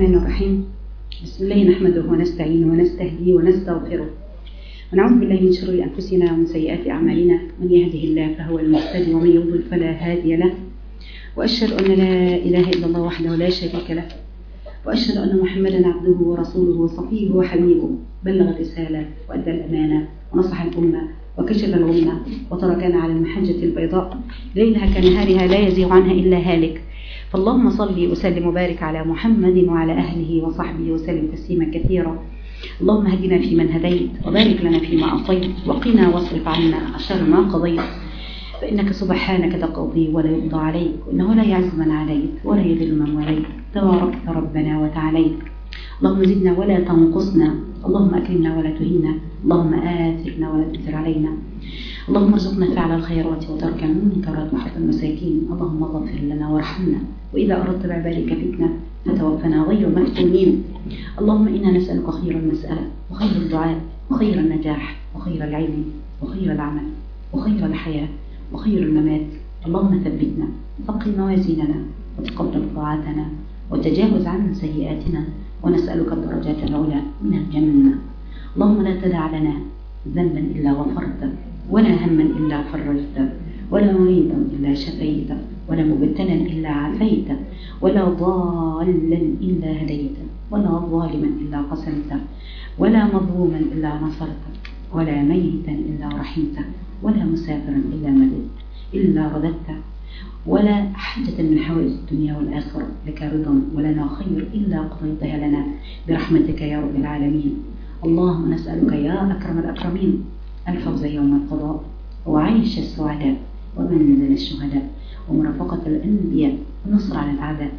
الرحمن الرحيم. بسم الله نحمده ونستعينه ونستهديه ونستغفره. ونعوذ بالله من شرور أنفسنا ومن سيئات أعمالنا. من يهده الله فهو المهتدي ومن يضلل فلا هادي له. وأشهد أن لا إله إلا الله وحده لا شريك له. وأشهد أن محمدا عبده ورسوله وصفيه وحبيبه. بلغ الرسالة وأدى الأمانة ونصح الأمة وكشف الغمة وتركنا على المحجة البيضاء. ليلها كنهارها لا يزيغ عنها إلا هالك. فاللهم صل وسلم وبارك على محمد وعلى أهله وصحبه وسلم تسليما كثيرا. اللهم هدنا فيمن هديت وبارك لنا فيما أعطيت وقنا واصرف عنا شر ما قضيت. فإنك سبحانك تقضي ولا يقضى عليك وإنه لا يعز من عليك ولا يذل من وليت. تباركت ربنا وتعاليت. اللهم زدنا ولا تنقصنا. اللهم أكرمنا ولا تهنا. اللهم آثرنا ولا تؤثر علينا. اللهم ارزقنا فعل الخيرات وترك المنكرات وحب المساكين. اللهم اغفر لنا وارحمنا. وإذا أردت بعبادك فتنة فتوفنا غير مفتونين اللهم إنا نسألك خير المسألة وخير الدعاء وخير النجاح وخير العلم وخير العمل وخير الحياة وخير الممات. اللهم ثبتنا ثقل موازيننا وتقبل طاعاتنا وتجاوز عنا سيئاتنا ونسألك الدرجات العلى من الجنة. اللهم لا تدع لنا ذنبا إلا غفرته ولا هما إلا فرجته ولا مريضا إلا شفيته. ولا مبتلا إلا عافيته ولا ضالا إلا هديته ولا ظالما إلا قسمته ولا مظلوما إلا نصرته ولا ميتا إلا رحمته ولا مسافرا إلا مددت إلا رددته ولا حاجة من حوائج الدنيا والآخرة لك رضا ولنا خير إلا قضيتها لنا برحمتك يا رب العالمين. اللهم نسألك يا أكرم الأكرمين الفوز يوم القضاء وعيش السعداء ومنزل الشهداء. ومرافقة الأنبياء والنصر على الأعداء.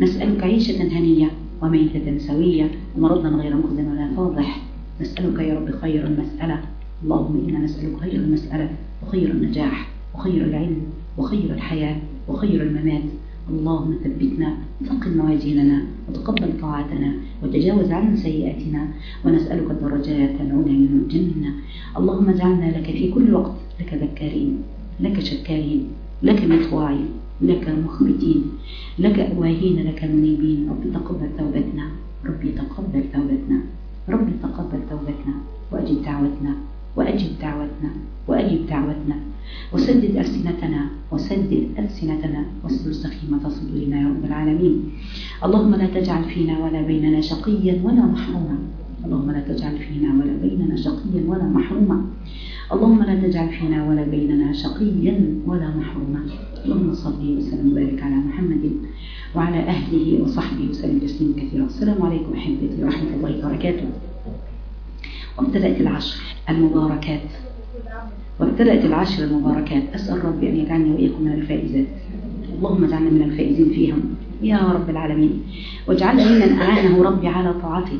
نسألك عيشة هنية وميتة سوية ومرضا غير مخزن ولا فاضح. نسألك يا رب خير المسألة. اللهم إنا نسألك خير المسألة وخير النجاح وخير العلم وخير الحياة وخير الممات. اللهم ثبتنا ثقل موازيننا وتقبل طاعتنا وتجاوز عن سيئاتنا ونسألك الدرجات العلى من الجنة. اللهم اجعلنا لك في كل وقت لك ذكارين لك شكارين لك مطواعين لك مخبتين لك أواهين لك منيبين. ربي تقبل توبتنا. ربي تقبل توبتنا. ربي تقبل توبتنا. وأجب دعوتنا. وأجب دعوتنا. وأجب دعوتنا. وسدد ألسنتنا. وسدد ألسنتنا. واسلل سخيمة صدورنا يا رب العالمين. اللهم لا تجعل فينا ولا بيننا شقيا ولا محروما. اللهم لا تجعل فينا ولا بيننا شقيا ولا محروما. اللهم لا تجعل فينا ولا بيننا شقيا ولا محروما. اللهم صل وسلم وبارك على محمد وعلى أهله وصحبه وسلم تسليما كثيرا. السلام عليكم أحبتي ورحمة الله وبركاته. وابتدأت العشر المباركات. وابتدأت العشر المباركات. أسأل ربي أن يجعلني وإياكم من الفائزات. اللهم اجعلنا من الفائزين فيهم. يا رب العالمين. واجعلنا ممن أعانه ربي على طاعته.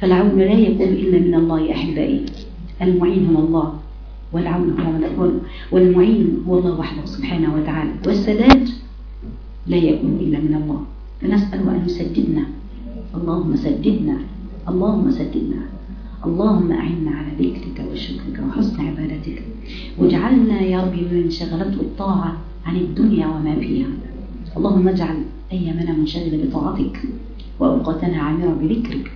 فالعون لا يكون إلا من الله أحبائي. المعين هو الله والعون هو والمعين هو الله وحده سبحانه وتعالى والسداد لا يكون إلا من الله. فنسأل أن يسددنا. اللهم سددنا اللهم سددنا اللهم أعنا على ذكرك وشكرك وحسن عبادتك. واجعلنا يا رب من شغلته الطاعة عن الدنيا وما فيها. اللهم اجعل أيامنا منشغلة بطاعتك وأوقاتنا عامرة بذكرك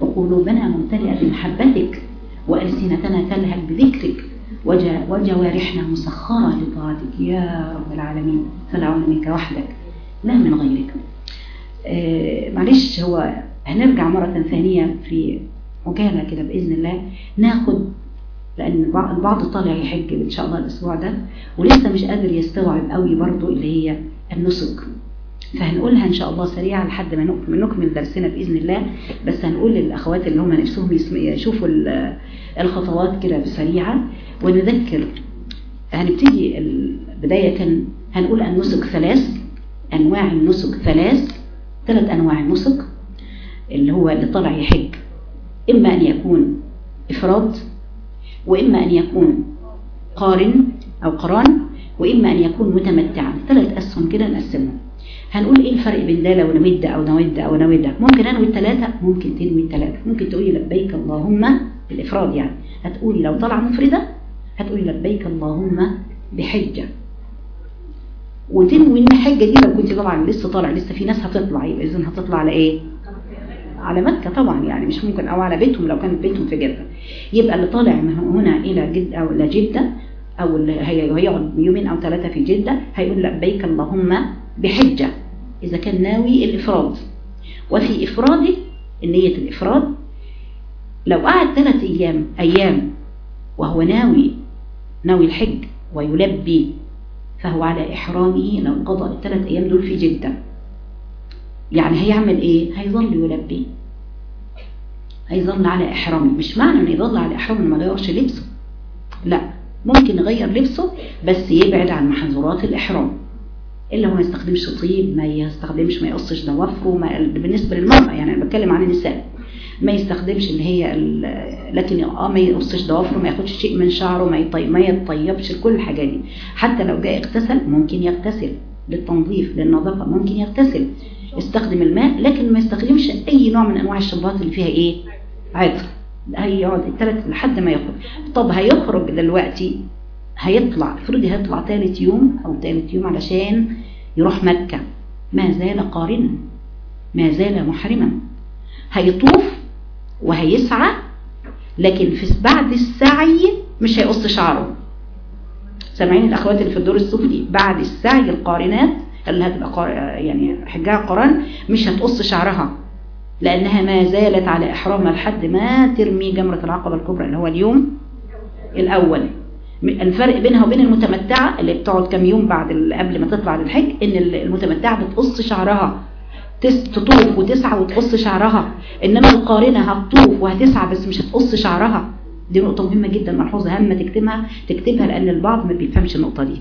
وقلوبنا ممتلئة بمحبتك. وألسنتنا تلهج بذكرك. وجوارحنا مسخرة لطاعتك. يا رب العالمين فالعون منك وحدك لا من غيرك. آه معلش هو هنرجع مرة ثانية في عجالة كده بإذن الله. ناخد لأن البعض طالع يحج إن شاء الله الأسبوع ده ولسه مش قادر يستوعب قوي برضو اللي هي النسك. فهنقولها إن شاء الله سريعا لحد ما نكمل درسنا بإذن الله. بس هنقول للأخوات اللي هم نفسهم يشوفوا الخطوات كده سريعة ونذكر هنبتدي بداية. هنقول النسك ثلاث. أنواع النسك ثلاث. ثلاث أنواع النسك اللي هو اللي طالع يحج. إما أن يكون إفراد وإما أن يكون قارن أو قران وإما أن يكون متمتعا ثلاث أسهم كده نقسمهم. هنقول إيه الفرق بين ده لو نمد أو نود أو نود ممكن أنوي الثلاثة ممكن تنوي الثلاثة ممكن تقولي لبيك اللهم بالإفراد يعني. هتقولي لو طلع مفردة هتقولي لبيك اللهم بحجة. وتنوي ان الحجة دي لو كنت طبعا لسه طالع لسه في ناس هتطلع يبقى اذا هتطلع على إيه؟ على مكة طبعا يعني. مش ممكن أو على بيتهم لو كانت بيتهم في جدة. يبقى اللي طالع من هنا إلى جدة أو إلى جدة أو هيقعد يومين أو ثلاثة في جدة هيقول لبيك اللهم بحجة. إذا كان ناوي الإفراد وفي إفراده النية الإفراد لو قعد ثلاث أيام أيام وهو ناوي ناوي الحج ويلبي فهو على إحرامه لو قضى الثلاث أيام دول في جدة. يعني هيعمل إيه؟ هيظل يلبي. هيظل على إحرامه. مش معنى أنه يظل على إحرامه ما غيرش لبسه. لا ممكن يغير لبسه بس يبعد عن محظورات الإحرام. إلا هو ما يستخدمش طيب ما يستخدمش ما يقصش ضوافره ما بالنسبة للمرأة يعني أنا بتكلم عن النساء ما يستخدمش اللي هي لكن آه ما يقصش ضوافره ما ياخدش شيء من شعره ما يطيب ما يطيبش كل الحاجات دي. حتى لو جاء اغتسل ممكن يغتسل للتنظيف للنظافة ممكن يغتسل. يستخدم الماء لكن ما يستخدمش أي نوع من أنواع الشربات اللي فيها إيه؟ عطر. هيقعد الثلاث لحد ما يخرج. طب هيخرج دلوقتي هيطلع افرضي هيطلع ثالث يوم أو ثالث يوم علشان يروح مكة. ما زال قارنا. ما زال محرما. هيطوف وهيسعى لكن في بعد السعي مش هيقص شعره. سامعين الأخوات اللي في الدور السفلي؟ بعد السعي القارنات اللي هتبقى يعني حجها قران مش هتقص شعرها. لأنها ما زالت على احرامها لحد ما ترمي جمرة العقبة الكبرى اللي هو اليوم الأول. الفرق بينها وبين المتمتعة اللي بتقعد كام يوم بعد قبل ما تطلع للحج إن المتمتعة بتقص شعرها. تطوف وتسعى وتقص شعرها. إنما القارنة هتطوف وهتسعى بس مش هتقص شعرها. دي نقطة مهمة جدا ملحوظة هامه تكتبها تكتبها لأن البعض ما بيفهمش النقطة دي.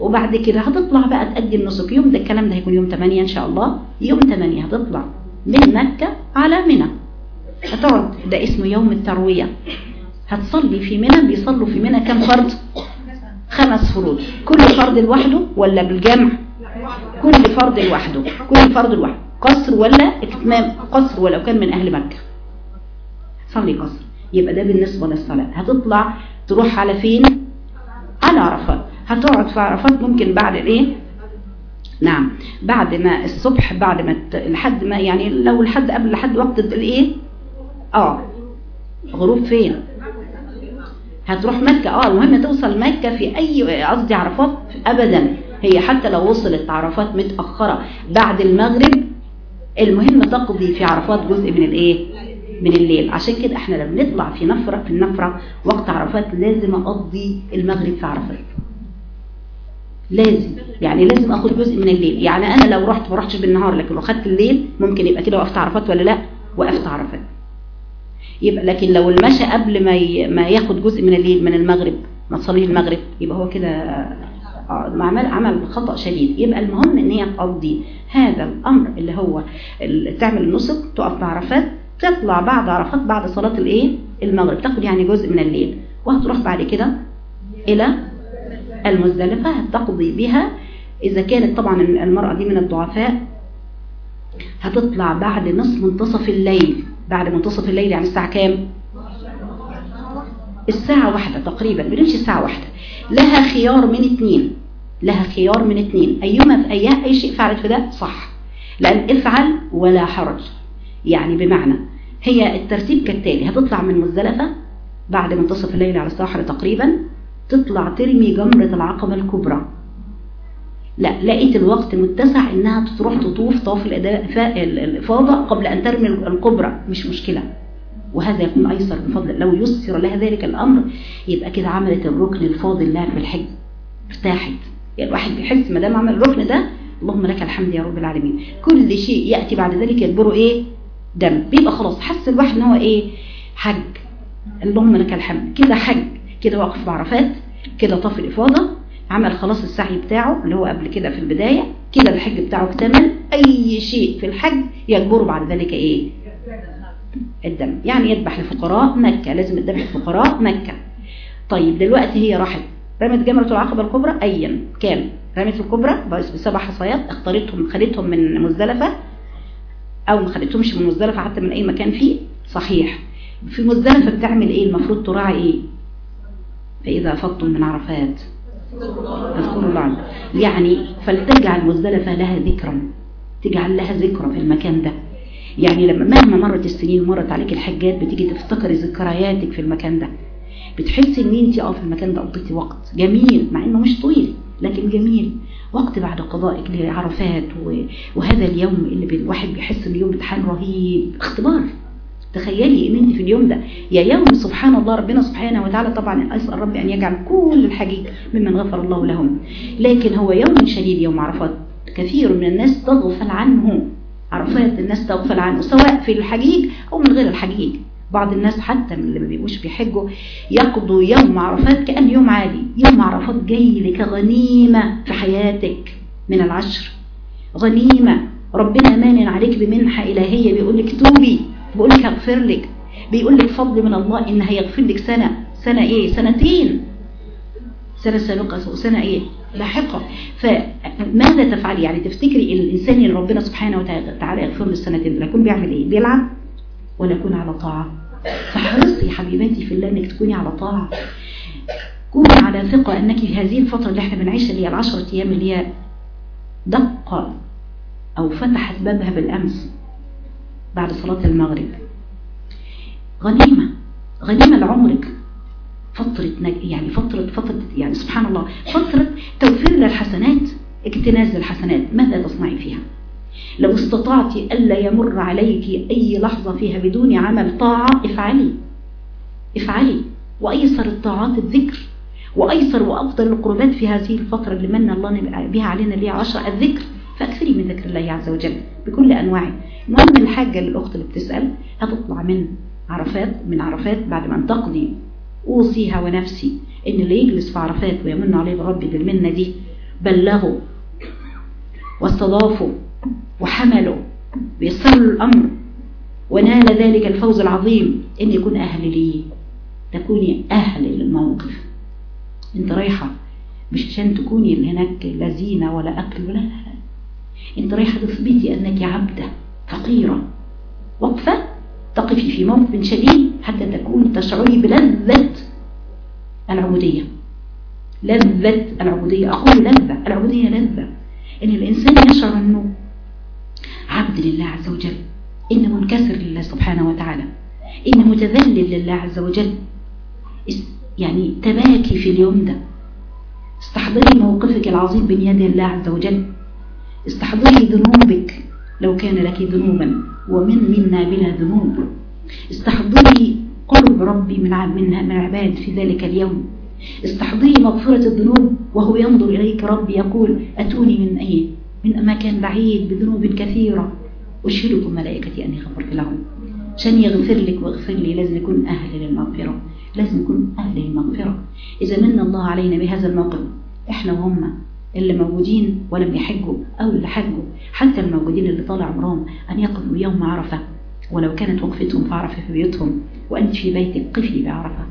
وبعد كده هتطلع بقى تأدي النسك يوم ده الكلام ده هيكون يوم 8 إن شاء الله. يوم 8 هتطلع من مكة على منى. هتقعد. ده اسمه يوم التروية. هتصلي في منى بيصلوا في منى كم فرض خمس فروض كل فرض لوحده ولا بالجمع؟ كل فرض لوحده. كل فرض لوحده. قصر ولا اتمام قصر ولو كان من أهل مكة. صلي قصر. يبقى ده بالنسبة للصلاة. هتطلع تروح على فين؟ على عرفات. هتقعد في عرفات ممكن بعد الايه نعم. بعد ما الصبح بعد ما. لحد ما يعني لو لحد قبل لحد وقت الإيه؟ آه. غروب فين؟ هتروح مكة. آه المهم توصل مكة في أي قصدي عرفات ابدا. هي حتى لو وصلت عرفات متأخرة بعد المغرب المهم تقضي في عرفات جزء من الإيه؟ من الليل. عشان كده إحنا لما نطلع في نفرة في النفرة وقت عرفات لازم أقضي المغرب في عرفات. لازم. يعني لازم أخد جزء من الليل. يعني أنا لو رحت ما رحتش بالنهار لكن لو خدت الليل ممكن يبقى كده وقفت عرفات ولا لأ؟ وقفت عرفات. يبقى لكن لو المشى قبل ما. ما ياخد جزء من الليل من المغرب ما تصلي المغرب يبقى هو كده عمل عمل خطأ شديد. يبقى المهم إن هي تقضي هذا الأمر اللي هو تعمل النسك تقف بعرفات تطلع بعد عرفات بعد صلاة الإيه؟ المغرب. تاخد يعني جزء من الليل. وهتروح بعد كده إلى المزدلفة هتقضي بها. إذا كانت طبعا المرأة دي من الضعفاء هتطلع بعد نصف منتصف الليل. بعد منتصف الليل يعني الساعة كام؟ الساعة واحدة تقريبا بنمشي الساعة واحدة. لها خيار من اتنين. لها خيار من اتنين. أيما في أي أي شيء فعلت في ده؟ صح. لأن افعل ولا حرج. يعني بمعنى هي الترتيب كالتالي. هتطلع من مزدلفة بعد منتصف الليل على واحدة تقريبا تطلع ترمي جمرة العقبة الكبرى. لا لقيت الوقت متسع إنها تروح تطوف طواف الافاضه قبل أن ترمي الكبرى مش مشكلة. وهذا يكون أيسر بفضل لو يسر لها ذلك الأمر يبقى كده عملت الركن الفاضل لها في الحج. ارتاحت. يعني الواحد بيحس ما دام عمل الركن ده اللهم لك الحمد يا رب العالمين. كل شيء يأتي بعد ذلك يجبره إيه؟ دم. بيبقى خلاص حس الواحد إن هو إيه؟ حج. اللهم لك الحمد. كده حج. كده واقف بعرفات. كده طاف الإفاضة. عمل خلاص السعي بتاعه اللي هو قبل كده في البداية كده الحج بتاعه اكتمل أي شيء في الحج يجبره بعد ذلك إيه؟ الدم. يعني يذبح لفقراء مكة لازم يذبح لفقراء مكة. طيب دلوقتي هي راحت. رمت جمرة العقبة الكبرى؟ أيا. كان رمت الكبرى؟ بس بسبع حصيات اختارتهم خدتهم من مزدلفة أو ما خدتهمش من مزدلفة حتى من أي مكان فيه؟ صحيح. في مزدلفة بتعمل إيه؟ المفروض تراعي إيه؟ فإذا أفضتم من عرفات. اذكروا الله. يعني فلتجعل مزدلفة لها ذكرا. تجعل لها ذكرى في المكان ده. يعني لما مهما مرت السنين ومرت عليك الحاجات بتيجي تفتكري ذكرياتك في المكان ده. بتحسي إن أنت آه في المكان ده قضيتي وقت. جميل مع إنه مش طويل لكن جميل. وقت بعد قضائك لعرفات وهذا اليوم اللي الواحد بيحس ان يوم امتحان رهيب. اختبار. تخيلي إن انت في اليوم ده يا يوم سبحان الله ربنا سبحانه وتعالى طبعا أسأل ربي أن يجعل كل الحجيج ممن غفر الله لهم. لكن هو يوم شديد يوم عرفات. كثير من الناس تغفل عنه. عرفات الناس تغفل عنه سواء في الحجيج أو من غير الحجيج. بعض الناس حتى من اللي ما بيبقوش بيحجوا يقضوا يوم عرفات كأن يوم عادي. يوم عرفات جاي لك غنيمة في حياتك من العشر. غنيمة. ربنا مانن عليك بمنحة إلهية بيقول لك توبي. بيقول لك هغفر لك. بيقول لك فضل من الله إن هيغفر لك سنة. سنة إيه؟ سنتين. سنة سابقة. وسنة إيه؟ لاحقة. فماذا تفعلي؟ يعني تفتكري الإنسان اللي ربنا سبحانه وتعالى يغفر له السنتين يكون بيعمل إيه؟ بيلعب ولا يكون على طاعة؟ فحرصي يا حبيباتي في الله إنك تكوني على طاعة. كوني على ثقة إنك في هذه الفترة اللي إحنا بنعيشها اللي هي العشرة أيام اللي هي دقة أو فتحت بابها بالأمس. بعد صلاة المغرب. غنيمة غنيمة لعمرك. فترة يعني فترة فترة يعني سبحان الله فترة توفير للحسنات اكتناز للحسنات. ماذا تصنعي فيها؟ لو استطعت ألا يمر عليك أي لحظة فيها بدون عمل طاعة افعلي. افعلي. وأيسر الطاعات الذكر. وأيسر وأفضل القربات في هذه الفترة اللي من الله بها علينا اللي عشر الذكر. فأكثري من ذكر الله عز وجل بكل أنواعه. المهم الحاجة للأخت اللي بتسأل هتطلع من عرفات من عرفات بعد ما تقضي أوصيها ونفسي إن اللي يجلس في عرفات ويمن عليه ربي بالمنة دي بلغوا واستضافوا وحملوا ويسروا الأمر ونال ذلك الفوز العظيم إن يكون أهل لي. تكوني أهل للموقف. أنت رايحة مش عشان تكوني هناك لا زينة ولا أكل ولا لا انت رايحة تثبتي أنك عبدة فقيرة. وقفة تقفي في موقف شديد حتى تكون تشعري بلذة العبودية. لذة العبودية. أقول لذة. العبودية لذة. إن الإنسان يشعر أنه عبد لله عز وجل إن منكسر لله سبحانه وتعالى إن متذلل لله عز وجل. يعني تباكي في اليوم ده. استحضري موقفك العظيم بين يدي الله عز وجل. استحضري ذنوبك لو كان لك ذنوبا ومن منا بلا ذنوب. استحضري قرب ربي من من العباد في ذلك اليوم. استحضري مغفرة الذنوب وهو ينظر إليك ربي يقول أتوني من أيه من مكان بعيد بذنوب كثيرة. أشهدكم ملائكتي أني غفرت لهم. عشان يغفر لك واغفر لي؟ لازم يكون أهل للمغفرة. لازم يكون أهل للمغفرة. إذا من الله علينا بهذا الموقف إحنا وهم اللي موجودين ولم يحجوا أو اللي حجوا. حتى الموجودين اللي طال عمرهم أن يقضوا يوم عرفة. ولو كانت وقفتهم في عرفة في بيوتهم وأنت في بيتك قفي بعرفة.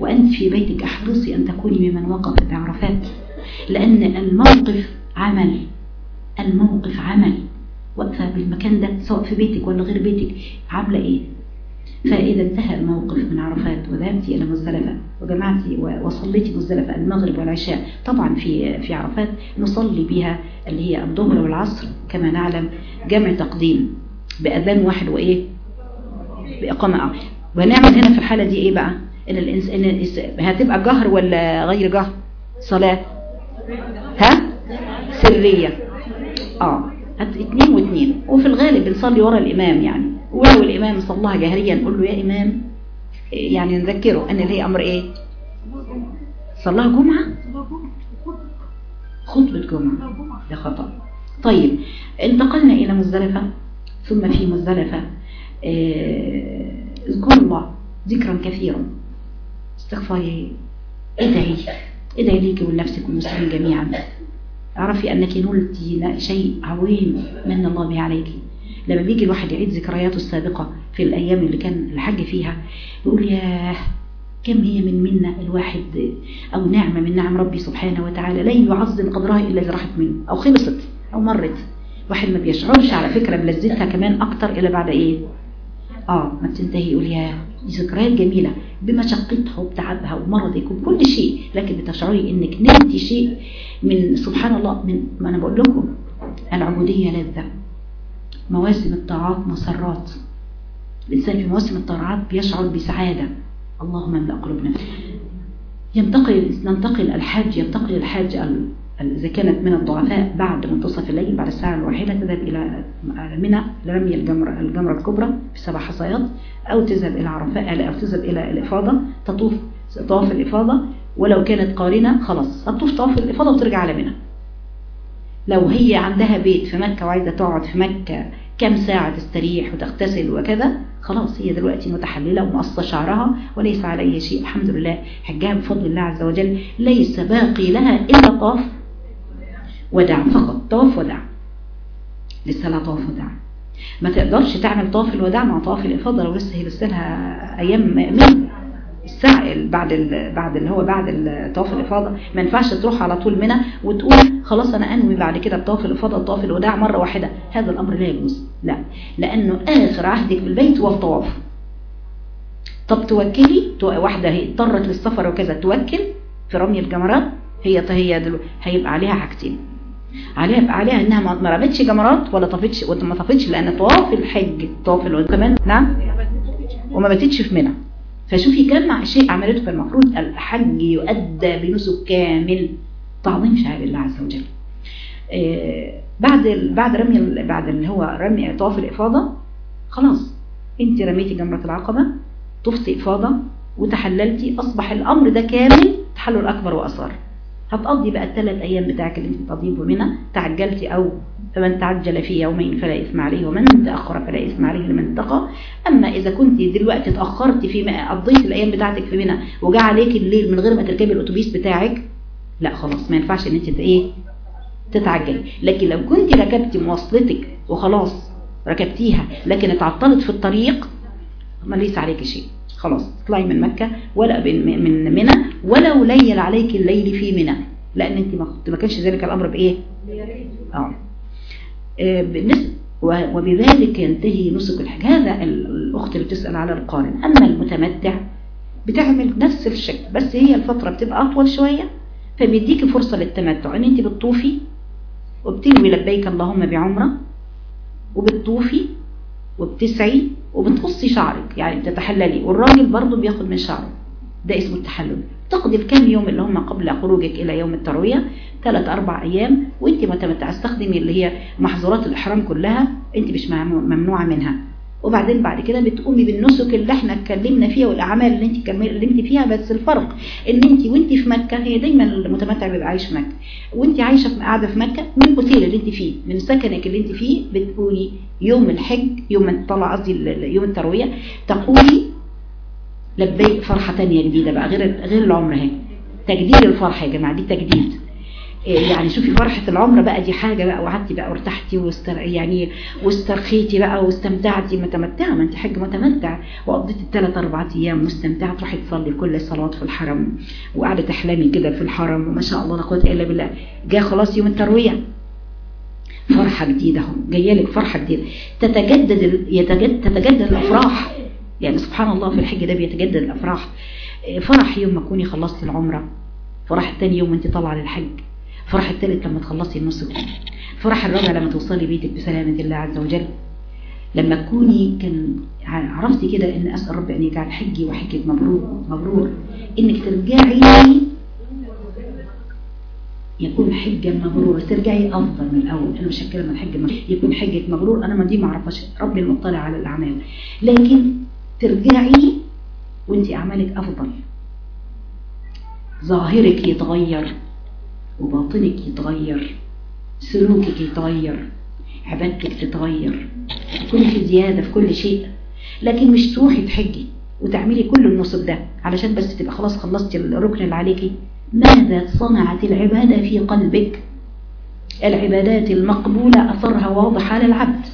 وأنت في بيتك أحرصي أن تكوني ممن وقف بعرفات. لأن الموقف عمل. الموقف عمل. واقفة بالمكان ده سواء في بيتك ولا غير بيتك عاملة إيه؟ فإذا انتهى الموقف من عرفات وذهبتي إلى مزدلفة. وجمعتي وصليتي مزدلفة المغرب والعشاء. طبعا في في عرفات نصلي بها اللي هي الظهر والعصر كما نعلم جمع تقديم بأذان واحد وإيه؟ بإقامة. ونعمل هنا في الحالة دي إيه بقى؟ إن الإنسان هتبقى جهر ولا غير جهر؟ صلاة. ها؟ سرية. آه. اتنين واتنين. وفي الغالب بنصلي ورا الإمام يعني. ولو الإمام صلاها جهريا نقول له يا إمام يعني نذكره أن هي أمر إيه؟ صلاها جمعة؟ خطبة جمعة. ده خطأ. طيب انتقلنا إلى مزدلفة ثم في مزدلفة. اذكروا الله ذكرا كثيرا. استغفري ادعي ادعي ليك ولنفسك والمسلمين جميعا. اعرفي أنك نلتي شيء عظيم من الله به عليك. لما بيجي الواحد يعيد ذكرياته السابقة في الأيام اللي كان الحج فيها يقول يا كم هي من منا الواحد أو نعمة من نعم ربي سبحانه وتعالى لا يعظم قدرها إلا إذا راحت منه أو خلصت أو مرت. واحد ما بيشعرش على فكرة بلذتها كمان أكتر إلا بعد إيه؟ آه ما تنتهي يقول يا ذكريات جميلة بمشقتها وبتعبها ومرضك وكل شيء لكن بتشعري إنك نلتي شيء من سبحان الله من ما أنا بقول لكم العبودية لذة. مواسم الطاعات مسرات. الإنسان في مواسم الطاعات بيشعر بسعادة. اللهم املأ قلوبنا. ينتقل ننتقل الحاج ينتقل الحاج إذا كانت من الضعفاء بعد منتصف الليل بعد الساعة الواحدة تذهب إلى منى لرمي الجمرة, الجمرة الكبرى بسبع حصيات أو تذهب إلى عرفاء أو تذهب إلى الإفاضة. تطوف طواف الإفاضة. ولو كانت قارنة خلاص هتطوف طواف الإفاضة وترجع على منى. لو هي عندها بيت في مكة وعايزة تقعد في مكة كم ساعة تستريح وتغتسل وكذا خلاص هي دلوقتي متحللة ومقصة شعرها وليس عليها شيء. الحمد لله حجها بفضل الله عز وجل ليس باقي لها إلا طاف ودع فقط طواف ودع لسه لا طواف ودع ما تقدرش تعمل طواف الوداع مع طواف الإفاضة لو لسه هي لسه لها أيام من الساعة بعد بعد اللي هو بعد طواف الإفاضة ما ينفعش تروح على طول منى وتقول خلاص أنا أنوي بعد كده بطواف الإفاضة وطواف الوداع مرة واحدة. هذا الأمر لا يجوز. لا لأنه آخر عهدك بالبيت هو الطواف. طب توكلي؟ واحدة هي اضطرت للسفر وكذا توكل في رمي الجمرات هي هي دلوقتي هيبقى عليها حاجتين. عليها عليها إنها ما رمتش جمرات ولا طفتش وما طفتش لأن طواف الحج طواف الوداع كمان نعم وما باتتش في منى. فشوفي كم شيء عملته فالمفروض الحج يؤدى بنسك كامل تعظيم شعائر الله عز وجل. آه بعد بعد رمي بعد اللي هو رمي طواف الإفاضة خلاص انت رميتي جمرة العقبة طفتي إفاضة وتحللتي أصبح الأمر ده كامل تحلل أكبر وأصغر. هتقضي بقى الثلاث أيام بتاعك اللي أنت بتقضيه منى تعجلتي أو فمن تعجل في يومين فلا إثم عليه ومن تأخر فلا إثم عليه لمن اتقى. أما إذا كنت دلوقتي اتاخرتي في قضيت الأيام بتاعتك في منى وجا عليك الليل من غير ما تركبي الأتوبيس بتاعك لا خلاص ما ينفعش إن أنت إيه؟ تتعجلي. لكن لو كنت ركبتي مواصلتك وخلاص ركبتيها لكن اتعطلت في الطريق ما ليس عليك شيء. خلاص اطلعي من مكة ولا من منى ولو ليل عليك الليل في منى. لأن أنت ما كانش ذلك الأمر بإيه؟ آه. بالنسبة وبذلك ينتهي نسك الحج هذا الأخت اللي بتسأل على القارن. أما المتمتع بتعمل نفس الشكل بس هي الفترة بتبقى أطول شوية فبيديك فرصة للتمتع. إن أنت بتطوفي وبتنوي لبيك اللهم بعمرة وبتطوفي وبتسعي وبتقصي شعرك. يعني بتتحللي. والراجل برضه بياخد من شعره. ده اسمه التحلل. تقضي الكام يوم اللي هم قبل خروجك إلى يوم التروية؟ ثلاث أربع أيام. وأنت متمتعة استخدمي اللي هي محظورات الإحرام كلها. أنت مش ممنوعة منها. وبعدين بعد كده بتقومي بالنسك اللي إحنا اتكلمنا فيها والأعمال اللي أنت أنت فيها. بس الفرق إن أنت وأنت في مكة هي دايما المتمتع بيبقى عايش في مكة. وأنت عايشة في قاعدة في مكة من الأوتيل اللي أنت فيه من سكنك اللي أنت فيه بتقولي يوم الحج يوم طلع قصدي يوم التروية. تقولي لبيك فرحة ثانية جديدة بقى غير غير العمره اهي. تجديد الفرحة يا جماعة دي تجديد. يعني شوفي فرحة العمرة بقى دي حاجة بقى وقعدتي بقى وارتحتي واستر يعني واسترخيتي بقى واستمتعتي. متمتعة ما انت حاج متمتع وقضيتي الثلاث أربع أيام مستمتعة تروحي تصلي كل الصلوات في الحرم وقاعدة تحلمي كده في الحرم وما شاء الله لا قوة إلا بالله. جاء خلاص يوم التروية. فرحة جديدة أهو جاية لك فرحة جديدة. تتجدد يتجدد تتجدد الأفراح. يعني سبحان الله في الحج ده بيتجدد الأفراح. فرح يوم ما تكوني خلصتي العمرة فرح الثاني يوم انت طالعة للحج فرح الثالث لما تخلصي النص فرح الرابع لما توصلي بيتك بسلامة الله عز وجل. لما تكوني كان عرفتي كده إن أسأل ربي أن يجعل حجي وحجك مبرور مبرور. إنك ترجعي يكون حجة مبرورة ترجعي أفضل من الأول. أنا مش هتكلم عن حجة يكون حجة مبرور. أنا ما دي ما أعرفش ربي المطلع على الأعمال. لكن ترجعي وانت أعمالك أفضل. ظاهرك يتغير وباطنك يتغير سلوكك يتغير عبادتك تتغير تكوني في زيادة في كل شيء. لكن مش تروحي تحجي وتعملي كل النصب ده علشان بس تبقى خلاص خلصتي الركن اللي عليكي. ماذا صنعت العبادة في قلبك؟ العبادات المقبولة أثرها واضح على العبد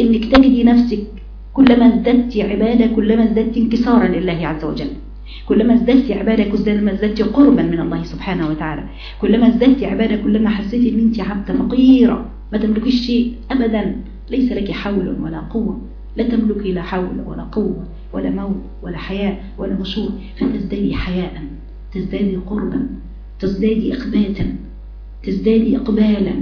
إنك تجدي نفسك كلما ازددت عبادة كلما ازددت انكسارا لله عز وجل. كلما ازددت عبادة كلما ازددت قربا من الله سبحانه وتعالى. كلما ازددت عبادة كلما حسيتي إن أنت عبدة فقيرة. ما تملكيش شيء ابدا. ليس لك حول ولا قوة. لا تملكي لا حول ولا قوة ولا موت ولا حياة ولا نشور. فتزدادي حياء تزدادي قربا تزدادي إقباتا تزدادي إقبالا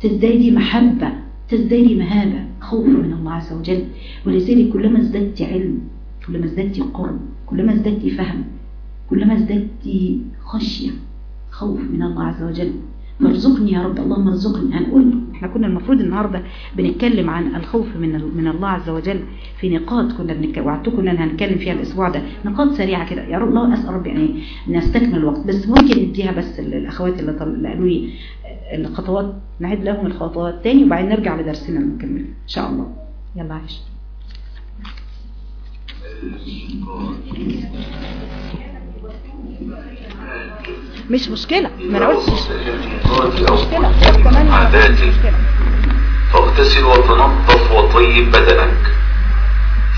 تزدادي محبة. تزدادي مهابة خوف من الله عز وجل. ولذلك كلما ازددت علم كلما ازددت قرب كلما ازددت فهم كلما ازددت خشية خوف من الله عز وجل. فارزقني يا رب اللهم ارزقني هنقول إحنا كنا المفروض النهاردة بنتكلم عن الخوف من من الله عز وجل في نقاط كنا وعدتكم ان هنتكلم فيها الأسبوع ده. نقاط سريعة كده. يا رب الله أسأل رب يعني نستكمل الوقت. بس ممكن نديها بس للاخوات اللي اللي قالوا لي الخطوات. نعيد لهم الخطوات تاني وبعدين نرجع لدرسنا المكمل إن شاء الله. يلا عايش. مش مشكلة. ما أنا قلت مش مشكلة. عاداتي فاغتسل وتنظف وطيب بدنك.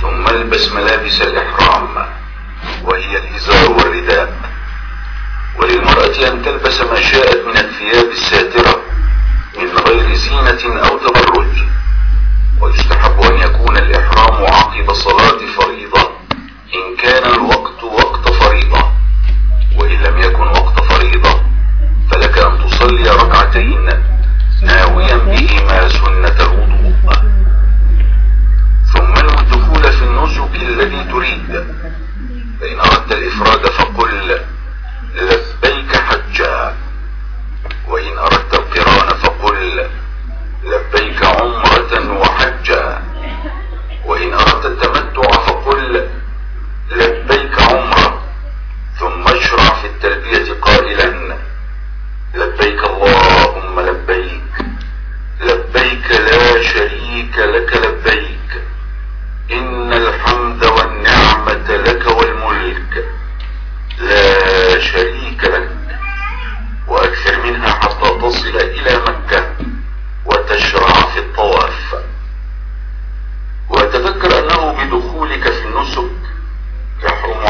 ثم البس ملابس الإحرام وهي الإزار والرداء. وللمرأة أن تلبس ما شاءت من الثياب الساترة من غير زينة أو تبرج. ويستحب أن يكون الإحرام عقب صلاة فريضة إن كان الوقت وقت فريضة. وإن لم يكن وقت تصلي ركعتين ناويا بهما سنة الوضوء. ثم انوي الدخول في النسك الذي تريد. فإن أردت الإفراد فقل لبيك حجا. وإن أردت القران فقل لبيك عمرة وحجا. وإن أردت التمتع فقل لبيك عمرة. ثم اشرع في التلبية قائلا لبيك اللهم لبيك. لبيك لا شريك لك لبيك. إن الحمد والنعمة لك والملك. لا شريك لك. وأكثر منها حتى تصل إلى مكة وتشرع في الطواف. وتذكر أنه بدخولك في النسك يحرم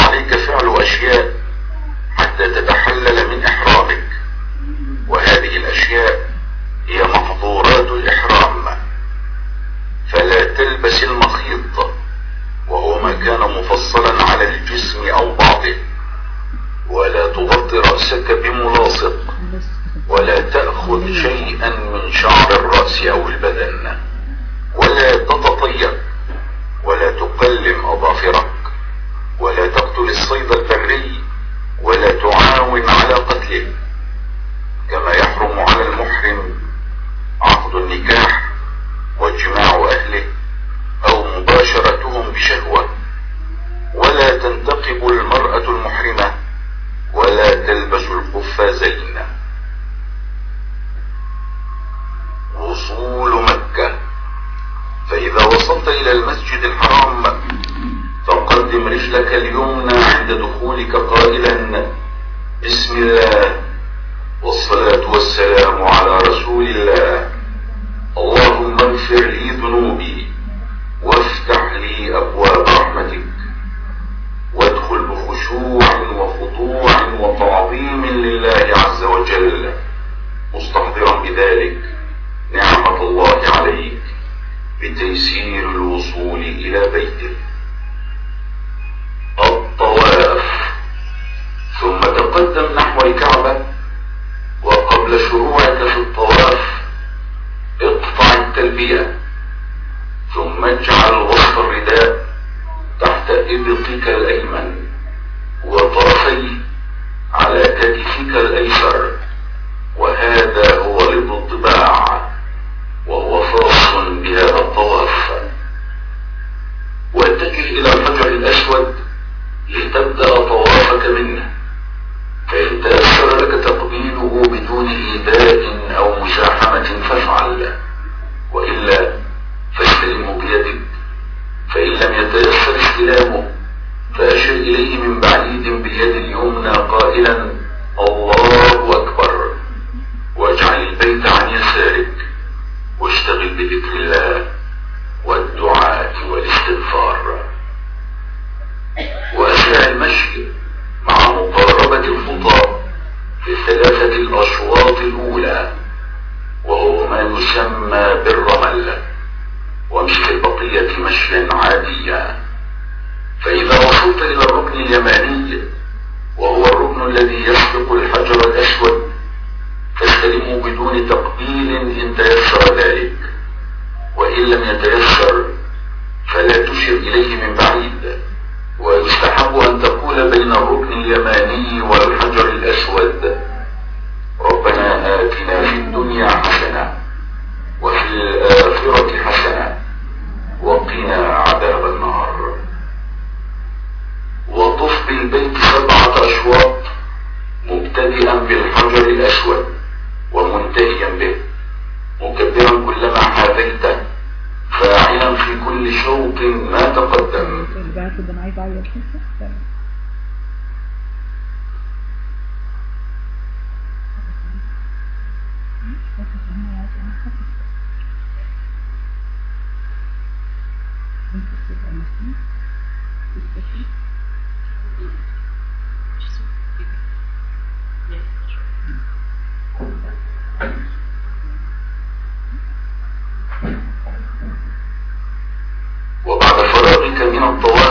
وبعد فراغك من الطواف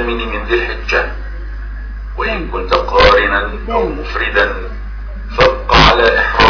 الثامن من ذي الحجة. وإن كنت قارنا أو مفردا فابق على إحرام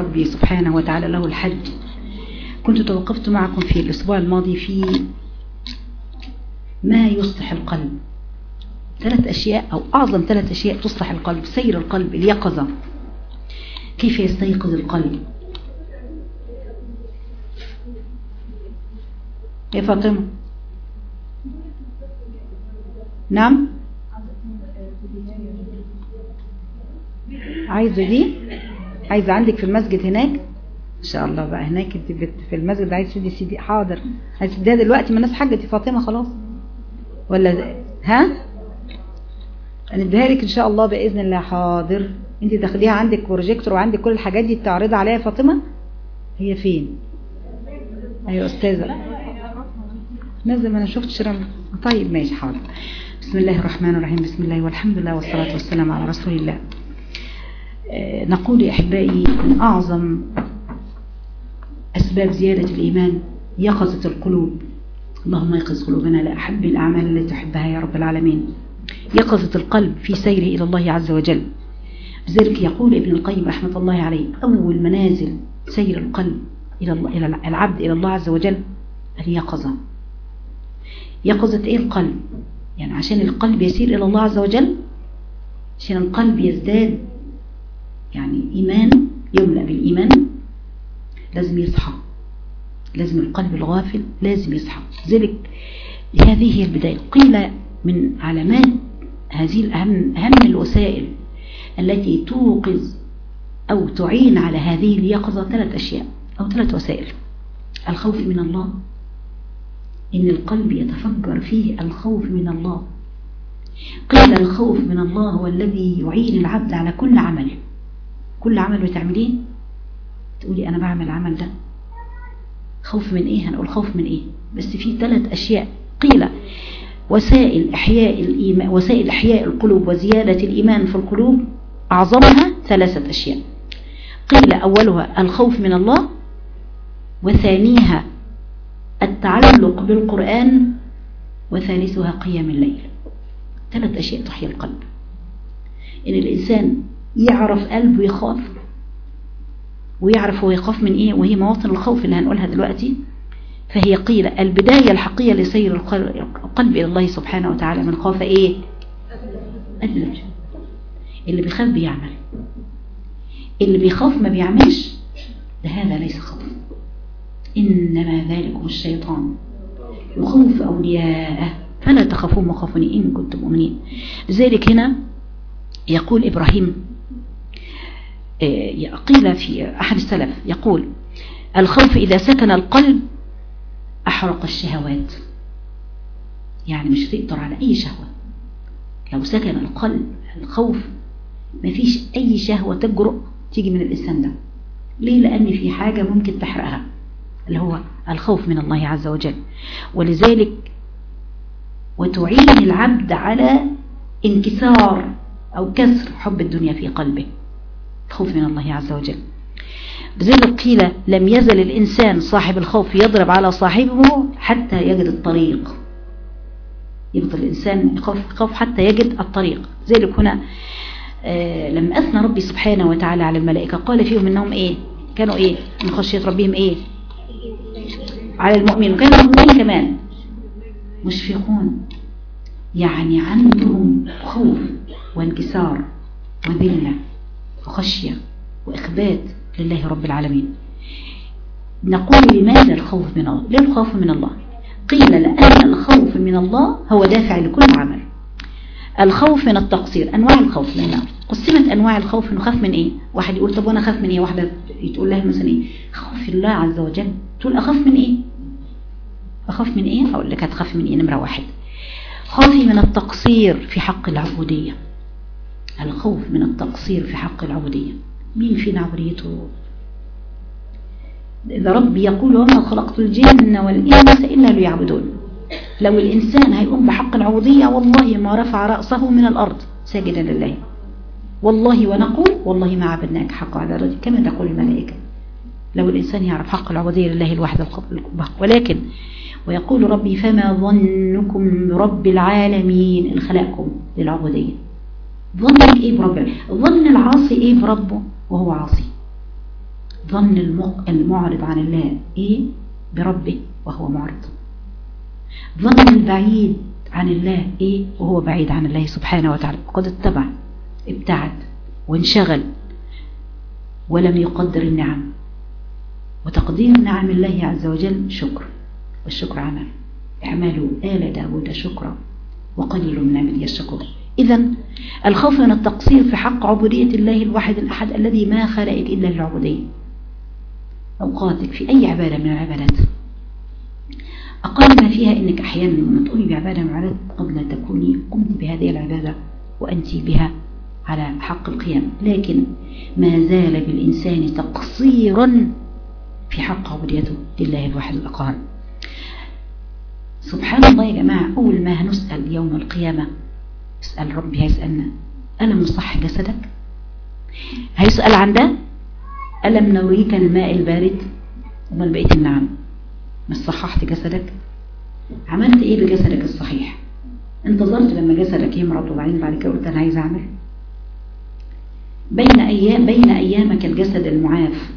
ربي سبحانه وتعالى له الحج. كنت توقفت معكم في الأسبوع الماضي في ما يصلح القلب. ثلاث أشياء أو أعظم ثلاث أشياء تصلح القلب سير القلب اليقظة. كيف يستيقظ القلب؟ يا فاطمة. نعم. عايزة دي؟ عايزة عندك في المسجد هناك؟ إن شاء الله بقى هناك. انت في المسجد عايز تدي سي دي حاضر. عايز تديها دلوقتي ما الناس حاجة فاطمة خلاص. ولا ها؟ نديها لك إن شاء الله بإذن الله. حاضر. انت تاخديها عندك بروجيكتور وعندك كل الحاجات دي تعرضها عليها فاطمة. هي فين؟ أيوه أستاذة. لازم أنا شفت شرم طيب ماشي حاضر. بسم الله الرحمن الرحيم. بسم الله والحمد لله والصلاة والسلام على رسول الله. نقول يا أحبائي من أعظم أسباب زيادة الإيمان يقظة القلوب. اللهم يقظ قلوبنا لأحب الأعمال التي تحبها يا رب العالمين. يقظة القلب في سيره إلى الله عز وجل. لذلك يقول ابن القيم رحمة الله عليه أول منازل سير القلب إلى إلى العبد إلى الله عز وجل اليقظة يقظة إيه القلب؟ يعني عشان القلب يسير إلى الله عز وجل عشان القلب يزداد يعني إيمان يملأ بالإيمان لازم يصحى. لازم القلب الغافل لازم يصحى. ذلك هذه هي البداية. قيل من علامات هذه الأهم أهم الوسائل التي توقظ أو تعين على هذه اليقظة ثلاث أشياء أو ثلاث وسائل. الخوف من الله إن القلب يتفجر فيه الخوف من الله. قيل الخوف من الله هو الذي يعين العبد على كل عمل كل عمل بتعمليه تقولي أنا بعمل العمل ده. خوف من إيه؟ هنقول خوف من إيه؟ بس في ثلاث أشياء. قيل وسائل إحياء الإيمان وسائل إحياء القلوب وزيادة الإيمان في القلوب أعظمها ثلاثة أشياء. قيل أولها الخوف من الله وثانيها التعلق بالقرآن وثالثها قيام الليل. ثلاث أشياء تحيي القلب. إن الإنسان يعرف قلبه يخاف ويعرف هو يخاف من إيه؟ وهي مواطن الخوف اللي هنقولها دلوقتي. فهي قيل البداية الحقيقية لسير القلب إلى الله سبحانه وتعالى من خاف إيه؟ أدلج اللي بيخاف بيعمل. اللي بيخاف ما بيعملش ده هذا ليس خوف. إنما ذلكم الشيطان. يخوف أولياءه. فلا تخافون مخافني إن كنتم مؤمنين. لذلك هنا يقول إبراهيم قيل في أحد السلف يقول الخوف إذا سكن القلب أحرق الشهوات. يعني مش تقدر على أي شهوة. لو سكن القلب الخوف مفيش أي شهوة تجرؤ تيجي من الإنسان ده. ليه؟ لأن في حاجة ممكن تحرقها اللي هو الخوف من الله عز وجل. ولذلك وتعين العبد على انكسار أو كسر حب الدنيا في قلبه الخوف من الله عز وجل. لذلك قيل لم يزل الإنسان صاحب الخوف يضرب على صاحبه حتى يجد الطريق. يفضل الإنسان يخاف حتى يجد الطريق. ذلك هنا آه لما أثنى ربي سبحانه وتعالى على الملائكة. قال فيهم إنهم إيه؟ كانوا إيه؟ من خشية ربهم إيه؟ على المؤمنين. وكانوا المؤمنين كمان. مشفقون. يعني عندهم خوف. وانكسار وذلة وخشية وإخبات لله رب العالمين. نقول لماذا الخوف من الله؟ ليه الخوف من الله. قيل لأن الخوف من الله هو دافع لكل عمل. الخوف من التقصير أنواع الخوف لنا قسمت أنواع الخوف نخاف من إيه؟ واحد يقول طب وأنا أخاف من إيه؟ واحدة تقول لها مثلا إيه؟ خوف الله عز وجل. تقول أخاف من إيه؟ أخاف من إيه؟ أقول لك هتخاف من إيه؟ نمرة واحد. خوفي من التقصير في حق العبودية. الخوف من التقصير في حق العبودية. مين فينا عبوديته إذا ربي يقول وما خلقت الجن والإنس إلا ليعبدون. لو الإنسان هيقوم بحق العبودية والله ما رفع رأسه من الأرض ساجدا لله. والله ونقول والله ما عبدناك حق عبادتك كما تقول الملائكة. لو الإنسان يعرف حق العبودية لله الواحد القبر ولكن ويقول ربي فما ظنكم برب العالمين إن خلقكم للعبودية؟ ظنك إيه برب ظن العاصي إيه بربه؟ وهو عاصي. ظن المعرض عن الله إيه؟ بربه وهو معرض. ظن البعيد عن الله إيه؟ وهو بعيد عن الله سبحانه وتعالى. وقد اتبع ابتعد وانشغل ولم يقدر النعم. وتقدير نعم الله عز وجل شكر والشكر عمل اعملوا آل داود شكرا وقليل من عبدي الشكر إذا الخوف من التقصير في حق عبودية الله الواحد الأحد الذي ما خلقك إلا للعبودية أوقاتك في أي عبادة من العبادات. أقل ما فيها أنك أحيانا لما تقومي بعبادة من العبادات قد لا تكوني قمت بهذه العبادة وأنت بها على حق القيام. لكن ما زال بالإنسان تقصيرا في حق عبوديته لله الواحد الأقهار سبحان الله يا جماعة أول ما هنسأل يوم القيامة اسأل ربي هيسألنا ألم نصح جسدك؟ هيسأل عن ده؟ ألم نوريك الماء البارد؟ ومن بقيت النعم. مش صححت جسدك؟ عملت إيه بجسدك الصحيح؟ انتظرت لما جسدك يمرض وبعدين بعد كده قلت أنا عايز أعمل. بين أيام بين أيامك الجسد المعاف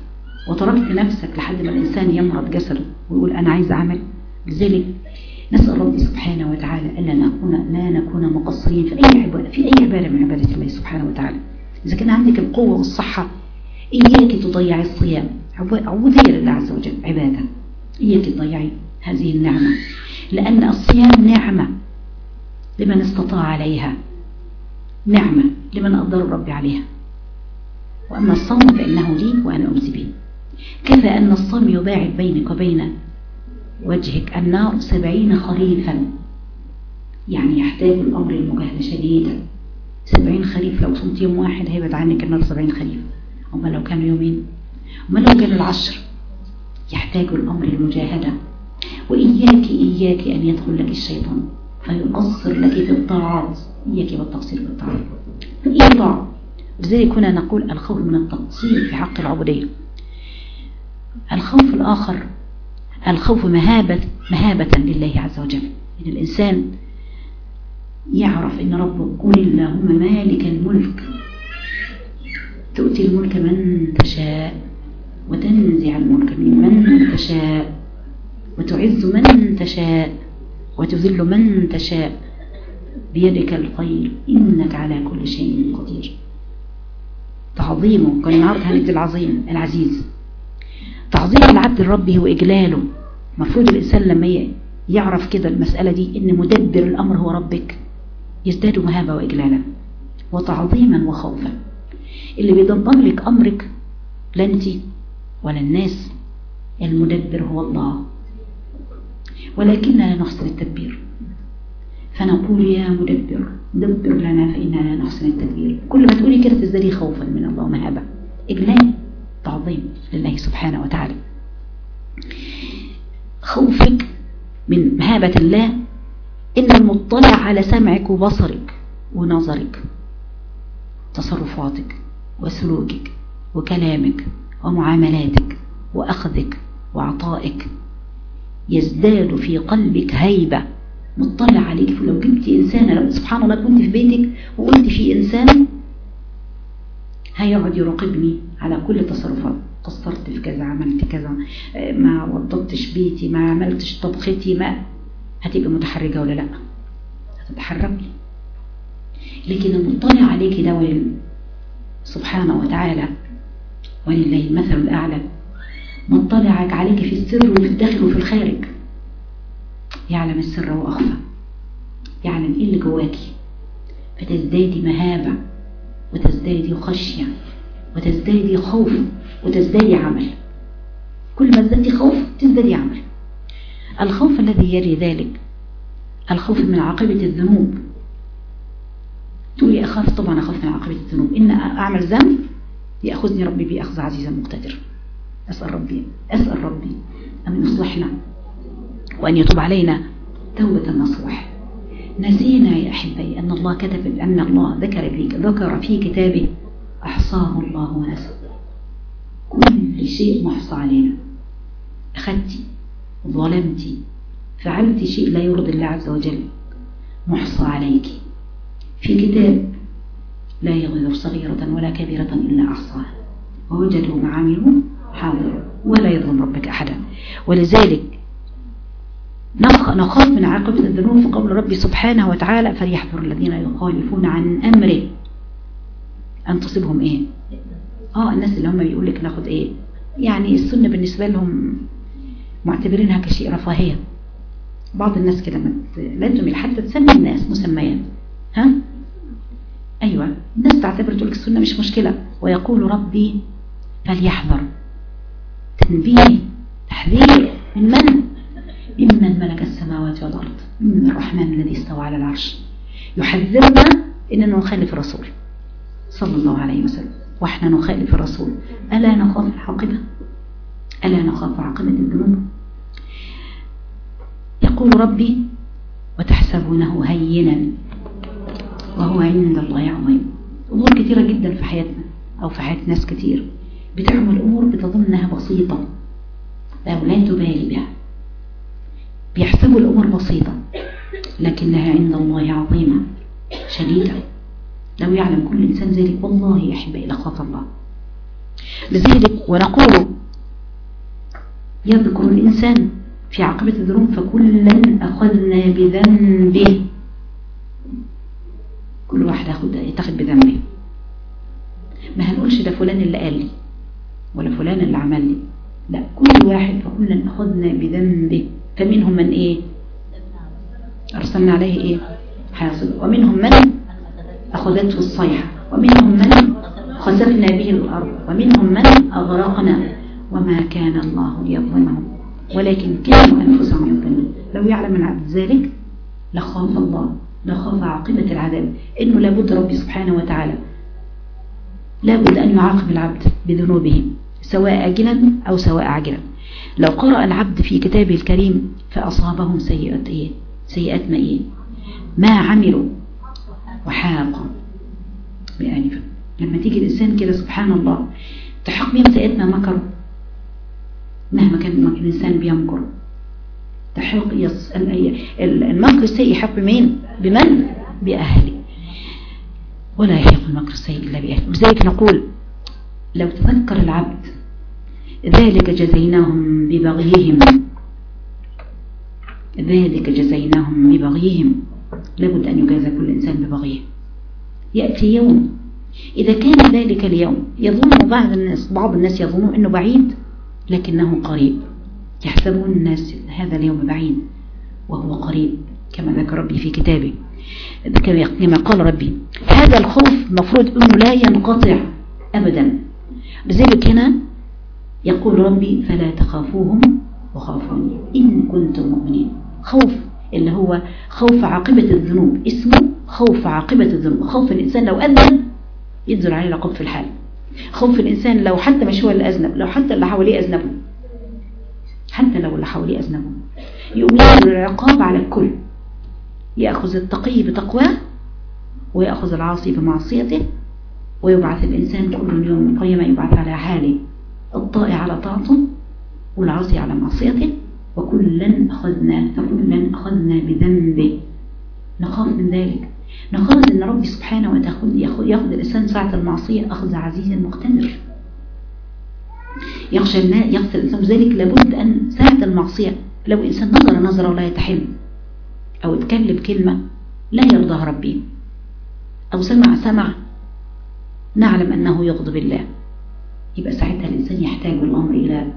وتركت نفسك لحد ما الإنسان يمرض جسده ويقول أنا عايز أعمل لذلك نسأل ربي سبحانه وتعالى ألا نكون لا نكون مقصرين في أي عباده في أي عبادة من عبادة الله سبحانه وتعالى. إذا كان عندك القوة والصحة إياك تضيعي الصيام. عبوديه لله عز وجل. عبادة. إياك تضيعي هذه النعمة. لأن الصيام نعمة لمن استطاع عليها. نعمة لمن أقدر ربي عليها. وأما الصوم فإنه لي وأنا أمسي به. كذا أن الصوم يباعد بينك وبين وجهك النار سبعين خريفا يعني يحتاج الأمر المجاهدة شديدا. سبعين خريف لو صمت يوم واحد هيبعد عنك النار سبعين خريف. أما لو كانوا يومين أما لو كانوا العشر يحتاج الأمر المجاهدة. وإياك إياك أن يدخل لك الشيطان فيقصر لك في الطاعات. إياك بالتقصير في الطاعات. طاعة لذلك كنا نقول الخوف من التقصير في حق العبودية. الخوف الآخر الخوف مهابة, مهابة لله عز وجل. إن الإنسان يعرف إن ربه قل اللهم مالك الملك. تؤتي الملك من تشاء وتنزع الملك ممن تشاء وتعز من تشاء وتذل من تشاء. بيدك الخير إنك على كل شيء قدير. تعظيمه كان النهارده هندي العظيم العزيز. تعظيم العبد لربه وإجلاله المفروض الإنسان لما يعرف كده المسألة دي إن مدبر الأمر هو ربك. يزداد مهابة وإجلالا وتعظيما وخوفا. اللي بيدبر لك أمرك لا أنت ولا الناس المدبر هو الله. ولكننا نحسن التدبير. فنقول يا مدبر دبر لنا فإننا نحسن التدبير. كل ما تقولي كده تزدري خوفا من الله ومهابة. إجلال. تعظيم لله سبحانه وتعالى. خوفك من مهابة الله إن المطلع على سمعك وبصرك ونظرك تصرفاتك وسلوكك وكلامك ومعاملاتك وأخذك وعطائك يزداد في قلبك هيبة مطلع عليك. لو جبت إنسانة لو سبحان الله كنت في بيتك وقلت في إنسان هيقعد يراقبني على كل تصرفات. قصرت في كذا عملت كذا ما وضبتش بيتي ما عملتش طبختي ما هتبقى متحرجة ولا لا؟ هتتحركي لكن المطلع عليك ده سبحانه وتعالى ولله المثل الأعلى. مطلعك عليك في السر وفي الداخل وفي الخارج. يعلم السر وأخفى. يعلم إيه اللي جواكي. فتزدادي مهابة. وتزدادي خشية وتزدادي خوف وتزدادي عمل. كل ما ازدادي خوف تزدادي عمل. الخوف الذي يلي ذلك الخوف من عاقبة الذنوب. تقولي أخاف طبعا أخاف من عاقبة الذنوب. إن أعمل ذنب يأخذني ربي بأخذ عزيزا مقتدر. أسأل ربي أسأل ربي أن يصلحنا وأن يتوب علينا توبة نصوح. نسينا يا أحبائي أن الله كتب أن الله ذكر فيك ذكر في كتابه أحصاه الله ونسى كل شيء محصى علينا. أخذتي ظلمتي فعلت شيء لا يرضي الله عز وجل محصى عليك. في كتاب لا يغير صغيرة ولا كبيرة إلا أحصاها. ووجدوا ما عملوا حاضر ولا يظلم ربك أحدا. ولذلك نخاف من عاقبة الذنوب في قول ربي سبحانه وتعالى فليحذر الذين يخالفون عن أمره. أن تصيبهم إيه؟ آه الناس اللي هم بيقول لك ناخد إيه؟ يعني السنة بالنسبة لهم معتبرينها كشيء رفاهية. بعض الناس كده لا تميل حتى تسمي الناس مسميات ها؟ أيوة. الناس تعتبر تقول لك السنة مش مشكلة. ويقول ربي فليحذر. تنبيه تحذير من من ممن ملك السماوات والأرض من الرحمن الذي استوى على العرش يحذرنا إننا نخالف الرسول صلى الله عليه وسلم. وإحنا نخالف الرسول. ألا نخاف العاقبة؟ ألا نخاف عاقبة الذنوب؟ يقول ربي وتحسبونه هينا وهو عند الله عظيم. أمور كثيرة جدا في حياتنا أو في حياة ناس كثير بتعمل أمور بتظن أنها بسيطة لا تبالي بها. بيحسبوا الأمور بسيطة لكنها عند الله عظيمة شديدة. لو يعلم كل إنسان ذلك. والله يا أحبائي لخاف الله. لذلك ونقول يذكر الإنسان في عاقبة الذنوب فكلا أخذنا بذنبه. كل واحد يتخذ بذنبه. ما هنقولش ده فلان اللي قال لي ولا فلان اللي عمل لي. لا كل واحد فكلا أخذنا بذنبه. فمنهم من إيه؟ أرسلنا عليه إيه؟ حاصل. ومنهم من أخذته الصيحة. ومنهم من خسفنا به الأرض. ومنهم من أغرقنا. وما كان الله ليظلمهم. ولكن كانوا أنفسهم يظلمون. لو يعلم العبد ذلك لخاف الله. لخاف عاقبة العذاب. إنه لابد ربي سبحانه وتعالى لابد أن يعاقب العبد بذنوبه سواء أجلا أو سواء عجلا لو قرأ العبد في كتابه الكريم فأصابهم سيئات إيه؟ سيئات ما إيه؟ ما عملوا وحاق بآنفا لما تيجي الإنسان كده سبحان الله تحق بهم سيئات ما مكروا. مهما كان الإنسان بيمكر. تحق يص... المكر السيء يحق بمين؟ بمن؟ بأهله. ولا يحق المكر السيء إلا بأهله. لذلك نقول لو تذكر العبد ذلك جزيناهم ببغيهم. ذلك جزيناهم ببغيهم. لابد أن يجازى كل إنسان ببغيه. يأتي يوم إذا كان ذلك اليوم يظن بعض الناس بعض الناس يظنون أنه بعيد لكنه قريب. يحسبون الناس هذا اليوم بعيد وهو قريب كما ذكر ربي في كتابه. كما قال ربي هذا الخوف مفروض أنه لا ينقطع أبدا. لذلك هنا يقول ربي فلا تخافوهم وخافوني. إن كنتم مؤمنين. خوف اللي هو خوف عاقبة الذنوب. اسمه خوف عاقبة الذنوب. خوف الإنسان لو أذنب ينزل عليه العقاب في الحال. خوف الإنسان لو حتى مش هو اللي أذنب لو حتى اللي حواليه أذنبوا حتى لو اللي حواليه أذنبوا يقوم ينزل العقاب على الكل. يأخذ التقي بتقواه ويأخذ العاصي بمعصيته ويبعث الإنسان كل يوم قيمة يبعث على حاله. الطائع على طاعته والعاصي على معصيته وكلا أخذنا فكلا أخذنا بذنبه. نخاف من ذلك. نخاف أن ربي سبحانه وتعالى يأخذ الإنسان ساعة المعصية أخذ عزيز مقتدر. يخشى الناس يخشى الإنسان ذلك. لابد أن ساعة المعصية لو إنسان نظر نظرة ولا يتحم أو اتكلم كلمة لا يرضاها ربي أو سمع سمع نعلم أنه يغضب الله. يبقى ساعتها الإنسان يحتاج الأمر إلى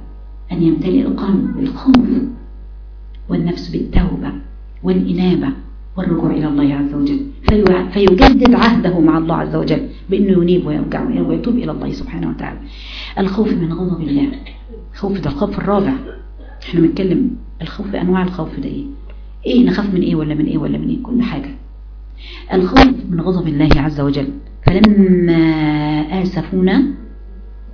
أن يمتلئ القلب بالخوف والنفس بالتوبة والإنابة والرجوع إلى الله عز وجل. في- فيجدد عهده مع الله عز وجل بأنه ينيب ويرجع ويتوب إلى الله سبحانه وتعالى. الخوف من غضب الله. خوف ده الخوف الرابع. إحنا بنتكلم الخوف أنواع الخوف ده إيه؟ إيه نخاف من إيه ولا من إيه ولا من إيه؟ كل حاجة. الخوف من غضب الله عز وجل. فلما آسفونا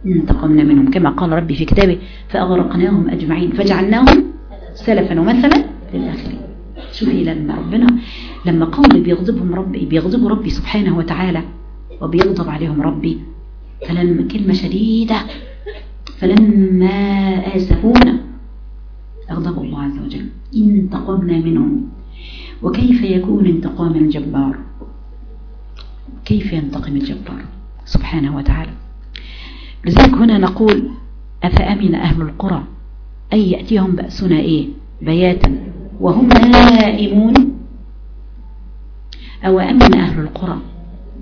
انتقمنا منهم. كما قال ربي في كتابه فأغرقناهم أجمعين فجعلناهم سلفا ومثلا للآخرين. شوفي لما ربنا لما قوم بيغضبهم ربي بيغضبوا ربي سبحانه وتعالى وبيغضب عليهم ربي فلما كلمة شديدة فلما آسفونا أغضب الله عز وجل. انتقمنا منهم. وكيف يكون انتقام الجبار؟ كيف ينتقم الجبار؟ سبحانه وتعالى. لذلك هنا نقول أفأمن أهل القرى أن يأتيهم بأسنا إيه؟ بياتا. وهم نائمون. أو أمن أهل القرى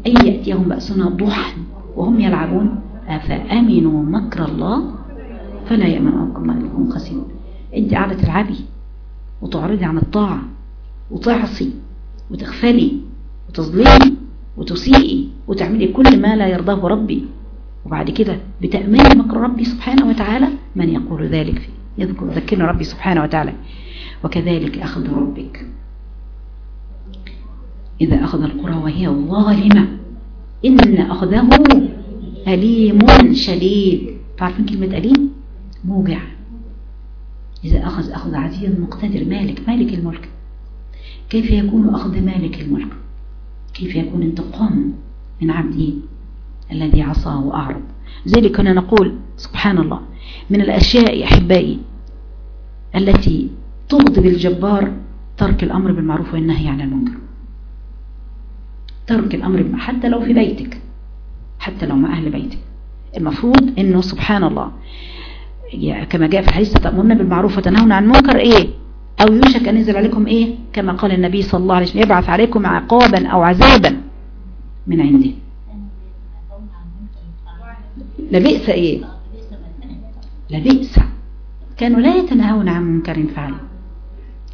أن يأتيهم بأسنا ضحى وهم يلعبون؟ أفأمنوا مكر الله فلا يأمن مكر الله هم خاسرون. أنت قاعدة تلعبي وتعرضي عن الطاعة وتعصي وتغفلي وتظلمي وتسيئي وتعملي كل ما لا يرضاه ربي. وبعد كده بتأمين مكر ربي سبحانه وتعالى من يقول ذلك فيه. يذكر ذكرنا ربي سبحانه وتعالى. وكذلك أخذ ربك. إذا أخذ القرى وهي ظالمة إن أخذه أليم شديد. تعرفين كلمة أليم؟ موجع. إذا أخذ أخذ عزيز مقتدر مالك مالك الملك. كيف يكون أخذ مالك الملك؟ كيف يكون انتقام من عبده؟ الذي عصاه وأعرض. ذلك كنا نقول سبحان الله من الأشياء يا أحبائي التي تغضب الجبار ترك الأمر بالمعروف والنهي عن المنكر. ترك الأمر حتى لو في بيتك حتى لو مع أهل بيتك. المفروض أنه سبحان الله كما جاء في الحديث تأمرون بالمعروف وتنهون عن المنكر إيه؟ أو يوشك أن ينزل عليكم إيه؟ كما قال النبي صلى الله عليه وسلم يبعث عليكم عقابا أو عذابا من عنده. لبئس إيه؟ لبئس. كانوا لا يتناهون عن منكر فعل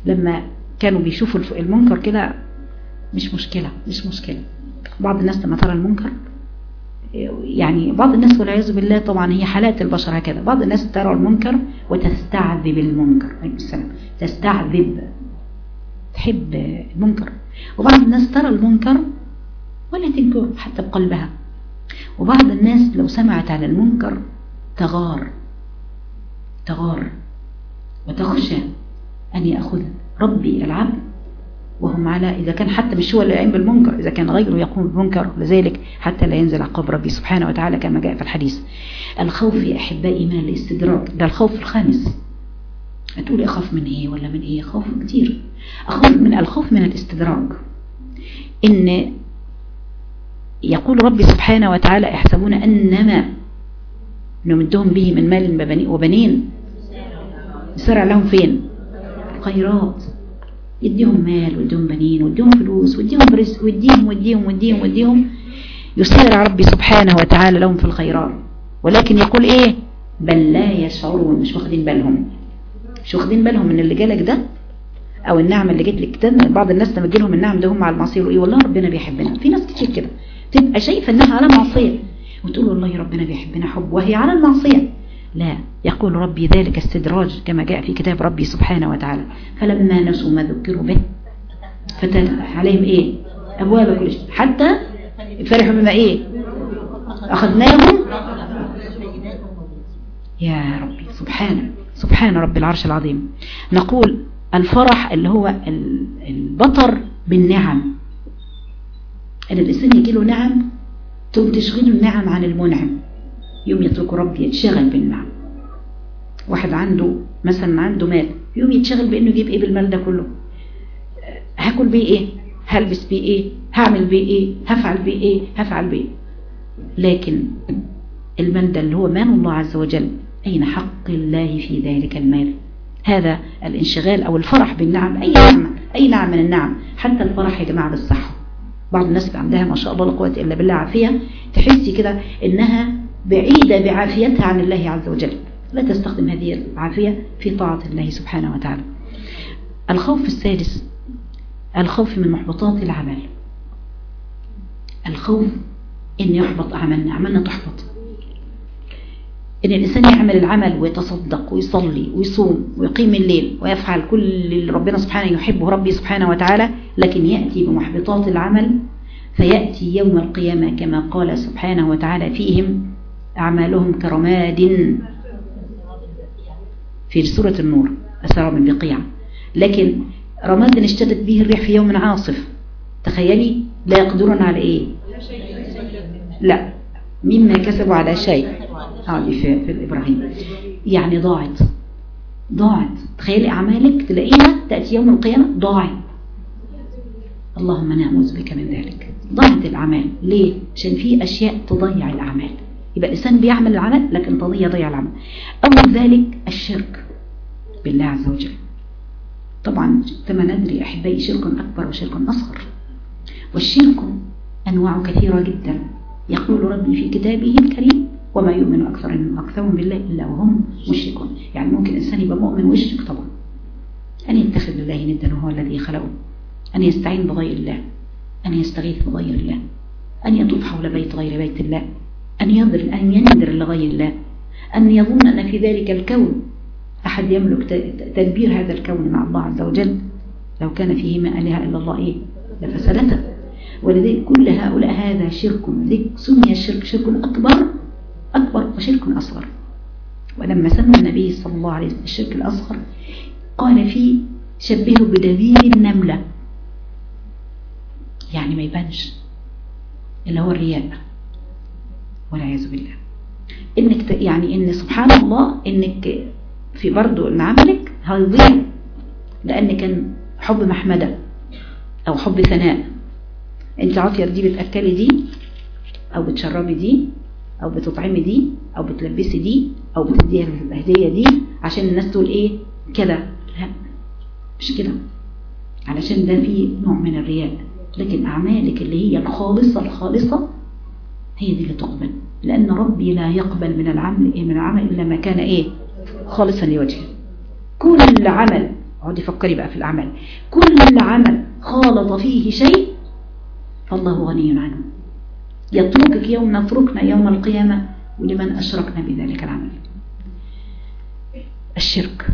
لما كانوا بيشوفوا المنكر كده مش مشكلة مش مشكلة. بعض الناس لما ترى المنكر يعني بعض الناس والعياذ بالله طبعا هي حالات البشر هكذا. بعض الناس ترى المنكر وتستعذب المنكر السلام. تستعذب تحب المنكر. وبعض الناس ترى المنكر ولا تنكره حتى بقلبها وبعض الناس لو سمعت على المنكر تغار تغار وتخشى أن يأخذ ربي العبد وهم على إذا كان حتى مش هو اللي بالمنكر إذا كان غيره يقوم بالمنكر لذلك حتى لا ينزل عقاب ربي سبحانه وتعالى كما جاء في الحديث. الخوف يا أحبائي من الاستدراك ده الخوف الخامس. هتقولي أخاف من إيه ولا من إيه؟ خوف كتير. أخاف من الخوف من الاستدراك. إن يقول ربي سبحانه وتعالى يحسبون أنما نمدهم به من مال وبنين. يسرع لهم فين؟ الخيرات. يديهم مال ويديهم بنين ويديهم فلوس ويديهم رزق ويديهم ويديهم ويديهم ويديهم. يسارع ربي سبحانه وتعالى لهم في الخيرات. ولكن يقول إيه؟ بل لا يشعرون. مش واخدين بالهم. مش واخدين بالهم من اللي جالك ده؟ أو النعمه اللي جت لك ده؟ بعض الناس لما تجيلهم النعم ده هم على المعصيه يقولوا إيه؟ والله ربنا بيحبنا. في ناس كتير كده. تبقى شايفة إنها على معصية. وتقول والله ربنا بيحبنا حب وهي على المعصية. لا يقول ربي ذلك استدراج كما جاء في كتاب ربي سبحانه وتعالى. فلما نسوا ما ذكروا به فتح عليهم إيه؟ ابواب كل شيء حتى فرحوا بما إيه؟ أخذناهم. يا ربي سبحانه سبحان رب العرش العظيم. نقول الفرح اللي هو البطر بالنعم. أن الإنسان يجي له نعم تقوم تشغله النعم عن المنعم. يوم يترك ربي يتشغل بالنعم. واحد عنده مثلا عنده مال يوم يتشغل بأنه يجيب إيه بالمال ده كله؟ هاكل بيه إيه؟ هلبس بيه إيه؟ هعمل بيه إيه؟ هفعل بيه إيه؟ هفعل بيه لكن المال ده اللي هو مال الله عز وجل أين حق الله في ذلك المال؟ هذا الانشغال أو الفرح بالنعم. أي نعمة أي نعم من النعم. حتى الفرح يا جماعة بالصحة. بعض الناس عندها ما شاء الله لا قوة إلا بالله عافية تحسي كده إنها بعيدة بعافيتها عن الله عز وجل. لا تستخدم هذه العافية في طاعة الله سبحانه وتعالى. الخوف السادس الخوف من محبطات العمل. الخوف إن يحبط اعمالنا اعمالنا تحبط. إن الإنسان يعمل العمل ويتصدق ويصلي ويصوم ويقيم الليل ويفعل كل اللي ربنا سبحانه يحبه ربي سبحانه وتعالى لكن يأتي بمحبطات العمل فيأتي يوم القيامة كما قال سبحانه وتعالى فيهم أعمالهم كرماد. في سورة النور أسرى من بقيع لكن رماد اشتدت به الريح في يوم عاصف. تخيلي لا يقدرون على إيه؟ لا مما كسبوا على شيء. هذه في, في الإبراهيم يعني ضاعت. ضاعت. تخيلي أعمالك تلاقيها تأتي يوم القيامة ضاعت. اللهم نعوذ بك من ذلك. ضاعت الأعمال. ليه؟ عشان في أشياء تضيع الأعمال. يبقى الإنسان بيعمل العمل لكن تضيع ضيع العمل. أول ذلك الشرك بالله عز وجل. طبعا كما ندري أحبائي شرك أكبر وشرك أصغر. والشرك أنواع كثيرة جدا. يقول ربي في كتابه الكريم وما يؤمن أكثر أكثرهم بالله إلا وهم مشركون. يعني ممكن إنسان يبقى مؤمن ويشرك طبعا. أن يتخذ الله ندا وهو الذي خلقه. أن يستعين بغير الله. أن يستغيث بغير الله. أن يطوف حول بيت غير بيت الله. أن ينذر أن ينذر لغير الله. أن يظن أن في ذلك الكون أحد يملك تدبير هذا الكون مع الله عز وجل. لو كان فيه ما آلهة إلا الله إيه؟ لفسدته. ولذلك كل هؤلاء هذا شرك سمي الشرك شرك أكبر. أكبر وشرك أصغر. ولما سمى النبي صلى الله عليه وسلم الشرك الأصغر قال فيه شبهه بدبيب النملة. يعني ما يبانش اللي هو الرياء والعياذ بالله. إنك يعني إن سبحان الله إنك في برضو إن عملك هيضيع لأن كان حب محمدة أو حب ثناء. أنت عافية دي بتأكلي دي أو بتشربي دي؟ أو بتطعمي دي أو بتلبسي دي أو بتديها الهدية دي عشان الناس تقول إيه؟ كده. لا مش كده. علشان ده فيه نوع من الرياء. لكن أعمالك اللي هي الخالصة الخالصة هي دي اللي تقبل. لأن ربي لا يقبل من العمل من العمل إلا ما كان إيه؟ خالصا لوجهه. كل عمل اقعدي فكري بقى في الأعمال. كل عمل خالط فيه شيء فالله غني عنه. يتركك يوم نتركنا يوم القيامة ولمن أشركنا بذلك العمل. الشرك.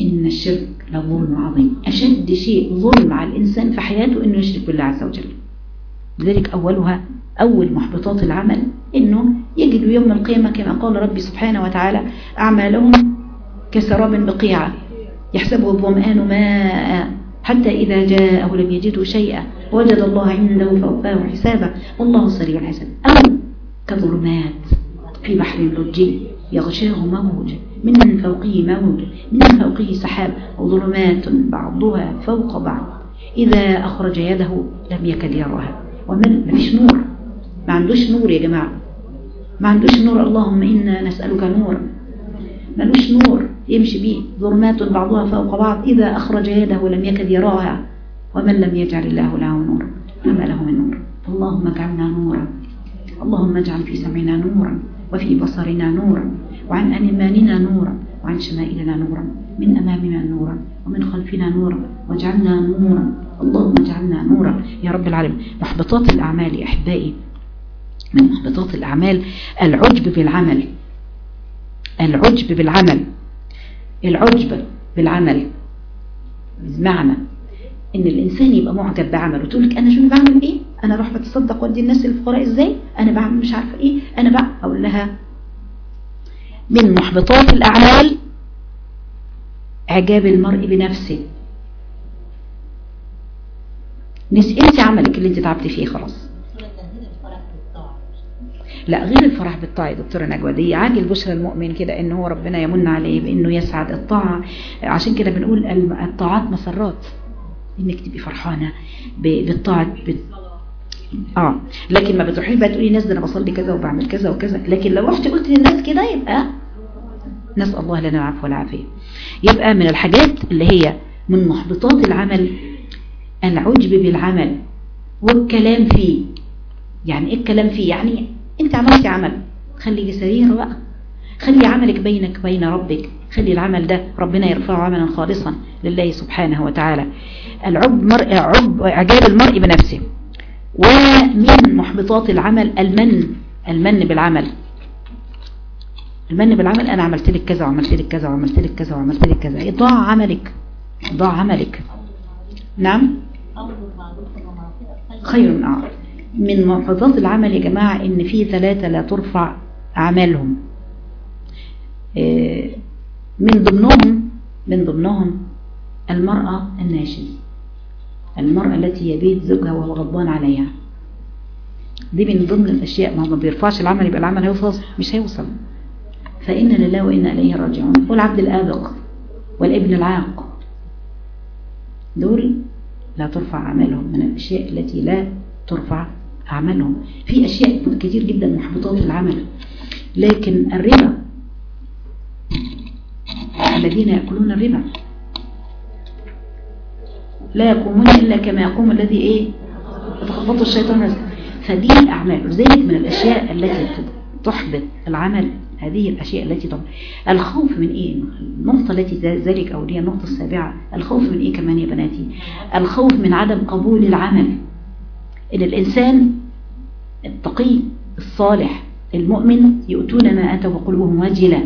إن الشرك لظلم عظيم. أشد شيء ظلم على الإنسان في حياته إنه يشرك بالله عز وجل. لذلك أولها أول محبطات العمل إنه يجد يوم القيامة كما قال ربي سبحانه وتعالى أعمالهم كسراب بقيعة يحسبه الظمآن ماء. حتى إذا جاءه لم يجده شيئا. وجد الله عنده فوفاه حسابه والله سريع الحساب. أو كظلمات في بحر لجي يغشاه موج. من فوقه موج. من فوقه سحاب. وظلمات بعضها فوق بعض. إذا أخرج يده لم يكد يراها. ومن مفيش نور. ما عندوش نور يا جماعة. ما عندوش نور. اللهم إنا نسألك نورا. ملوش نور. يمشي به ظلمات بعضها فوق بعض إذا أخرج يده لم يكد يراها ومن لم يجعل الله له نورا فما له من نور. اللهم اجعلنا نورا. اللهم اجعل في سمعنا نورا وفي بصرنا نورا وعن أيماننا نورا وعن شمائلنا نورا من أمامنا نورا ومن خلفنا نورا. واجعلنا نورا. اللهم اجعلنا نورا. يا رب العالمين. محبطات الأعمال يا أحبائي من محبطات الأعمال العجب بالعمل العجب بالعمل. العجب بالعمل. بمعنى إن الإنسان يبقى معجب بعمله. تقول لك أنا شو بعمل إيه؟ أنا أروح بتصدق وأدي الناس الفقراء إزاي؟ أنا بعمل مش عارفة إيه. أنا بقى أقول لها من محبطات الأعمال إعجاب المرء بنفسه. انسي عملك اللي أنت تعبتي فيه خلاص. لا غير الفرح بالطاعة يا دكتورة نجوى. دي عاجل بشرى المؤمن كده ان هو ربنا يمن عليه بإنه يسعد الطاعة. عشان كده بنقول الطاعات مسرات. إنك تبقي فرحانة بالطاعة. آه. لكن ما بتروحي بقى تقولي الناس ده أنا بصلي كذا وبعمل كذا وكذا. لكن لو رحت قلت للناس كده يبقى نسأل الله لنا العفو والعافية. يبقى من الحاجات اللي هي من محبطات العمل العجب بالعمل. والكلام فيه. يعني إيه الكلام فيه؟ يعني انت عملتي عمل. خلي سرير بقى. خلي عملك بينك وبين ربك. خلي العمل ده ربنا يرفعه عملا خالصا لله سبحانه وتعالى. العب مرء عب إعجاب المرء بنفسه. ومن محبطات العمل المن. المن بالعمل. المن بالعمل أنا عملت لك كذا وعملت لك كذا وعملت لك كذا وعملت لك كذا. ضاع عملك. ضاع عملك. نعم؟ خير من أعرف. من محبطات العمل يا جماعة إن في ثلاثة لا ترفع أعمالهم. إيه، من ضمنهم من ضمنهم المرأة الناشز المرأة التي يبيت زوجها وهو غضبان عليها. دي من ضمن الأشياء ما هو ما بيرفعش العمل يبقى العمل هيوصل مش هيوصل. فإن لله وإنا إليه راجعون. والعبد الآبق والابن العاق. دول لا ترفع أعمالهم من الأشياء التي لا ترفع أعمالهم في أشياء كتير جدا محبطات العمل. لكن الربا الذين يأكلون الربا. لا يقومون إلا كما يقوم الذي إيه؟ يتخبطه الشيطان فدي الأعمال. لذلك من الأشياء التي تحبط العمل. هذه الأشياء التي تحبط. الخوف من إيه؟ النقطة التي ذلك أو هي النقطة السابعة. الخوف من إيه كمان يا بناتي؟ الخوف من عدم قبول العمل. إن الإنسان التقي الصالح المؤمن يؤتون ما أتوا وقلوبهم وجلة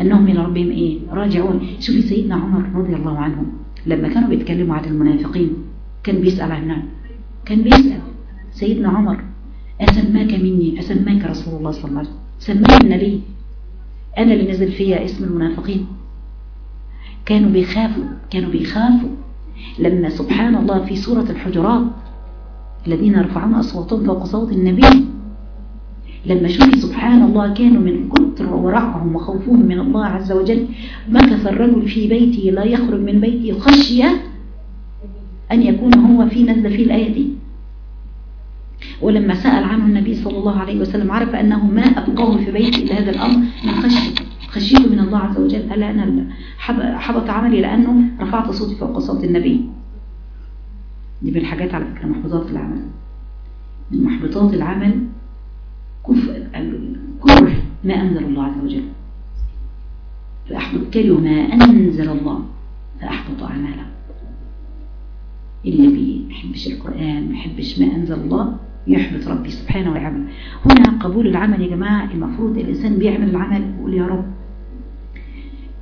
أنهم إلى ربهم إيه؟ راجعون. شوفي سيدنا عمر رضي الله عنه لما كانوا بيتكلموا عن المنافقين كان بيسأل عنهم كان بيسأل سيدنا عمر أسماك مني؟ أسماك رسول الله صلى الله عليه وسلم. سماني النبي. أنا اللي نزل فيها اسم المنافقين. كانوا بيخافوا كانوا بيخافوا. لما سبحان الله في سورة الحجرات الذين يرفعون أصواتهم فوق صوت النبي. لما شوفي سبحان الله كانوا من كتر ورعهم وخوفهم من الله عز وجل مكث الرجل في بيته لا يخرج من بيته خشية أن يكون هو في نزل فيه الآية. دي ولما سأل عنه النبي صلى الله عليه وسلم عرف أنه ما أبقاه في بيته إلا هذا الأمر؟ من خشية. خشيته من الله عز وجل. ألا أنا حبط عملي لأنه رفعت صوتي فوق صوت النبي. دي من الحاجات على فكرة محبطات العمل. من محبطات العمل كفر ما أنزل الله عز وجل. فأحبط كره ما أنزل الله فأحبط أعماله. اللي بيحبش القرآن ما يحبش ما أنزل الله يحبط ربي سبحانه وتعالى. هنا قبول العمل يا جماعة المفروض الإنسان بيعمل العمل يقول يا رب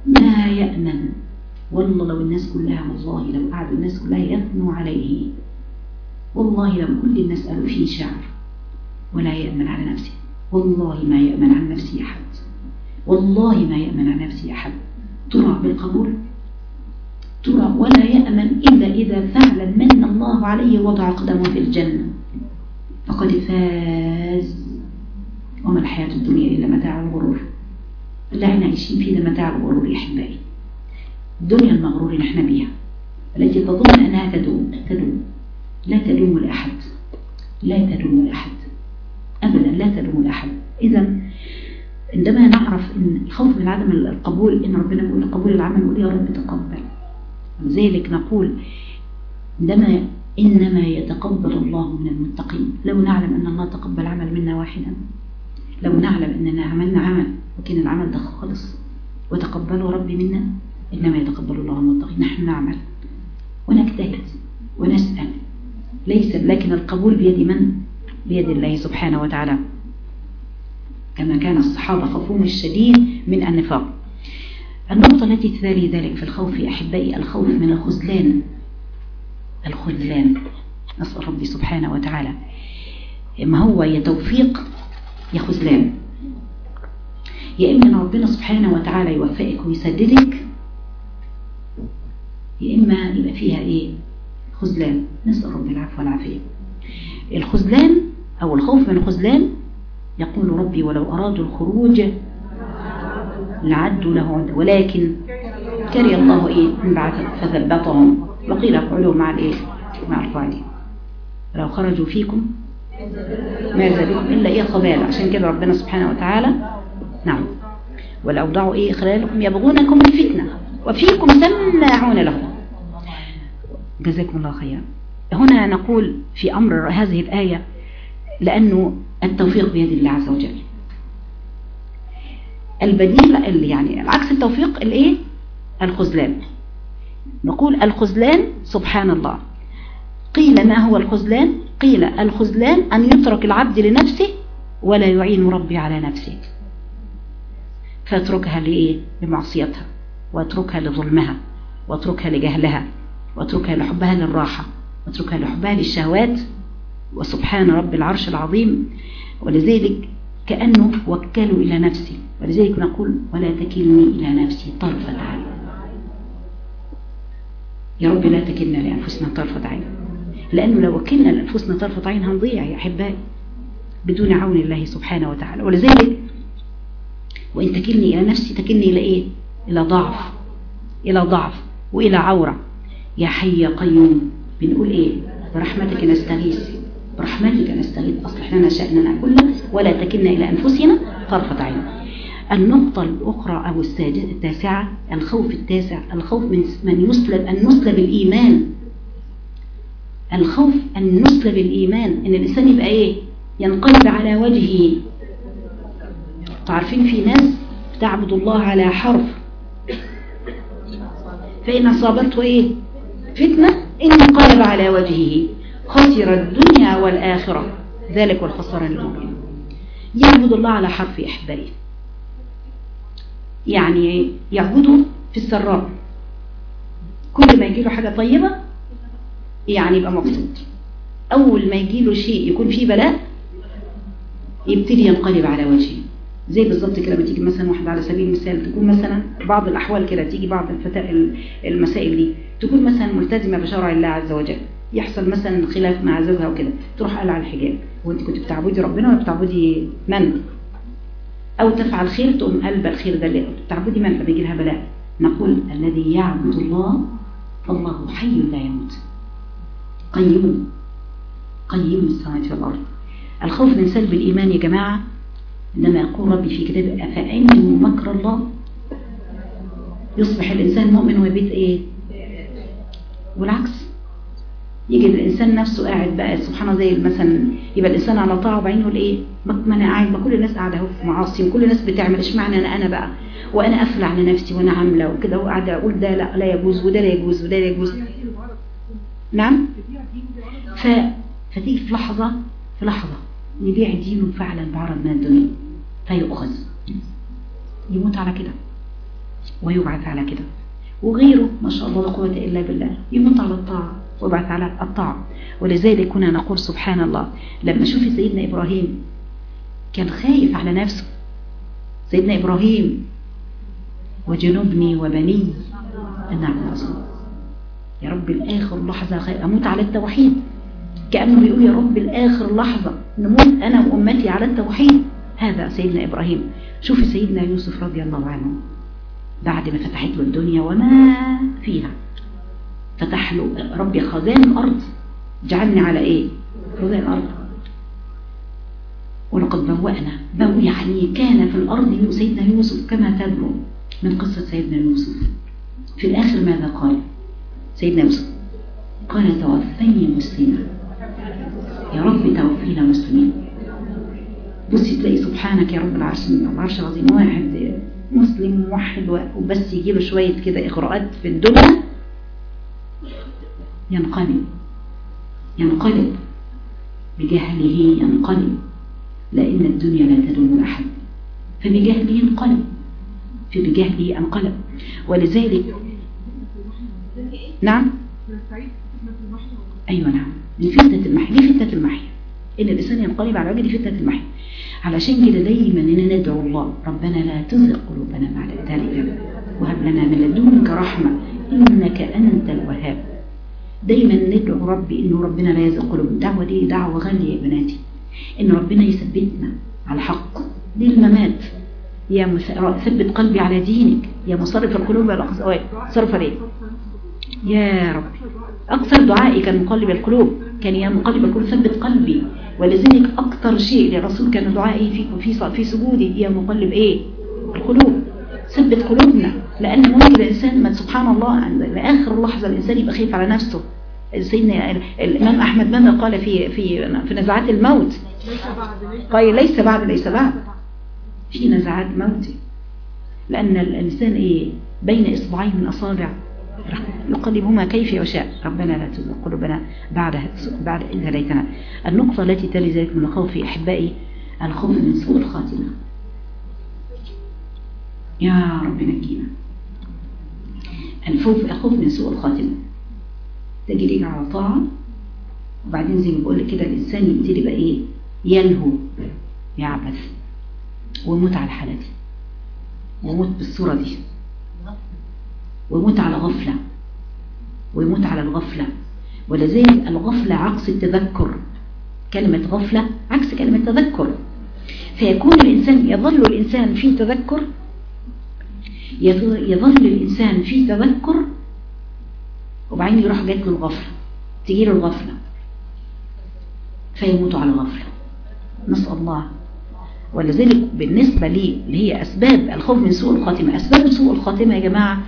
ما يأمن والله لو الناس كلها والله لو قعدوا الناس كلها يثنوا عليه والله لو كل الناس قالوا فيه شعر ولا يأمن على نفسه. والله ما يأمن عن نفسي أحد. والله ما يأمن عن نفسي أحد. ترى بالقبول؟ ترى ولا يأمن إلا إذا فعلا من الله عليه وضع قدمه في الجنة. فقد فاز. وما الحياة الدنيا إلا متاع الغرور. اللي إحنا عايشين فيه ده متاع الغرور يا أحبائي. الدنيا المغرور نحن بيها التي تظن أنها تدوم تدوم. لا تدوم لأحد لا تدوم لأحد أبدا لا تدوم لأحد إذا عندما نعرف أن الخوف من عدم القبول إن ربنا يقول قبول العمل نقول يا رب تقبل. لذلك نقول عندما إنما يتقبل الله من المتقين. لو نعلم أن الله تقبل عمل منا واحدا لو نعلم أننا عملنا عمل وكان العمل ده خالص وتقبله ربي منا إنما يتقبل الله المتقين نحن نعمل ونجتهد ونسأل. ليس لكن القبول بيد من؟ بيد الله سبحانه وتعالى. كما كان الصحابة خوفهم الشديد من النفاق. النقطة التي تتالي ذلك في الخوف أحبائي الخوف من الخذلان. الخذلان. نسأل ربي سبحانه وتعالى. إما هو يا توفيق يا خذلان؟ يا إما أن ربنا سبحانه وتعالى يوفقك ويسددك يا إما يبقى فيها إيه؟ خذلان. نسأل ربي العفو والعافية. الخذلان أو الخوف من الخذلان يقول ربي ولو أرادوا الخروج لعدوا له عدة. ولكن كره الله إيه؟ من بعد فثبتهم وقيل اقعدوا مع الإيه؟ مع القاعدين لو خرجوا فيكم ما يزالكم إلا إيه؟ خبال عشان كده ربنا سبحانه وتعالى نعم. والأوضاع إيه؟ خلالكم يبغونكم الفتنة. وفيكم سماعون لهم جزاكم الله خيرا. هنا نقول في أمر هذه الآية لأنه التوفيق بيد الله عز وجل. البديل يعني العكس التوفيق الإيه؟ الخذلان. نقول الخذلان سبحان الله. قيل ما هو الخذلان؟ قيل الخذلان أن يترك العبد لنفسه ولا يعين ربي على نفسه. فاتركها لإيه؟ لمعصيتها واتركها لظلمها واتركها لجهلها. واتركها لحبها للراحة واتركها لحبها للشهوات وسبحان رب العرش العظيم. ولذلك كأنه وكلوا إلى نفسي. ولذلك نقول ولا تكلني إلى نفسي طرفة عين. يا رب لا تكلنا لأنفسنا طرفة عين. لأنه لو وكلنا لأنفسنا طرفة عين هنضيع يا أحبائي بدون عون الله سبحانه وتعالى. ولذلك وإن تكلني إلى نفسي تكلني إلى إيه؟ إلى ضعف إلى ضعف وإلى عورة. يا حي يا قيوم. بنقول إيه؟ برحمتك نستغيث. برحمتك نستغيث. أصلح لنا شأننا كله ولا تكلنا إلى أنفسنا طرفة عين. النقطة الأخرى أو التاسعة الخوف التاسع الخوف من من يسلب أن نسلب الإيمان. الخوف أن نسلب الإيمان إن الإنسان يبقى إيه؟ ينقلب على وجهه. تعرفين في ناس تعبد الله على حرف. فإن أصابته إيه؟ فتنة انقلب على وجهه خسر الدنيا والآخرة. ذلك والخسران المبين يعبد الله على حرف إحبائه يعني يعبده في السراء. كل ما يجيله حاجة طيبة يعني يبقى مبسوط. أول ما يجيله شيء يكون فيه بلاء يبتدي ينقلب على وجهه. زي بالظبط كده لما تيجي مثلا واحدة على سبيل المثال تكون مثلا بعض الأحوال كده تيجي بعض المسائل دي تكون مثلا ملتزمة بشرع الله عز وجل يحصل مثلا خلاف مع زوجها وكده تروح قلع الحجاب. وأنت كنت بتعبدي ربنا ولا بتعبدي من؟ أو تفعل خير تقوم قلب الخير ده اللي بتعبدي من فبيجي لها بلاء. نقول الذي يعبد الله فالله حي لا يموت. قيوم. قيوم السماوات والأرض. الخوف من سلب الإيمان يا جماعة إنما يقول ربي في كتابه أفأمنوا مكر الله؟ يصبح الإنسان مؤمن ويبيت إيه؟ والعكس. يجي الإنسان نفسه قاعد بقى سبحان الله زي مثلا يبقى الإنسان على طاعة بعينه الإيه ما أنا قاعد ما كل الناس قاعدة في معاصي وكل الناس بتعمل اشمعنى أنا أنا بقى؟ وأنا أفلع على نفسي وأنا عاملة وكده وقاعدة أقول ده لا لا يجوز وده لا يجوز وده لا يجوز. نعم؟ ف... فتيجي في لحظة في لحظة يبيع دينه فعلا بعرض من الدنيا. فيؤخذ. يموت على كده. ويبعث على كده. وغيره ما شاء الله لا قوة إلا بالله. يموت على الطاعة ويبعث على الطاعة. ولذلك كنا نقول سبحان الله لما شوفي سيدنا إبراهيم كان خايف على نفسه. سيدنا إبراهيم وجنوبني وبني أن نعبد يا رب الآخر لحظة خير أموت على التوحيد. كأنه بيقول يا رب الآخر لحظة نموت أنا وأمتي على التوحيد. هذا سيدنا إبراهيم. شوفي سيدنا يوسف رضي الله عنه. بعد ما فتحت له الدنيا وما فيها. فتح له ربي خزان الأرض. جعلني على إيه؟ خزان الأرض. ولقد بوأنا. بو يعني كان في الأرض سيدنا يوسف كما تدعو. من قصة سيدنا يوسف. في الآخر ماذا قال؟ سيدنا يوسف قال توفني مسلما يا رب توفينا مسلمين بصي تلاقي سبحانك يا رب العرش العرش العظيم. واحد مسلم موحد وبس يجيله شوية كده إغراءات في الدنيا ينقلب. ينقلب. بجهله ينقلب. لأن الدنيا لا تدوم أحد. فبجهله ينقلب. فبجهله انقلب ولذلك نعم؟ أيوة نعم. دي فتنة المحيا دي فتنة المحيا. إن الإنسان ينقلب على وجه دي فتنة المحيا علشان كده دايما إننا ندعو الله ربنا لا تزغ قلوبنا بعد هديتنا وهب لنا من لدنك رحمة إنك أنت الوهاب. دايما ندعو ربي إنه ربنا لا يزغ قلوبنا. الدعوة دي دعوة غالية يا بناتي. إن ربنا يثبتنا على الحق للممات. يا ثبت قلبي على دينك. يا مصرف القلوب والأقصى صرف ليه يا رب أكثر دعائي كان مقلب القلوب. كان يا مقلب القلوب ثبت قلبي. ولذلك أكثر شيء للرسول كان دعائي في في في سجودي يا مقلب إيه؟ القلوب. ثبت قلوبنا. لأن ممكن الإنسان ما سبحان الله عند آخر لحظة الإنسان يبقى خايف على نفسه. سيدنا الإمام أحمد ماذا قال في في في نزعات الموت؟ قال ليس بعد ليس بعد. في نزعات موت لأن الإنسان إيه؟ بين إصبعين من أصابع. يقلبهما كيف يشاء. ربنا لا تزغ قلوبنا بعد بعد إذ هديتنا. النقطة التي تلي ذلك من الخوف أحبائي الخوف من سوء الخاتمة. يا رب نجينا. الخوف الخوف من سوء الخاتمة. تجري على طاعة وبعدين زي ما بقول كده الإنسان يبتدي بقى إيه؟ يلهو يعبث ويموت على الحالة دي ويموت بالصورة دي. ويموت على غفلة. ويموت على الغفلة. ولذلك الغفلة عكس التذكر. كلمة غفلة عكس كلمة تذكر. فيكون الإنسان يظل الإنسان في تذكر؟ يظل الإنسان في تذكر؟ وبعدين يروح جات له الغفلة. تجي له الغفلة. فيموت على غفلة. نسأل الله. ولذلك بالنسبة لي اللي هي أسباب الخوف من سوء الخاتمة. أسباب سوء الخاتمة يا جماعة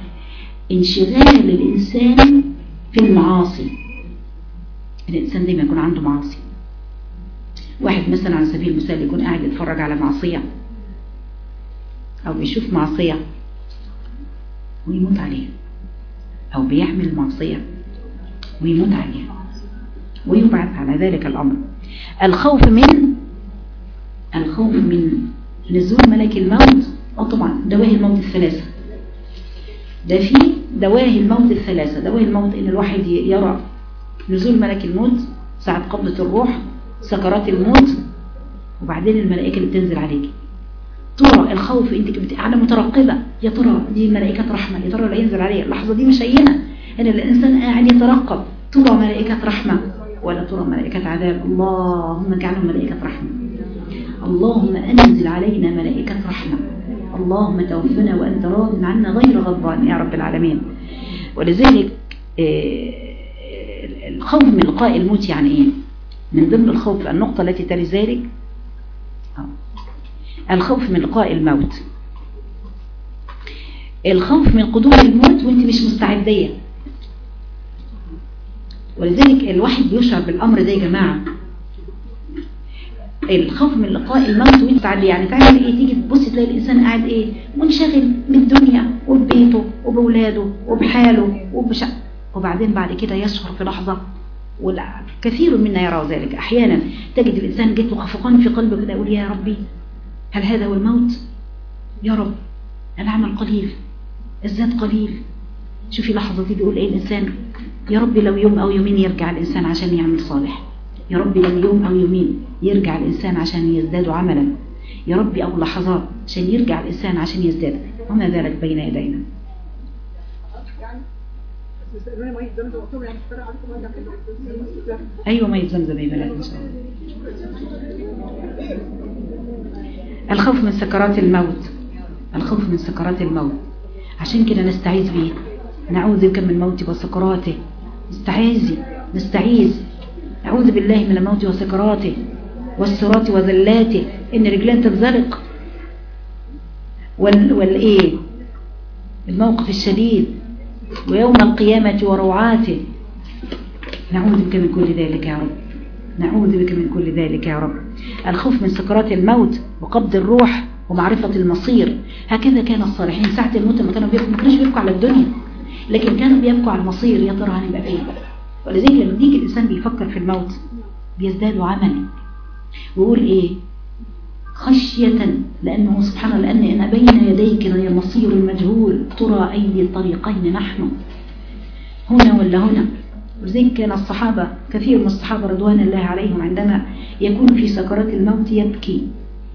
انشغال الإنسان في المعاصي. الإنسان دايما يكون عنده معاصي. واحد مثلا على سبيل المثال يكون قاعد يتفرج على معصية أو بيشوف معصية ويموت عليها أو بيعمل معصية ويموت عليها ويبعث على ذلك الأمر. الخوف من الخوف من نزول ملك الموت. آه طبعا دواهي الموت الثلاثة. ده في دواهي الموت الثلاثة. دواهي الموت إن الواحد يرى نزول ملك الموت ساعة قبضة الروح سكرات الموت وبعدين الملائكة اللي بتنزل عليك. ترى الخوف انت قاعدة مترقبة. يا ترى دي ملائكة رحمة يا ترى اللي ينزل عليه اللحظة دي مش هينة إن الإنسان قاعد يترقب. ترى ملائكة رحمة ولا ترى ملائكة عذاب. اللهم اجعلهم ملائكة رحمة. اللهم أنزل علينا ملائكة رحمة. اللهم توفنا وأنت راض عنا غير غضبان يا رب العالمين. ولذلك الخوف من لقاء الموت يعني إيه؟ من ضمن الخوف النقطة التي تلي ذلك الخوف من لقاء الموت. الخوف من قدوم الموت وأنت مش مستعدية ولذلك الواحد بيشعر بالأمر ده يا جماعة. الخوف من لقاء الموت وانت يعني تعمل إيه تيجي تبص تلاقي الإنسان قاعد إيه منشغل بالدنيا وببيته وبولاده وبحاله وبش وبعدين بعد كده يشعر في لحظة. كثير منا يرى ذلك. أحيانا تجد الإنسان جت له خفقان في قلبه كده يقول يا ربي هل هذا هو الموت؟ يا رب العمل قليل الزاد قليل. شوفي لحظة دي بيقول إيه الإنسان يا رب لو يوم أو يومين يرجع الإنسان عشان يعمل صالح. يا رب لو يوم أو يومين يرجع الإنسان عشان يزداد عملا. يا رب أو لحظات عشان يرجع الإنسان عشان يزداد. وما ذلك بين يدينا؟ أيوه ما يتزمزم يا إن شاء الله. الخوف من سكرات الموت. الخوف من سكرات الموت. عشان كده نستعيذ به نعوذ بك من الموت وسكراته. نستعيذ نستعيذ. أعوذ بالله من الموت وسكراته والسرات وذلاته. إن رجلان تنزلق وال... والإيه؟ الموقف الشديد. ويوم القيامة وروعاته. نعوذ بك من كل ذلك يا رب. نعوذ بك من كل ذلك يا رب. الخوف من سكرات الموت وقبض الروح ومعرفة المصير. هكذا كان الصالحين. ساعة الموت ما كانوا بيبكوا ما كانوش بيبكوا على الدنيا. لكن كانوا بيبكوا على المصير. يا ترى هنبقى فين؟ ولذلك لما يجي الإنسان بيفكر في الموت بيزداد عمل ويقول إيه؟ خشية لأنه سبحانه لأن أنا بين يديك غير مصير المجهول ترى أي الطريقين نحن. هنا ولا هنا؟ وزي كان الصحابة كثير من الصحابة رضوان الله عليهم عندما يكون في سكرات الموت يبكي.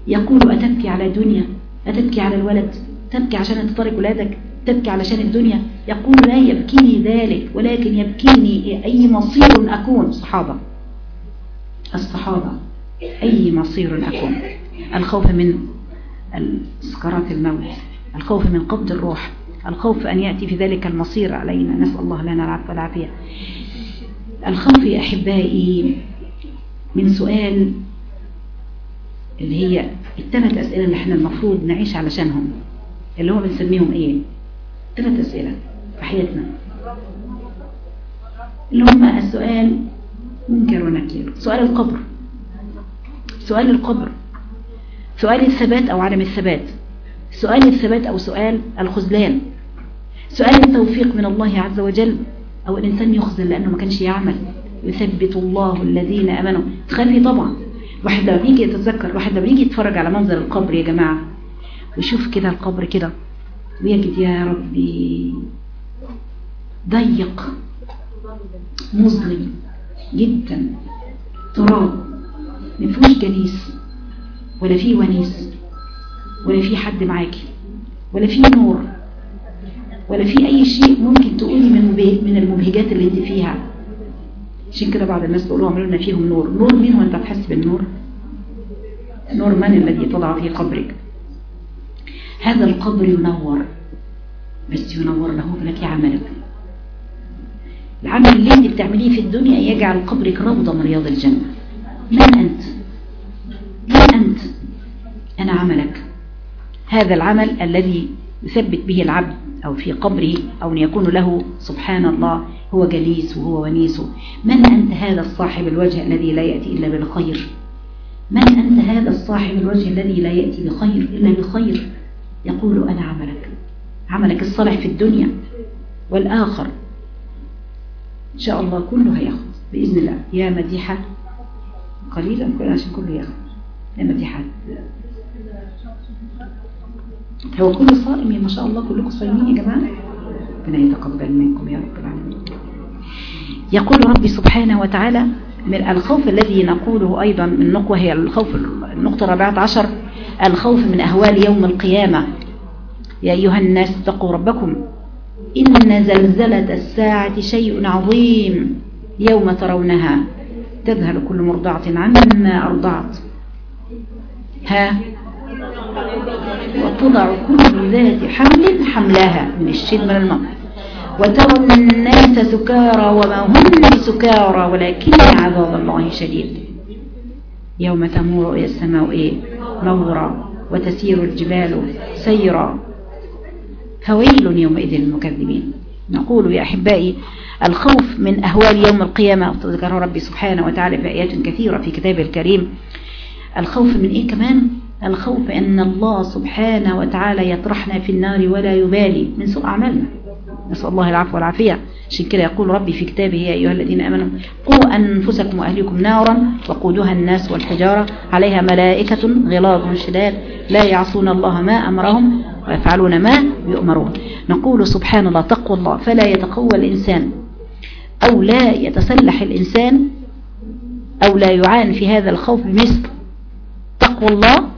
يقول أتبكي على الدنيا؟ أتبكي على الولد؟ تبكي عشان تطرق ولادك؟ تبكي علشان الدنيا. يقول لا يبكيني ذلك ولكن يبكيني أي مصير أكون. صحابة الصحابة. أي مصير أكون. الخوف من سكرات الموت. الخوف من قبض الروح. الخوف أن يأتي في ذلك المصير علينا. نسأل الله لنا العفو والعافية. الخوف يا أحبائي من سؤال اللي هي الثلاث أسئلة اللي إحنا المفروض نعيش علشانهم. اللي هو بنسميهم إيه؟ ثلاث أسئلة في حياتنا اللي هم السؤال منكر ونكير. سؤال القبر. سؤال القبر. سؤال الثبات أو عدم الثبات. سؤال الثبات أو سؤال الخذلان. سؤال التوفيق من الله عز وجل أو الإنسان يخذل لأنه ما كانش يعمل. يثبت الله الذين أمنوا. تخلي طبعا. واحد لما يجي يتذكر واحد لما يجي يتفرج على منظر القبر يا جماعة ويشوف كده القبر كده. ويجد يا ربي. ضيق مظلم جدا. تراب ما فيهوش جليس ولا فيه ونيس ولا فيه حد معاكي ولا فيه نور ولا فيه أي شيء ممكن تقولي من من المبهجات اللي انت فيها. عشان كده بعض الناس تقولوا عملوا لنا فيهم نور. نور مين وانت هتحس بالنور؟ نور من الذي طلع في قبرك؟ هذا القبر ينور بس ينور له لك عملك العمل اللي انت بتعمليه في الدنيا يجعل قبرك روضة من رياض الجنة. من أنت؟ من أنت؟ أنا عملك. هذا العمل الذي يثبت به العبد أو في قبره أو أن يكون له سبحان الله هو جليس وهو ونيس. من أنت هذا الصاحب الوجه الذي لا يأتي إلا بالخير؟ من أنت هذا الصاحب الوجه الذي لا يأتي بخير إلا بخير؟ يقول أنا عملك عملك الصالح في الدنيا والآخر. إن شاء الله كله هياخد بإذن الله. يا مديحة قليلا كل عشان كله ياخد. يا مديحة هو كله صائم يا ما شاء الله؟ كلكم صايمين يا جماعة؟ ربنا يتقبل منكم يا رب العالمين. يقول ربي سبحانه وتعالى من الخوف الذي نقوله أيضا من نقوة هي الخوف النقطة الرابعة عشر الخوف من أهوال يوم القيامة. يا أيها الناس اتقوا ربكم. إن زلزلة الساعة شيء عظيم يوم ترونها. تذهل كل مرضعة عما أرضعت. ها؟ وتضع كل ذات حمل حملها من الشد من الماء. وترى الناس سكارى وما هم بسكارى ولكن عذاب الله شديد. يوم تمور السماء إيه؟ مورا وتسير الجبال سيرا. فويل يومئذ للمكذبين. نقول يا أحبائي الخوف من أهوال يوم القيامة ذكره ربي سبحانه وتعالى في آيات كثيرة في كتابه الكريم. الخوف من إيه كمان؟ الخوف أن الله سبحانه وتعالى يطرحنا في النار ولا يبالي من سوء أعمالنا. نسأل الله العفو والعافية. عشان كده يقول ربي في كتابه يا أيها الذين أمنوا قوا أنفسكم وأهلكم نارا وقودها الناس والحجارة. عليها ملائكة غلاظ شداد. لا يعصون الله ما أمرهم ويفعلون ما يؤمرون. نقول سبحان الله تقوى الله. فلا يتقوى الإنسان أو لا يتسلح الإنسان أو لا يعان في هذا الخوف بمثل. تقوى الله.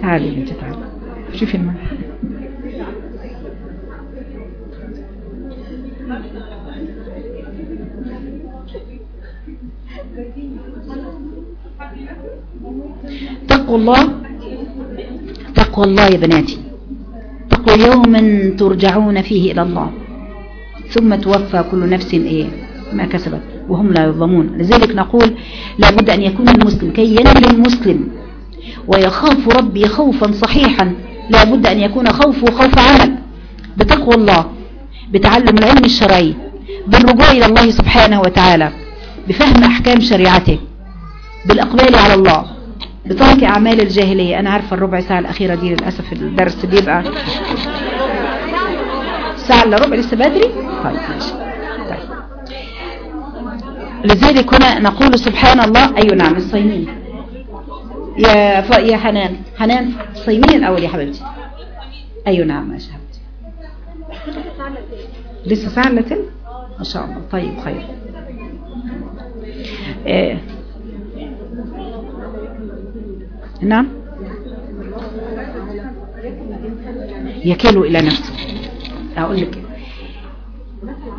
تعالي بنتي تعالي. شوفي الماء تقوى الله تقوى الله يا بناتي. تقوى يوما ترجعون فيه إلى الله. ثم توفى كل نفس إيه؟ ما كسبت وهم لا يظلمون. لذلك نقول لابد أن يكون المسلم كي ينجو المسلم ويخاف ربي خوفا صحيحا. لابد أن يكون خوفه خوف عمل. بتقوى الله بتعلم العلم الشرعي بالرجوع إلى الله سبحانه وتعالى بفهم أحكام شريعته بالإقبال على الله بترك أعمال الجاهلية. أنا عارفة الربع ساعة الأخيرة دي للأسف الدرس بيبقى ساعة إلا ربع. لسه بدري؟ طيب ماشي. طيب. لذلك هنا نقول سبحان الله. أيوة نعم الصيمين يا ف... يا حنان. حنان صيمين الأول يا حبيبتي؟ أيوة نعم ماشي حبيبتي. لسه ساعة إلا ما شاء الله. طيب خير إيه. نعم. يكل إلى نفسه. أقول لك.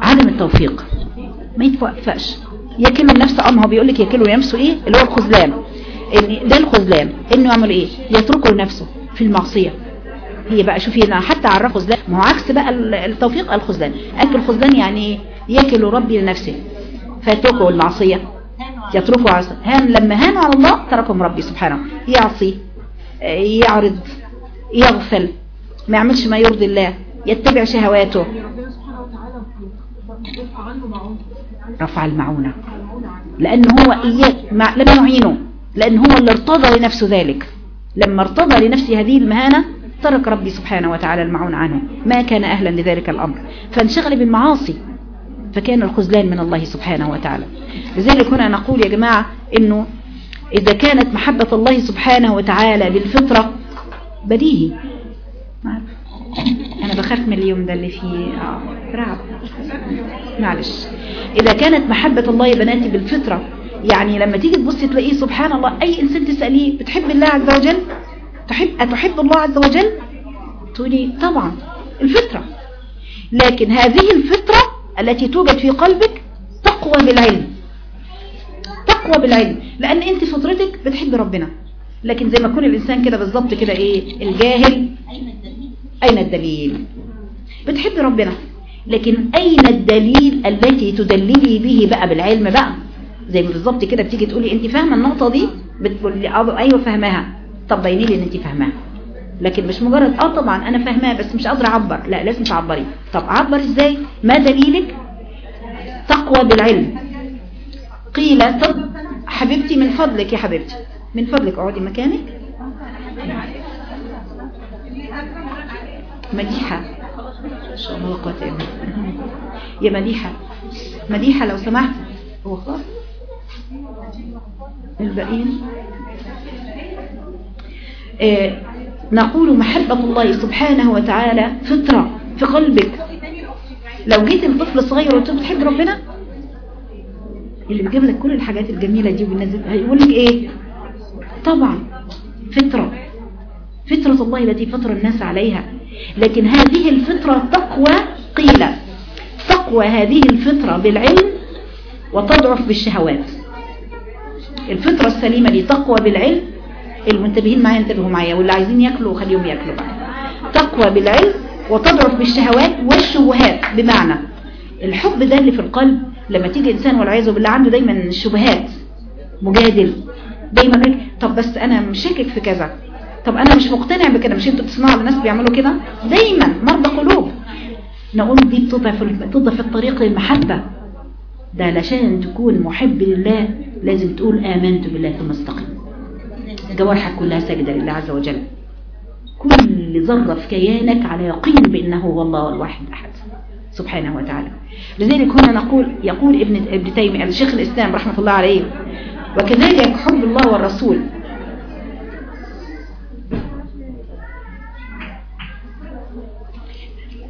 عدم التوفيق. ما يتوفقش. يكل النفس أم هو بيقول لك يكل نفسه إيه؟ اللي هو الخذلان. إن ده الخذلان. إنه يعمل إيه؟ يتركه لنفسه في المعصية. هي بقى شوفي أنا حتى عرف خذلان ما هو عكس بقى التوفيق الخذلان. أكل الخذلان يعني يكل ربي لنفسه. فيتركه المعصية يتركه عصى هان لما هان على الله تركهم ربي سبحانه. يعصي يعرض يغفل. ما يعملش ما يرضي الله. يتبع شهواته. رفع المعونة. لأنه هو إياك مع لم يعينه. لأن هو اللي ارتضى لنفسه ذلك. لما ارتضى لنفسه هذه المهانة ترك ربي سبحانه وتعالى المعون عنه. ما كان أهلا لذلك الأمر. فانشغل بالمعاصي فكان الخذلان من الله سبحانه وتعالى. لذلك هنا نقول يا جماعة إنه إذا كانت محبة الله سبحانه وتعالى بالفطرة بديهي. أنا بخاف من اليوم ده اللي فيه آه رعب. معلش. إذا كانت محبة الله يا بناتي بالفطرة يعني لما تيجي تبص تلاقيه سبحان الله أي إنسان تسأليه بتحب الله عز وجل؟ تحب أتحب الله عز وجل؟ تقولي طبعا الفطرة. لكن هذه الفطرة التي توجد في قلبك تقوى بالعلم. تقوى بالعلم. لأن أنت فطرتك بتحب ربنا. لكن زي ما يكون الإنسان كده بالظبط كده إيه الجاهل. أين الدليل؟ بتحب ربنا. لكن أين الدليل التي تدللي به بقى بالعلم بقى؟ زي ما بالظبط كده بتيجي تقولي أنت فاهمة النقطة دي بتقولي آه، أيوة فاهماها. طب بيني لي أن أنت فاهماها. لكن مش مجرد أه طبعا أنا فاهماه بس مش قادرة أعبر. لا لازم تعبري. طب أعبر إزاي؟ ما دليلك؟ تقوى بالعلم. قيل طب حبيبتي من فضلك يا حبيبتي. من فضلك اقعدي مكانك. مديحة. ان. يا مديحة. مديحة لو سمحت. هو خلاص. الباقيين نقول محبة الله سبحانه وتعالى فطرة في قلبك. لو جيت الطفل الصغير وقلت له بتحب ربنا؟ اللي بيجيب لك كل الحاجات الجميلة دي وبينزل هيقول لك إيه؟ طبعا فطرة. فطرة الله التي فطر الناس عليها. لكن هذه الفطرة تقوى قيل تقوى هذه الفطرة بالعلم وتضعف بالشهوات. الفطرة السليمة دي تقوى بالعلم. المنتبهين معايا انتبهوا معايا واللي عايزين ياكلوا خليهم ياكلوا معايا. تقوى بالعلم وتضعف بالشهوات والشبهات. بمعنى الحب ده اللي في القلب لما تيجي إنسان والعياذ بالله عنده دايما الشبهات مجادل. دايما يقول طب بس أنا مش شاكك في كذا. طب أنا مش مقتنع بكده مش أنتوا بتسمعوا الناس بيعملوا كده؟ دايما مرضى قلوب. نقول دي بتضعف بتضعف الطريق للمحبة. ده علشان تكون محب لله لازم تقول آمنت بالله ثم استقيم جوارحك كلها سجدة لله عز وجل. كل ذرة في كيانك على يقين بأنه هو الله الواحد أحد. سبحانه وتعالى. لذلك هنا نقول يقول ابن ابن تيمية الشيخ الإسلام رحمة الله عليه وكذلك حب الله والرسول.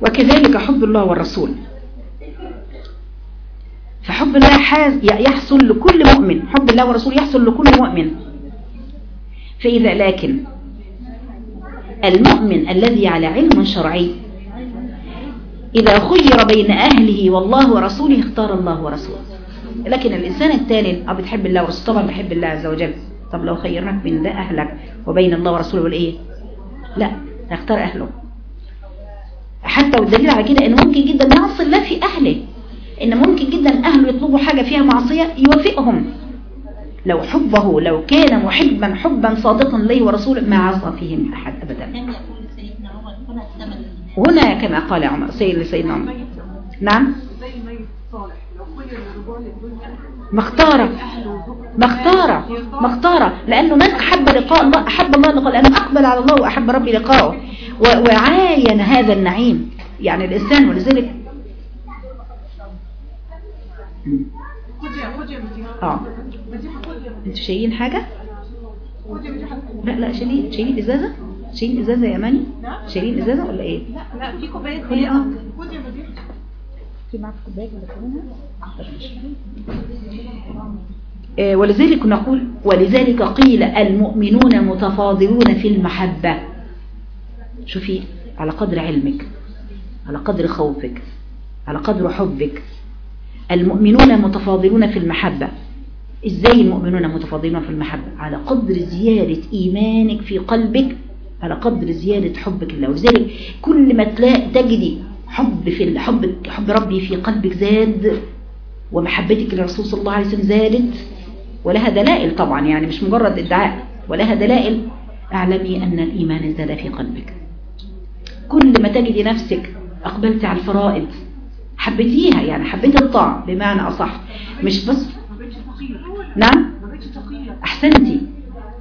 وكذلك حب الله والرسول. فحب الله يحصل لكل مؤمن. حب الله ورسوله يحصل لكل مؤمن. فإذا لكن المؤمن الذي على علم شرعي إذا خير بين أهله والله ورسوله اختار الله ورسوله. لكن الإنسان التالي أه بتحب الله ورسوله طبعا بحب الله عز وجل. طب لو خيرناك بين ده أهلك وبين الله ورسوله والإيه؟ لا تختار أهله. حتى والدليل على كده إن ممكن جدا يعصي الله في أهله. إن ممكن جدا أهله يطلبوا حاجة فيها معصية يوافقهم. لو حبه لو كان محبا حبا صادقا ليه ورسوله ما عصى فيهم أحد أبدا. هنا كما قال عمر سيد لسيدنا عمر. نعم؟ مختارة. مختارة. مختارة. لأنه من أحب لقاء الله أحب الله لقاء لأنه أقبل على الله وأحب ربي لقاءه. وعاين هذا النعيم. يعني الإنسان ولذلك آه. أنتوا شايلين حاجة؟ لا لا شايلين شايلين إزازة؟ شايلين إزازة يا اماني شايلين إزازة ولا إيه؟ لا في كوباية خدي آه. خدي يا مدير. في معك كوباية ولا ولذلك نقول ولذلك قيل المؤمنون متفاضلون في المحبة. شوفي على قدر علمك على قدر خوفك على قدر حبك المؤمنون متفاضلون في المحبة. إزاي المؤمنون متفاضلون في المحبة؟ على قدر زيادة إيمانك في قلبك على قدر زيادة حبك لله. ولذلك كل ما تلاقي تجدي حب في حب حب ربي في قلبك زاد ومحبتك للرسول صلى الله عليه وسلم زادت ولها دلائل طبعا. يعني مش مجرد ادعاء ولها دلائل. اعلمي أن الإيمان زاد في قلبك. كل ما تجدي نفسك أقبلت على الفرائض حبيتيها يعني حبيت الطاعة بمعنى أصح. مش بس نعم؟ أحسنتي.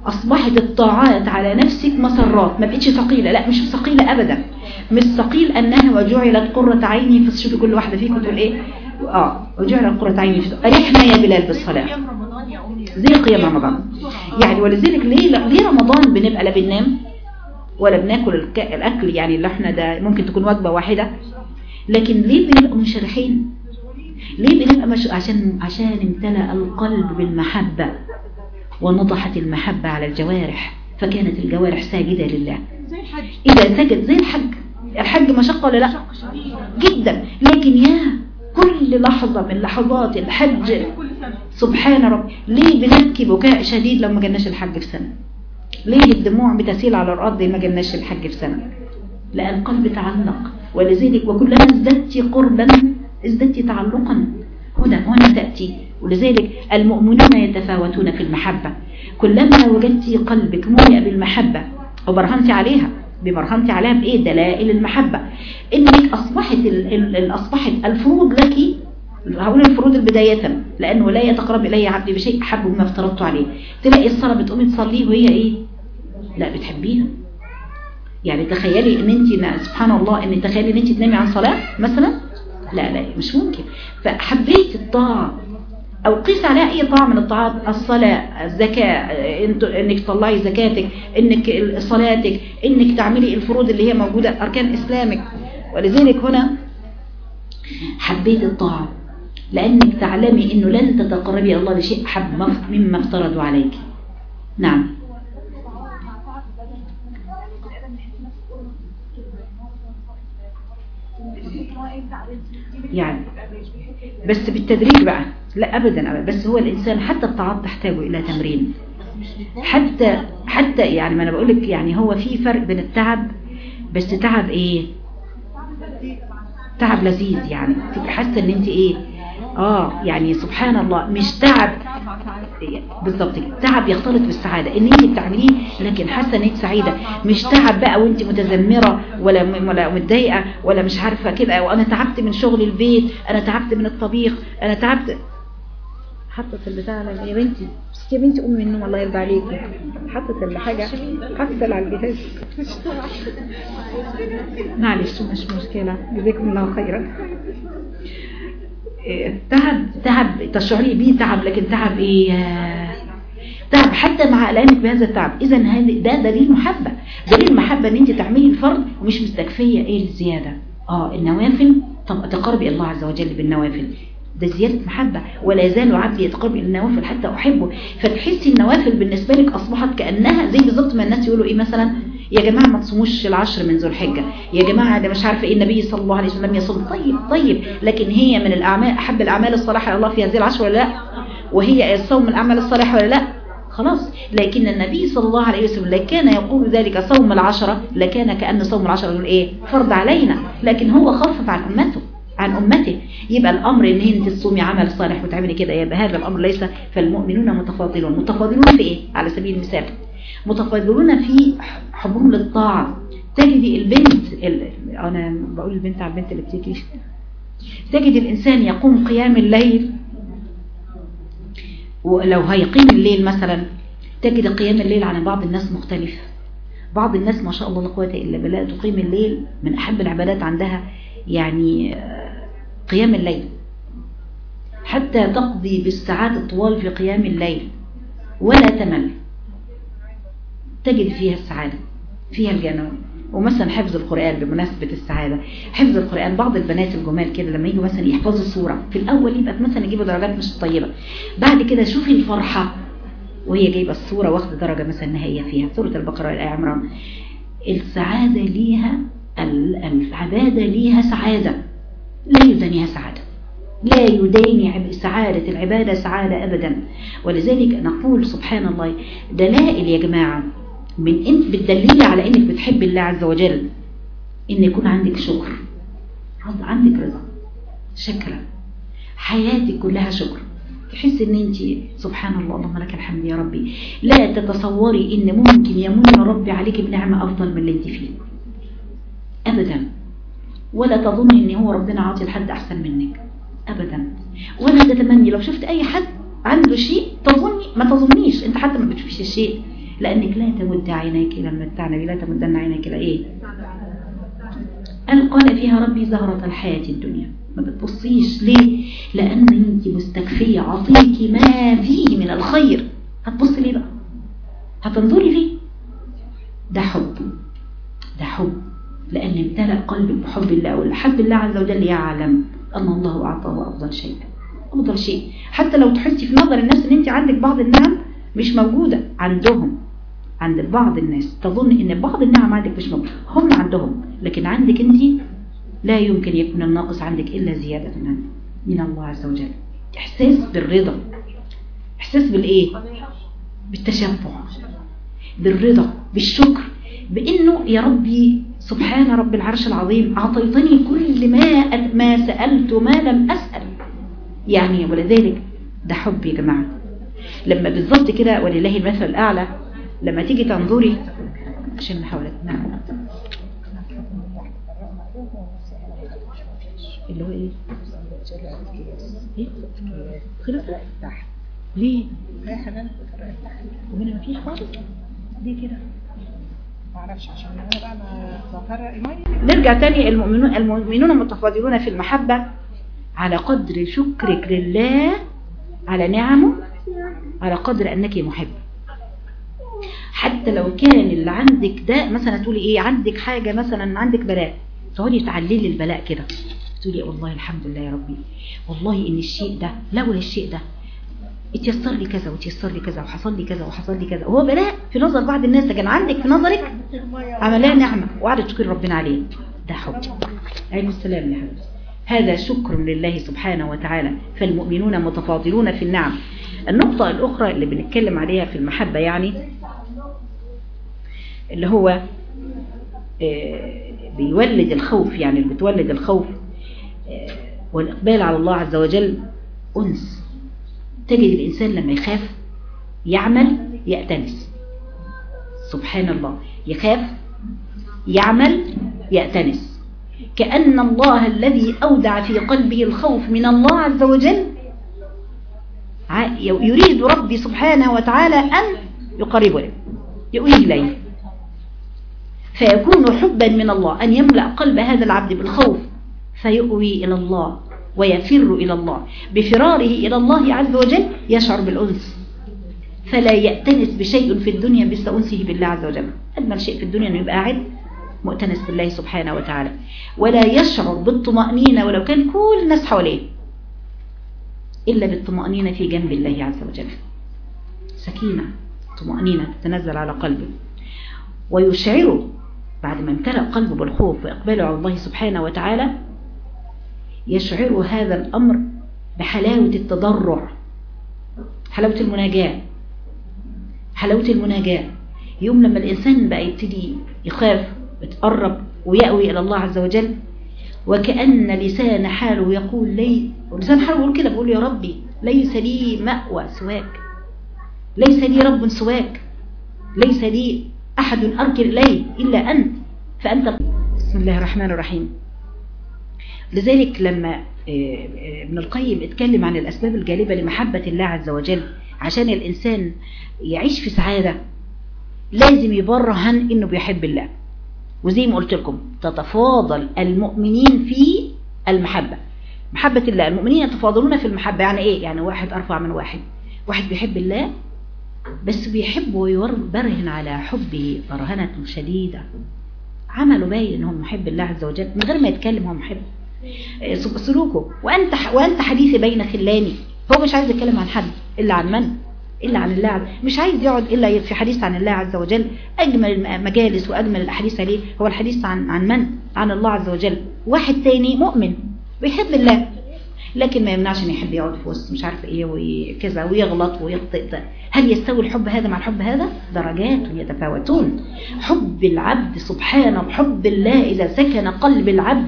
أصبحت الطاعات على نفسك مسرات. ما بقتش ثقيلة. لا مش ثقيلة أبدا. مش ثقيل أنها وجعلت قرة عيني في شوفي كل واحدة فيكم تقول إيه؟ آه وجعلت قرة عيني في أريحنا يا بلال بالصلاة زي قيام رمضان. يعني ولذلك ليه ليه رمضان بنبقى لا بننام؟ ولا بناكل الأكل يعني اللي إحنا ده ممكن تكون وجبة واحدة؟ لكن ليه بنبقى منشرحين ليه بنبقى مش عشان عشان امتلأ القلب بالمحبة ونضحت المحبة على الجوارح فكانت الجوارح ساجدة لله. إذا سجد زي الحج الحج مشقة ولا لا؟ جدا. لكن يا كل لحظة من لحظات الحج. سبحان رب. ليه بنبكي بكاء شديد لو ما جالناش الحج في سنة؟ ليه الدموع بتسيل على الأرض ما جالناش الحج في سنة؟ لا القلب تعلق. ولذلك وكلما ازددت قربا ازددت تعلقا. هنا هنا تأتي. ولذلك المؤمنون يتفاوتون في المحبة. كلما وجدت قلبك ملئ بالمحبة وبرهنت عليها. ببرهنت عليها بإيه؟ دلائل المحبة. إنك أصبحت أصبحت الفروض لك هقول الفروض بداية لأنه لا يتقرب إلي عبدي بشيء أحب مما افترضت عليه. تلاقي الصلاة بتقومي تصليه وهي إيه؟ لا بتحبيها. يعني تخيلي إن انت سبحان الله إن تخيلي إن انت تنامي عن صلاة مثلا؟ لا لا مش ممكن. فحبيت الطاعة. أو قيس عليها أي طاعة من الطاعات الصلاة الزكاة إنك تطلعي زكاتك إنك صلاتك إنك تعملي الفروض اللي هي موجودة أركان إسلامك. ولذلك هنا حبيت الطاعة. لأنك تعلمي إنه لن تتقربي الله بشيء مف- مما افترضوا عليك. نعم. يعني. بس بالتدريج بقى. لا ابدا ابدا. بس هو الإنسان حتى الطاعات تحتاج إلى تمرين. حتى حتى يعني ما أنا بقول لك يعني هو في فرق بين التعب بس تعب إيه؟ تعب لذيذ يعني. تبقى حاسة إن أنت إيه؟ آه يعني سبحان الله مش تعب. بالظبط تعب يختلط بالسعادة. إن انت بتعمليه لكن حاسة إن انت سعيدة. مش تعب بقى وانت متذمرة ولا ولا متضايقة ولا مش عارفة كده. وأنا تعبت من شغل البيت أنا تعبت من الطبيخ أنا تعبت. حطت البتاع يا بنتي. بس يا بنتي قومي من النوم الله يرضى عليكي. حطت الحاجة. حطت على الجهاز. معلش مش مشكلة. جزاكم الله خيرا. تعب تعب تشعري بيه تعب لكن تعب إيه؟ تعب حتى مع اعلانك بهذا التعب. اذا ده دليل محبة. دليل محبة إن أنت تعملي الفرض ومش مستكفية إيه الزيادة؟ آه النوافل طب تقربي الله عز وجل بالنوافل. ده زيادة محبة. ولا يزال عبدي يتقرب إلى النوافل حتى أحبه. فتحسي النوافل بالنسبة لك أصبحت كأنها زي بالظبط ما الناس يقولوا إيه مثلا؟ يا جماعة ما تصوموش العشر من ذو الحجة. يا جماعة ده مش عارفة إيه النبي صلى الله عليه وسلم يصوم. طيب طيب لكن هي من الأعمال أحب الأعمال الصالحة الله في هذه العشر ولا لا؟ وهي الصوم من الأعمال الصالحة ولا لا؟ خلاص. لكن النبي صلى الله عليه وسلم لو كان يقول ذلك صوم العشرة لكان كأن صوم العشرة يقول إيه؟ فرض علينا. لكن هو خفف عن أمته عن أمته. يبقى الأمر إن أنت تصومي عمل صالح وتعملي كده يبقى هذا الأمر ليس فالمؤمنون متفاضلون. متفاضلون في إيه؟ على سبيل المثال. متفاضلون في حبهم للطاعة. تجدي البنت ال... أنا بقول البنت على البنت اللي بتيجي. تجد الإنسان يقوم قيام الليل ولو هيقيم الليل مثلا تجد قيام الليل عن بعض الناس مختلف بعض الناس ما شاء الله لا قوة إلا بالله تقيم الليل من أحب العبادات عندها يعني آه، قيام الليل. حتى تقضي بالساعات الطوال في قيام الليل. ولا تمل. تجد فيها السعادة فيها الجنة. ومثلا حفظ القرآن بمناسبة السعادة. حفظ القرآن بعض البنات الجمال كده لما يجوا مثلا يحفظوا سورة في الأول يبقى مثلا يجيبوا درجات مش طيبة. بعد كده شوفي الفرحة وهي جايبة الصورة واخدة درجة مثلا نهائية فيها. سورة البقرة والآية عمران. السعادة ليها ال- العبادة ليها سعادة. لا يدانيها سعادة. لا يداني سعادة العبادة سعادة أبدا. ولذلك نقول سبحان الله دلائل يا جماعة من انت بتدليلي على إنك بتحب الله عز وجل إن يكون عندك شكر. عندك رضا. شكرا. حياتك كلها شكر. تحس إن انت سبحان الله اللهم لك الحمد يا ربي. لا تتصوري إن ممكن يمن ربي عليك بنعمة أفضل من اللي انت فيه. ابدا. ولا تظني إن هو ربنا عاطي لحد أحسن منك. ابدا. ولا تتمني لو شفت أي حد عنده شيء تظني ما تظنيش. أنت حتى ما بتشوفش الشيء. لأنك لا تمد عينيك إلى المتع نبي لا تمدن عينيك إلى إيه؟ قال فيها ربي زهرة الحياة الدنيا. ما بتبصيش ليه؟ لأن أنت مستكفية عطيك ما فيه من الخير. هتبصي ليه بقى؟ هتنظري ليه؟ ده حب. ده حب. لأن امتلأ قلبك بحب الله والحب الله عز وجل يعلم أن الله أعطاه أفضل شيء. أفضل شيء. حتى لو تحسي في نظر الناس أن أنت عندك بعض النعم مش موجودة عندهم. عند بعض الناس. تظن أن بعض النعم عندك مش موجودة هم عندهم لكن عندك أنت لا يمكن يكون الناقص عندك إلا زيادة من, الله عز وجل. إحساس بالرضا. إحساس بالإيه؟ بالتشفع بالرضا بالشكر بأنه يا ربي سبحان رب العرش العظيم أعطيتني كل ما ما سألت ما لم أسأل. يعني ولذلك ده حب يا جماعة. لما بالظبط كده ولله المثل الأعلى لما تيجي تنظري. عشان نحاول نعم. اللي هو إيه؟ إيه؟ خلص ليه؟ ومنها مفيش خالص؟ ليه كده؟ معرفش عشان بقى ما نرجع تاني. المؤمنون المؤمنون متفاضلون في المحبة على قدر شكرك لله على نعمه على قدر أنك محب. حتى لو كان اللي عندك ده مثلا تقولي إيه عندك حاجة مثلا عندك بلاء. تقعدي تعللي البلاء كده. تقولي والله الحمد لله يا ربي. والله إن الشيء ده لولا الشيء ده. اتيسر لي كذا وتيسر لي كذا وحصل لي كذا وحصل لي كذا. وهو بلاء في نظر بعض الناس لكن عندك في نظرك عملها نعمة. وقعدت تشكر ربنا عليه. ده حب. عليه السلام يا حبيبي هذا شكر لله سبحانه وتعالى. فالمؤمنون متفاضلون في النعم. النقطة الأخرى اللي بنتكلم عليها في المحبة يعني اللي هو بيولد الخوف يعني اللي بتولد الخوف والإقبال على الله عز وجل أنس. تجد الإنسان لما يخاف يعمل يأتنس سبحان الله. يخاف يعمل يأتنس كأن الله الذي أودع في قلبه الخوف من الله عز وجل يريد ربي سبحانه وتعالى أن يقربه له إليه. فيكون حبا من الله أن يملأ قلب هذا العبد بالخوف فيؤوي إلى الله ويفر إلى الله بفراره إلى الله عز وجل يشعر بالأنس. فلا يأتنس بشيء في الدنيا مثل أنسه بالله عز وجل. أجمل شيء في الدنيا أنه يبقى قاعد مؤتنس بالله سبحانه وتعالى. ولا يشعر بالطمأنينة ولو كان كل الناس حواليه إلا بالطمأنينة في جنب الله عز وجل. سكينة طمأنينة تتنزل على قلبه. ويشعره بعد ما امتلأ قلبه بالخوف وإقباله على الله سبحانه وتعالى يشعر هذا الأمر بحلاوة التضرع حلاوة المناجاة حلاوة المناجاة. يوم لما الإنسان بقى يبتدي يخاف يتقرب ويأوي إلى الله عز وجل وكأن لسان حاله يقول لي لسان حاله يقول كده بيقول يا ربي ليس لي مأوى سواك ليس لي رب سواك ليس لي أحد أركن إليه إلا أنت فأنت بسم الله الرحمن الرحيم. لذلك لما ابن القيم اتكلم عن الأسباب الجالبة لمحبة الله عز وجل عشان الإنسان يعيش في سعادة لازم يبرهن إنه بيحب الله. وزي ما قلت لكم تتفاضل المؤمنين في المحبة. محبة الله المؤمنين يتفاضلون في المحبة يعني إيه؟ يعني واحد أرفع من واحد. واحد بيحب الله بس بيحب ويبرهن على حبه برهنة شديدة. عمله باين انه محب الله عز وجل من غير ما يتكلم هو محب. سلوكه. وأنت وأنت حديث بين خلاني. هو مش عايز يتكلم عن حد إلا عن من؟ إلا عن الله. مش عايز يقعد إلا في حديث عن الله عز وجل. أجمل المجالس وأجمل الأحاديث عليه هو الحديث عن عن من؟ عن الله عز وجل. واحد تاني مؤمن. بيحب الله. لكن ما يمنعش ان يحب يقعد في وسط مش عارف إيه وكذا ويغلط ويخطئ. هل يستوي الحب هذا مع الحب هذا؟ درجات يتفاوتون. حب العبد سبحانه حب الله إذا سكن قلب العبد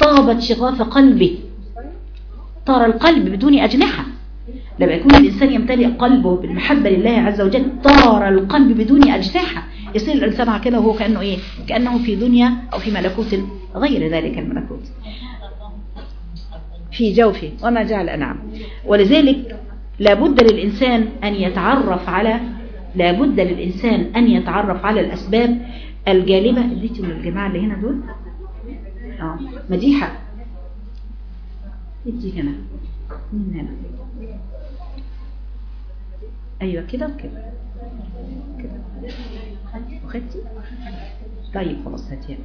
طابت شغاف قلبه. طار القلب بدون أجنحة. لما يكون الإنسان يمتلئ قلبه بالمحبة لله عز وجل طار القلب بدون أجنحة. يصير الإنسان كده وهو كأنه إيه؟ كأنه في دنيا أو في ملكوت غير ذلك الملكوت. في جوفه وما جعل أنعم ولذلك لابد للإنسان أن يتعرف على لابد للإنسان أن يتعرف على الأسباب الجالبة. اديتوا للجماعة اللي هنا دول؟ آه مديحة. ادي هنا. مين هنا؟ أيوه كده وكده. كده. وخدتي طيب خلاص هاتيها.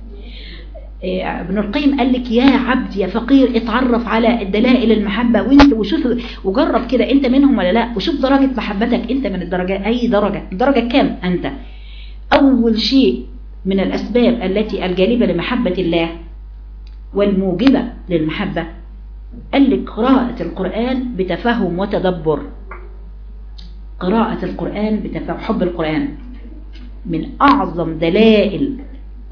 ابن القيم قال لك يا عبد يا فقير اتعرف على دلائل المحبة وانت وشوف وجرب كده انت منهم ولا لا وشوف درجة محبتك انت من الدرجة أي درجة درجة كام أنت؟ أول شيء من الأسباب التي الجالبة لمحبة الله والموجبة للمحبة قال لك قراءة القرآن بتفهم وتدبر. قراءة القرآن بتفهم حب القرآن من أعظم دلائل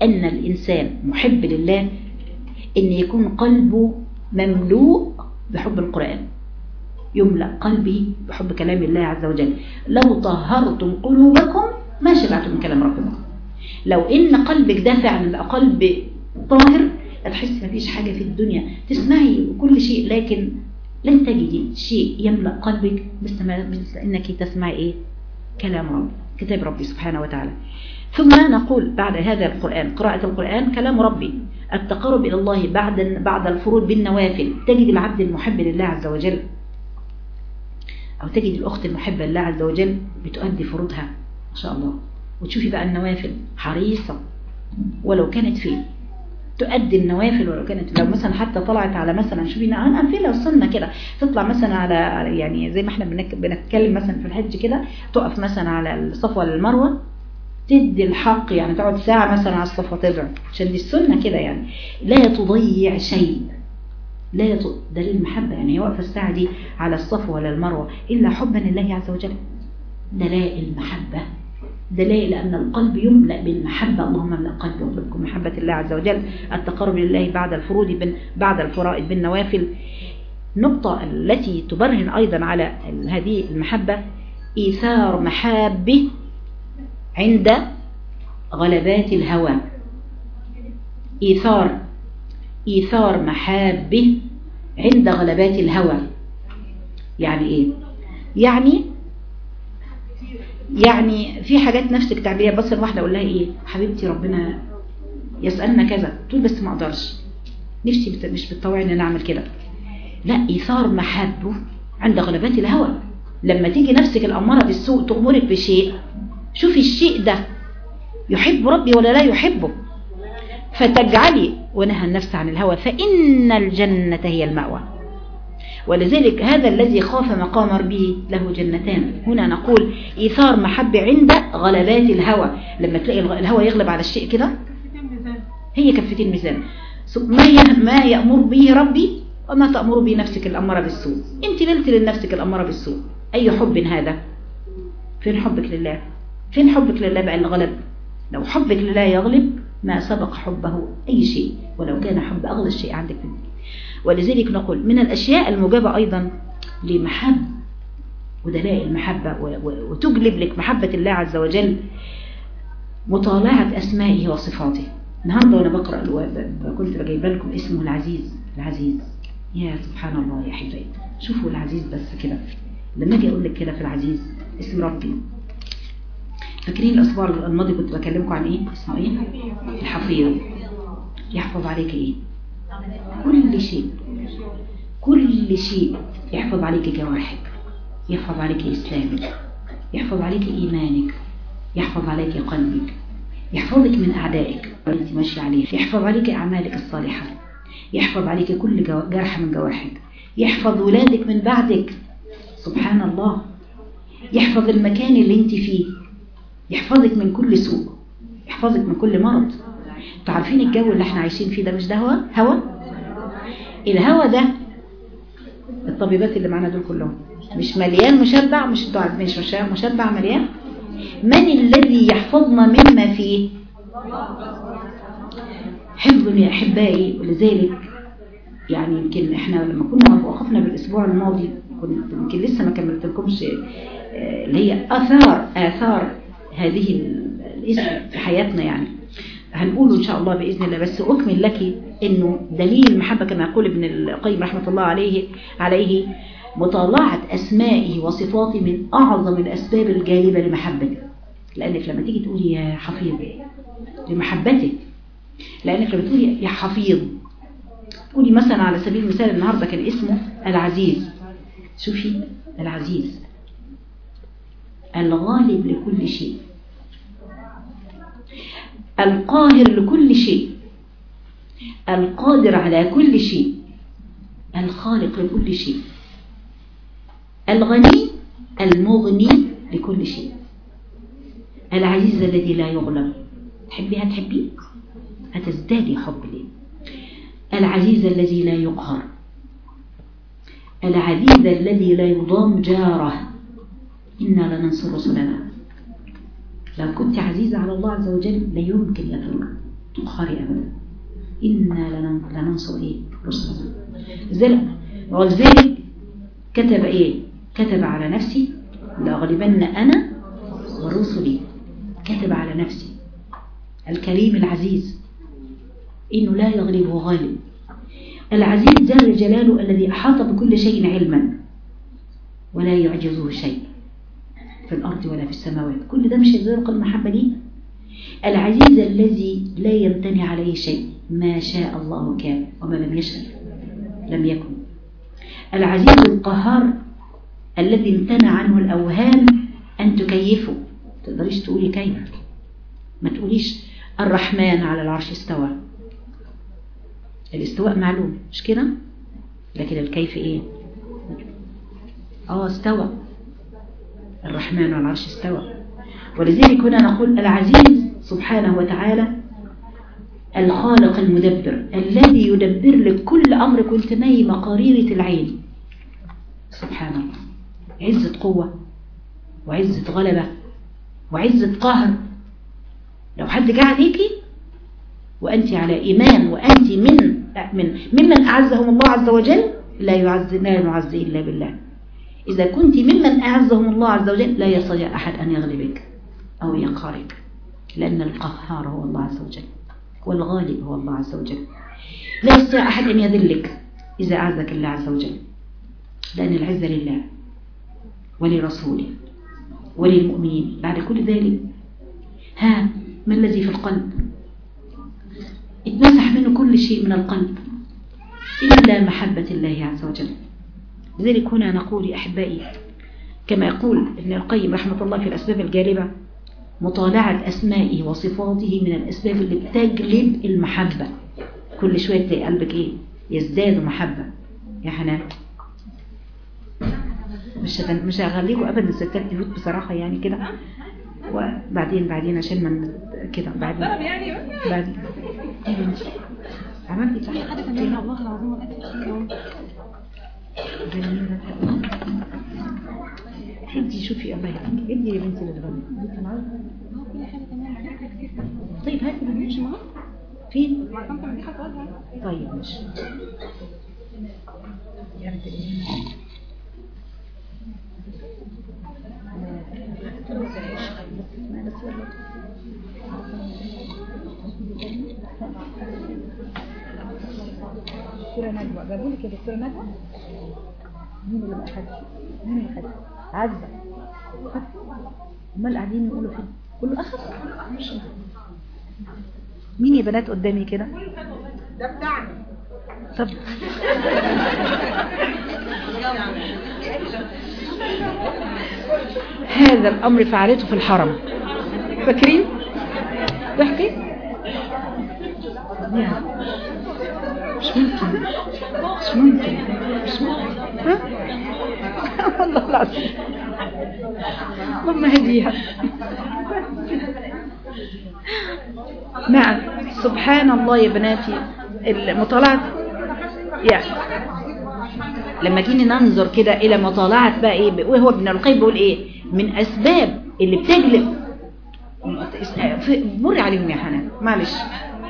أن الإنسان محب لله أن يكون قلبه مملوء بحب القرآن يملأ قلبي بحب كلام الله عز وجل. لو طهرتم قلوبكم ما شبعتم من كلام ربكم. لو إن قلبك ده فعلا قلب طاهر هتحس مفيش حاجة في الدنيا. تسمعي كل شيء لكن لن تجدي شيء يملأ قلبك مثل إنك تسمعي إيه؟ كلام رب كتاب ربي سبحانه وتعالى. ثم نقول بعد هذا القرآن قراءة القرآن كلام ربي التقرب إلى الله بعد بعد الفروض بالنوافل. تجد العبد المحب لله عز وجل أو تجد الأخت المحبة لله عز وجل بتؤدي فروضها. ما شاء الله. وتشوفي بقى النوافل حريصة. ولو كانت فين تؤدي النوافل ولو كانت لو مثلا حتى طلعت على مثلا شوفي نافله وصلنا كده تطلع مثلا على يعني زي ما إحنا بنتكلم مثلا في الحج كده تقف مثلا على الصفا ولا المروه تدي الحق يعني تقعد ساعة مثلا على الصفا تدعو عشان دي السنة كده يعني. لا تضيع شيء. لا يط... دليل المحبه يعني هي واقفة الساعة دي على الصفا ولا المروة. إلا حبا لله عز وجل. دلائل المحبة. دلائل أن القلب يملأ بالمحبة. اللهم املأ قلبي وقلبكم محبة الله عز وجل. التقرب لله بعد الفروض بن بعد الفرائض بالنوافل. النقطة التي تبرهن أيضا على هذه المحبة إيثار محابه عند غلبات الهوى. إيثار إيثار محابه عند غلبات الهوى. يعني إيه؟ يعني يعني في حاجات نفسك تعمليها بس الواحدة أقول لها إيه؟ حبيبتي ربنا يسألنا كذا. تقول بس ما أقدرش. نفسي. مش بتطوعني إن أنا أعمل كده. لا إيثار محبه عند غلبات الهوى. لما تيجي نفسك الأمارة بالسوء تأمرك بشيء شوفي الشيء ده يحب ربي ولا لا يحبه؟ فتجعلي ونهى النفس عن الهوى فإن الجنة هي المأوى. ولذلك هذا الذي خاف مقام ربه له جنتان. هنا نقول إيثار محبة عند غلبات الهوى. لما تلاقي الهوى يغلب على الشيء كده هي كفتين ميزان. ما يأمر به ربي وما تأمر به نفسك الأمارة بالسوء. انت نلت لنفسك الأمارة بالسوء. أي حب هذا؟ فين حبك لله؟ فين حبك لله بقى الغلب؟ لو حبك لله يغلب ما سبق حبه أي شيء ولو كان حب أغلى الشيء عندك في الدنيا. ولذلك نقول من الأشياء الموجبة أيضا لمحب ودلائل المحبة وتجلب لك محبة الله عز وجل مطالعة أسمائه وصفاته. النهارده وأنا بقرأ كنت بجيب لكم اسمه العزيز العزيز. يا سبحان الله يا حبايبي. شوفوا العزيز بس كده. لما أجي أقول لك كده في العزيز اسم ربي. فاكرين الأسبوع الماضي كنت بكلمكم عن إيه؟ اسمه إيه؟ الحفيظ. يحفظ عليك إيه؟ كل شيء. كل شيء يحفظ عليك جوارحك. يحفظ عليك إسلامك. يحفظ عليك إيمانك. يحفظ عليك قلبك. يحفظك من أعدائك. وأنت ماشي عليه يحفظ عليك أعمالك الصالحة. يحفظ عليك كل جرح من جوارحك. يحفظ ولادك من بعدك. سبحان الله. يحفظ المكان اللي أنت فيه. يحفظك من كل سوء يحفظك من كل مرض. أنتوا عارفين الجو اللي إحنا عايشين فيه ده مش ده هوا؟ هوا؟ الهوا ده الطبيبات اللي معانا دول كلهم. مش مليان مشبع مش مش مش- مشبع مليان. من الذي يحفظنا مما فيه؟ حفظ يا أحبائي ولذلك يعني يمكن إحنا لما كنا وقفنا بالأسبوع الماضي كنت يمكن لسه ما كملت لكمش آه، اللي هي اثار آثار هذه ال- الاسم في حياتنا يعني. هنقوله إن شاء الله بإذن الله. بس أكمل لك إنه دليل المحبة كما يقول ابن القيم رحمة الله عليه عليه مطالعة أسمائه وصفاته من أعظم الأسباب الجالبة لمحبته لأنك لما تيجي تقولي يا حفيظ لمحبته لأنك لما تقولي يا حفيظ تقولي مثلا على سبيل المثال النهاردة كان اسمه العزيز. شوفي العزيز. الغالب لكل شيء. القاهر لكل شيء. القادر على كل شيء. الخالق لكل شيء. الغني المغني لكل شيء. العزيز الذي لا يغلب. تحبيها تحبيه هتزدادي حب ليه العزيز الذي لا يقهر. العزيز الذي لا يضام جاره. إنا لننصر رسلنا. لو كنت عزيزة على الله عز وجل لا يمكن يا تقهري أبدا. إنا لننصر إيه؟ رسلنا. ولذلك كتب إيه؟ كتب على نفسي. لأغلبن أنا ورسلي. كتب على نفسي. الكريم العزيز. إنه لا يغلبه غالب. العزيز جل جلاله الذي أحاط بكل شيء علما. ولا يعجزه شيء. في الأرض ولا في السماوات. كل ده مش يزرق المحبة دي العزيز الذي لا يمتنع عليه شيء. ما شاء الله كان وما لم يشاء لم يكن. العزيز القهار الذي امتنع عنه الأوهام أن تكيفه. تقدريش تقولي كيف؟ ما تقوليش الرحمن على العرش استوى. الاستواء معلوم مش كده؟ لكن الكيف إيه؟ آه استوى. الرحمن على العرش استوى. ولذلك هنا نقول العزيز سبحانه وتعالى الخالق المدبر الذي يدبر لك كل أمر كنت نايمة قريرة العين. سبحان الله. عزة قوة وعزة غلبة وعزة قهر. لو حد جه عليكي وأنت على إيمان وأنت من من ممن أعزهم الله عز وجل لا يعز لا يعز إلا بالله. إذا كنت ممن أعزهم الله عز وجل لا يستطيع أحد أن يغلبك أو يقهرك لأن القهار هو الله عز وجل والغالب هو الله عز وجل. لا يستطيع أحد أن يذلك إذا أعزك الله عز وجل. لأن العزة لله ولرسوله وللمؤمنين. بعد كل ذلك ها ما الذي في القلب؟ اتمسح منه كل شيء من القلب إلا محبة الله عز وجل. لذلك هنا نقول أحبائي كما يقول ابن القيم رحمة الله في الأسباب الجالبة مطالعة أسمائه وصفاته من الأسباب اللي بتجلب المحبة. كل شوية تلاقي قلبك إيه؟ يزداد محبة. يا حنان. مش مش هغليكوا ابدا الستات بيوت بصراحة يعني كده. وبعدين بعدين عشان ما كده بعدين. بعدين. عملتي صح؟ حاجة والله العظيم ادي شوفي الله يهديك ادي يا بنتي للغنى ادي معاك طيب هاتي مش معاك فين طيب ماشي بنتي دكتورة نجوى جابوا لك يا دكتورة نجوى مين اللي ما اخدش مين اللي اخدش عزة أمال قاعدين يقولوا فين؟ كله أخد؟ مين يا بنات قدامي كده؟ ده بتاعنا. طب. هذا الأمر فعلته في الحرم. فاكرين؟ ضحكي مش ممكن. مش ممكن. مش ممكن. والله العظيم. اللهم هديها. نعم. سبحان الله يا بناتي. المطالعة يعني لما جينا ننظر كده إلى مطالعة بقى إيه؟ وهو ابن القيم بيقول إيه؟ من أسباب اللي بتجلب مر عليهم يا حنان. معلش.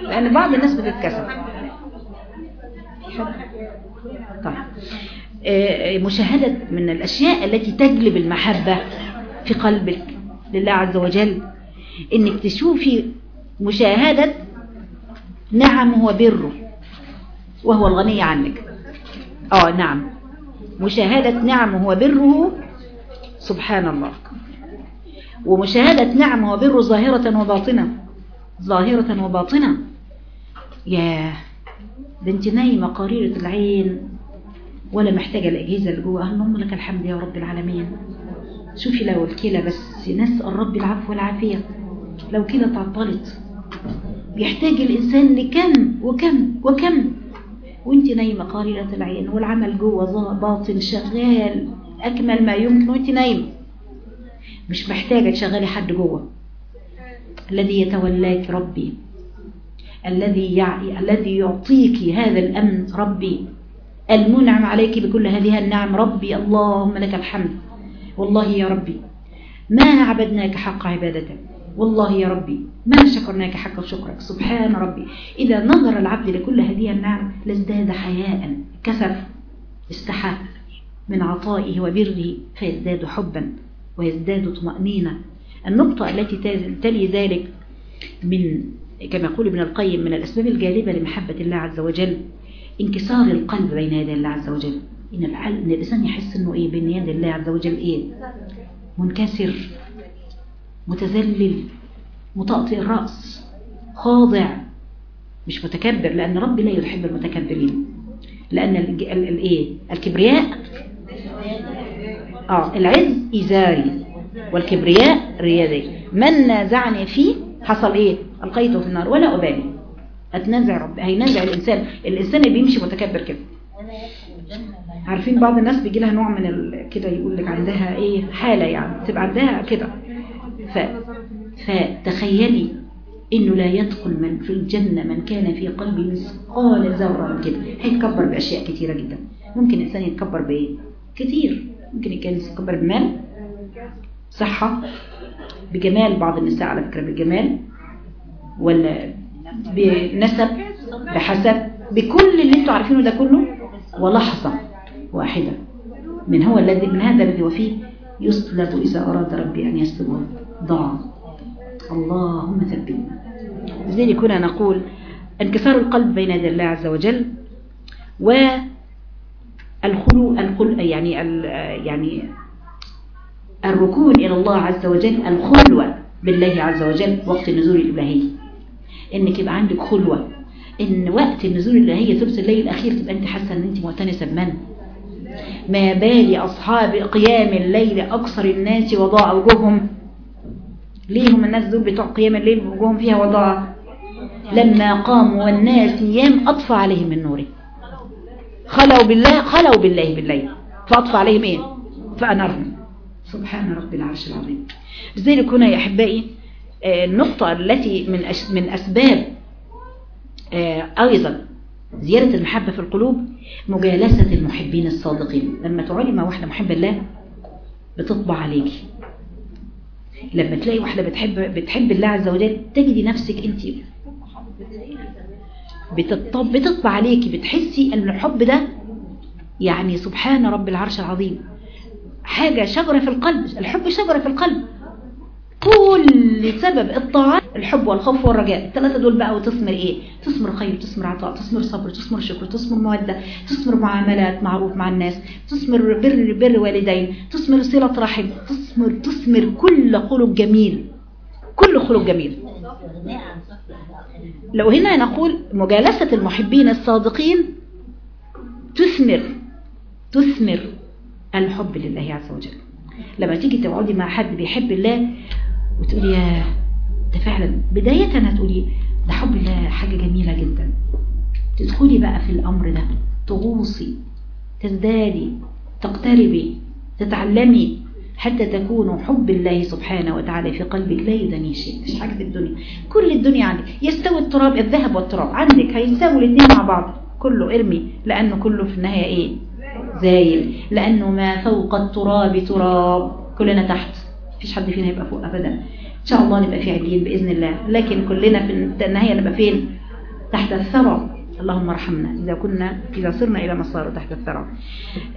لأن بعض الناس بتتكسف. طيب. مشاهدة من الأشياء التي تجلب المحبة في قلبك لله عز وجل. إنك تشوفي مشاهدة نعم هو بره وهو الغني عنك. آه نعم. مشاهدة نعمه وبره سبحان الله. ومشاهدة نعمه وبره ظاهرة وباطنة. ظاهرة وباطنة. يا ده انت نايمة قريرة العين. ولا محتاجة الأجهزة اللي جوه. اللهم لك الحمد يا رب العالمين. شوفي لو الكلى بس. نسأل رب العفو والعافية. لو كده تعطلت. بيحتاج الإنسان لكم وكم وكم. وأنت نايمة قريرة العين والعمل جوه باطن شغال. أكمل ما يمكن وأنت نايمة. مش محتاجة تشغلي حد جوه. الذي يتولاك ربي. الذي الذي يعطيك هذا الأمن ربي. المنعم عليك بكل هذه النعم. ربي اللهم لك الحمد. والله يا ربي ما عبدناك حق عبادتك. والله يا ربي ما شكرناك حق شكرك. سبحان ربي. إذا نظر العبد لكل هذه النعم لازداد حياء كسف استحى من عطائه وبره فيزداد حبا ويزداد طمأنينة. النقطة التي تلي ذلك من كما يقول ابن القيم من الأسباب الجالبة لمحبة الله عز وجل. انكسار القلب بين يدي الله عز وجل. إن, إن الإنسان يحس إنه إيه بين يدي الله عز وجل إيه؟ منكسر متذلل مطأطئ الرأس خاضع مش متكبر لأن ربي لا يحب المتكبرين. لأن الإيه الكبرياء آه العز إزاري والكبرياء ريادي من نازعني فيه حصل إيه؟ ألقيته في النار ولا أبالي. أتنازع رب هينازع الإنسان. الإنسان اللي بيمشي متكبر كده. عارفين بعض الناس بيجي لها نوع من ال... كده يقول لك عندها إيه؟ حالة يعني. تبقى عندها كده. ف... فتخيلي إنه لا يدخل من في الجنة من كان في قلبه مثقال ذرة من كده. هيتكبر بأشياء كتيرة جدا. ممكن إنسان يتكبر بإيه؟ كتير. ممكن كان يتكبر بمال؟ صحة. بجمال بعض النساء على فكرة بالجمال ولا بنسب بحسب بكل اللي أنتوا عارفينه ده كله ولحظة واحدة. من هو الذي من هذا الذي وفيه يسلب إذا أراد ربي أن يسلبه ضاع اللهم ثبتنا. لذلك كنا نقول انكسار القلب بين يدي الله عز وجل والخلو الخل يعني يعني الركون إلى الله عز وجل الخلوة بالله عز وجل وقت النزول الإلهي. إنك يبقى عندك خلوة. إن وقت النزول الإلهي ثلث الليل الأخير تبقى أنت حاسة إن أنت مؤتنسة بمن؟ ما بالي أصحاب قيام الليل أكثر الناس وضاع وجوههم؟ ليهم الناس دول بتوع قيام الليل وجوههم فيها وضاع؟ لما قاموا والناس نيام أطفى عليهم من نوره خلوا بالله خلوا بالله بالليل. فأطفى عليهم إيه؟ فأنرهم. سبحان رب العرش العظيم. لذلك هنا يا أحبائي النقطة التي من من أسباب أيضا زيادة المحبة في القلوب مجالسة المحبين الصادقين. لما تقعدي مع واحدة محبة الله بتطبع عليكي لما تلاقي واحدة بتحب بتحب الله عز وجل تجدي نفسك انت بتطبع عليكي بتحسي إن الحب ده يعني سبحان رب العرش العظيم. حاجة شجرة في القلب الحب شجرة في القلب. كل سبب الطاعات الحب والخوف والرجاء. الثلاثة دول بقى وتثمر إيه؟ تثمر خير تثمر عطاء تثمر صبر تثمر شكر تثمر مودة تثمر معاملات معروف مع الناس تثمر بر بر والدين تثمر صلة رحم تثمر تثمر كل خلق جميل. كل خلق جميل. لو هنا نقول مجالسة المحبين الصادقين تثمر تثمر الحب لله عز وجل. لما تيجي تقعدي مع حد بيحب الله وتقولي يا ده فعلا بداية هتقولي ده حب الله حاجة جميلة جدا. تدخلي بقى في الأمر ده تغوصي تزدادي تقتربي تتعلمي حتى تكون حب الله سبحانه وتعالى في قلبك لا يدني شيء. مش حاجة في الدنيا. كل الدنيا عندك. يستوي التراب الذهب والتراب. عندك هيساوي الاثنين مع بعض. كله ارمي لأنه كله في النهاية إيه؟ زايل. لأنه ما فوق التراب تراب. كلنا تحت. مفيش حد فينا يبقى فوق أبدا. إن شاء الله نبقى في عدين بإذن الله. لكن كلنا في النهاية نبقى فين؟ تحت الثرى. اللهم ارحمنا. إذا كنا إذا صرنا إلى مصار تحت الثرى.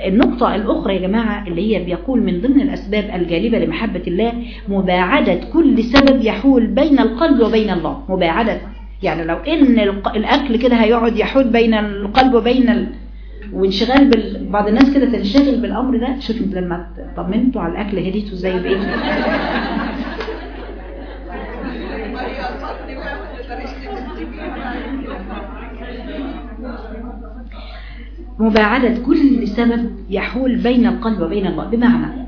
النقطة الأخرى يا جماعة اللي هي بيقول من ضمن الأسباب الجالبة لمحبة الله مباعدة كل سبب يحول بين القلب وبين الله. مباعدة. يعني لو إن الأكل كده هيقعد يحول بين القلب وبين. وانشغال بال... بعض الناس كده تنشغل بالأمر ده. شوف انت لما طمنتوا على الاكل هديتوا إزاي بقيتوا مباعدة كل سبب يحول بين القلب وبين الله بمعنى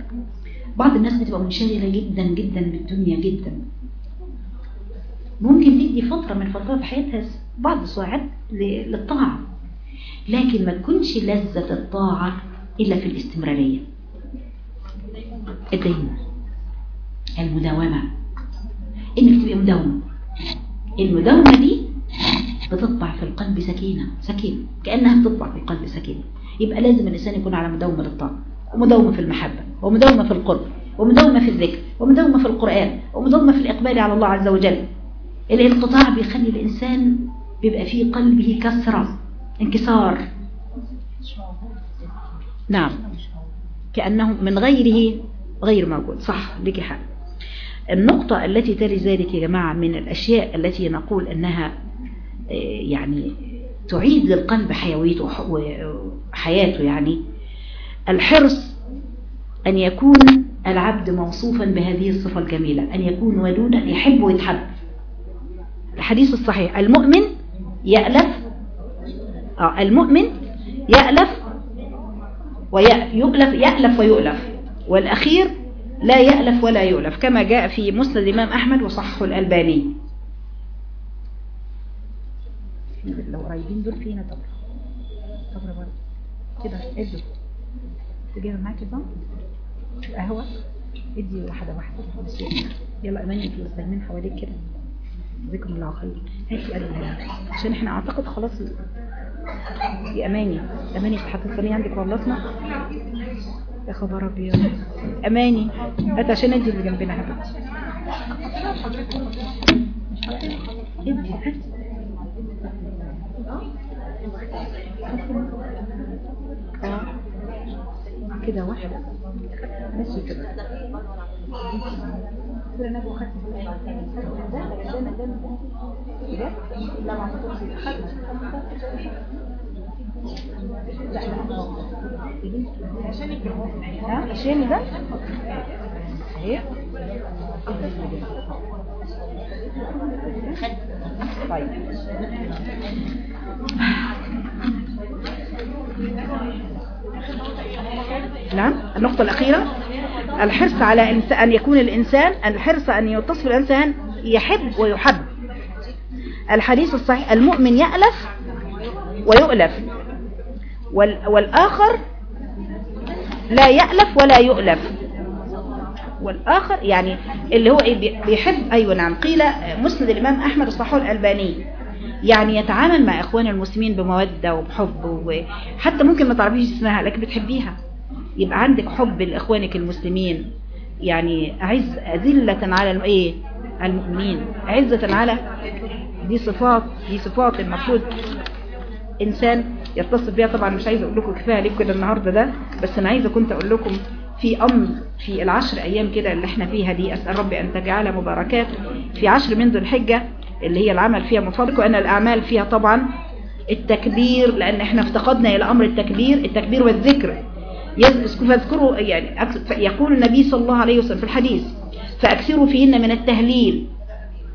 بعض الناس بتبقى منشغلة جدا جدا بالدنيا جدا. ممكن تدي فترة من فترات حياتها بعض الساعات للطاعة لكن ما تكونش لذة الطاعة إلا في الاستمرارية. الدايمة المداومة. إنك تبقى مداومة المداومة دي بتطبع في القلب سكينة سكينة. كأنها بتطبع في القلب سكينة. يبقى لازم الإنسان يكون على مداومة للطاعة. ومداومة في المحبة ومداومة في القرب ومداومة في الذكر ومداومة في القرآن ومداومة في الإقبال على الله عز وجل. الانقطاع بيخلي الإنسان بيبقى في قلبه كسرة. انكسار. نعم. كأنه من غيره غير موجود. صح لك حق. النقطة التي تلي ذلك يا جماعة من الأشياء التي نقول أنها آه، يعني تعيد للقلب حيويته وح- وحياته يعني. الحرص أن يكون العبد موصوفا بهذه الصفة الجميلة أن يكون ودودا يحب ويتحب. الحديث الصحيح المؤمن يألف المؤمن يألف ويؤلف يألف ويؤلف والأخير لا يألف ولا يؤلف كما جاء في مسند الإمام أحمد وصححه الألباني. لو قريبين دول فينا طبعا طبعا برضه كده ادوا تجيب معاك البنك؟ قهوة ادي واحدة واحدة. يلا أماني في المسلمين حواليك كده. جزاكم الله خير. هاتي قلب هنا عشان إحنا أعتقد خلاص دي أماني. أماني حتى الصينية عندك خلصنا يا خبر أبيض. أماني هات عشان ادي اللي جنبنا يا حبيبتي. ادي هاتي. آه. كده واحدة. ماشي كده. عشان ده طيب نعم النقطة الأخيرة. الحرص على أن يكون الإنسان الحرص أن يتصف الإنسان يحب ويحب. الحديث الصحيح المؤمن يألف ويؤلف وال- والآخر لا يألف ولا يؤلف. والآخر يعني اللي هو إيه بي- بيحب. أيوة نعم. قيل مسند الإمام أحمد الصحيح الألباني. يعني يتعامل مع إخوان المسلمين بمودة وبحب وحتى ممكن ما تعرفيش اسمها لكن بتحبيها. يبقى عندك حب لإخوانك المسلمين. يعني أعز أذلة على إيه؟ المؤمنين. عزة على دي صفات دي صفات المفروض إنسان يتصف بها طبعا مش عايزة أقول لكم كفاية عليكم كده النهاردة ده بس أنا عايزة كنت أقول لكم في أمر في العشر أيام كده اللي إحنا فيها دي أسأل ربي أن تجعلها مباركات. في عشر من ذو الحجة اللي هي العمل فيها مفضل وأن الأعمال فيها طبعا التكبير لأن إحنا افتقدنا إلى أمر التكبير. التكبير والذكر. فاذكروا يعني يقول النبي صلى الله عليه وسلم في الحديث فأكثروا فيهن من التهليل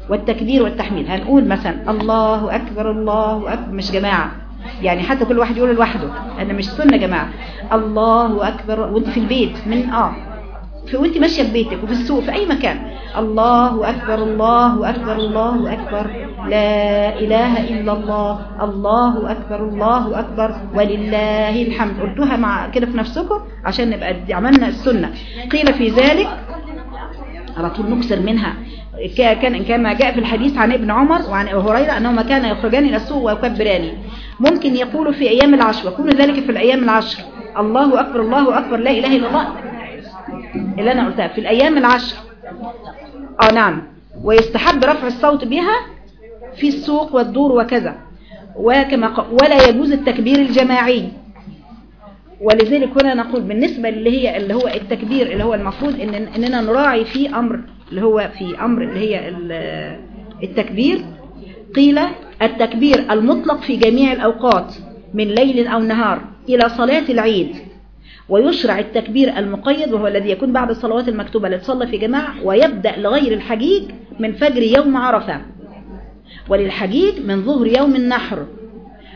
والتكبير والتحميد هنقول مثلا الله أكبر الله أكبر مش جماعة. يعني حتى كل واحد يقول لوحده أنا مش سنة جماعة. الله أكبر وأنت في البيت من آه. في وانت ماشية في بيتك وفي السوق في أي مكان. الله أكبر الله أكبر الله أكبر. لا إله إلا الله. الله أكبر الله أكبر. ولله الحمد. قلتوها مع كده في نفسكم عشان نبقى عملنا السنة. قيل في ذلك على طول نكسر منها. كا- كان كما جاء في الحديث عن ابن عمر وعن أبي هريرة أنهما كان يخرجان إلى السوق ويكبران. ممكن يقولوا في أيام العشر ويكون ذلك في الأيام العشر. الله أكبر الله أكبر. لا إله إلا الله. اللي أنا قلتها في الأيام العشر. آه نعم. ويستحب رفع الصوت بها في السوق والدور وكذا. وكما ولا يجوز التكبير الجماعي. ولذلك هنا نقول بالنسبة اللي هي اللي هو التكبير اللي هو المفروض إن إننا نراعي فيه أمر اللي هو في أمر اللي هي ال- التكبير. قيل التكبير المطلق في جميع الأوقات من ليل أو نهار إلى صلاة العيد. ويشرع التكبير المقيد وهو الذي يكون بعد الصلوات المكتوبة التي تصلى في جماعة ويبدأ لغير الحجيج من فجر يوم عرفة وللحجيج من ظهر يوم النحر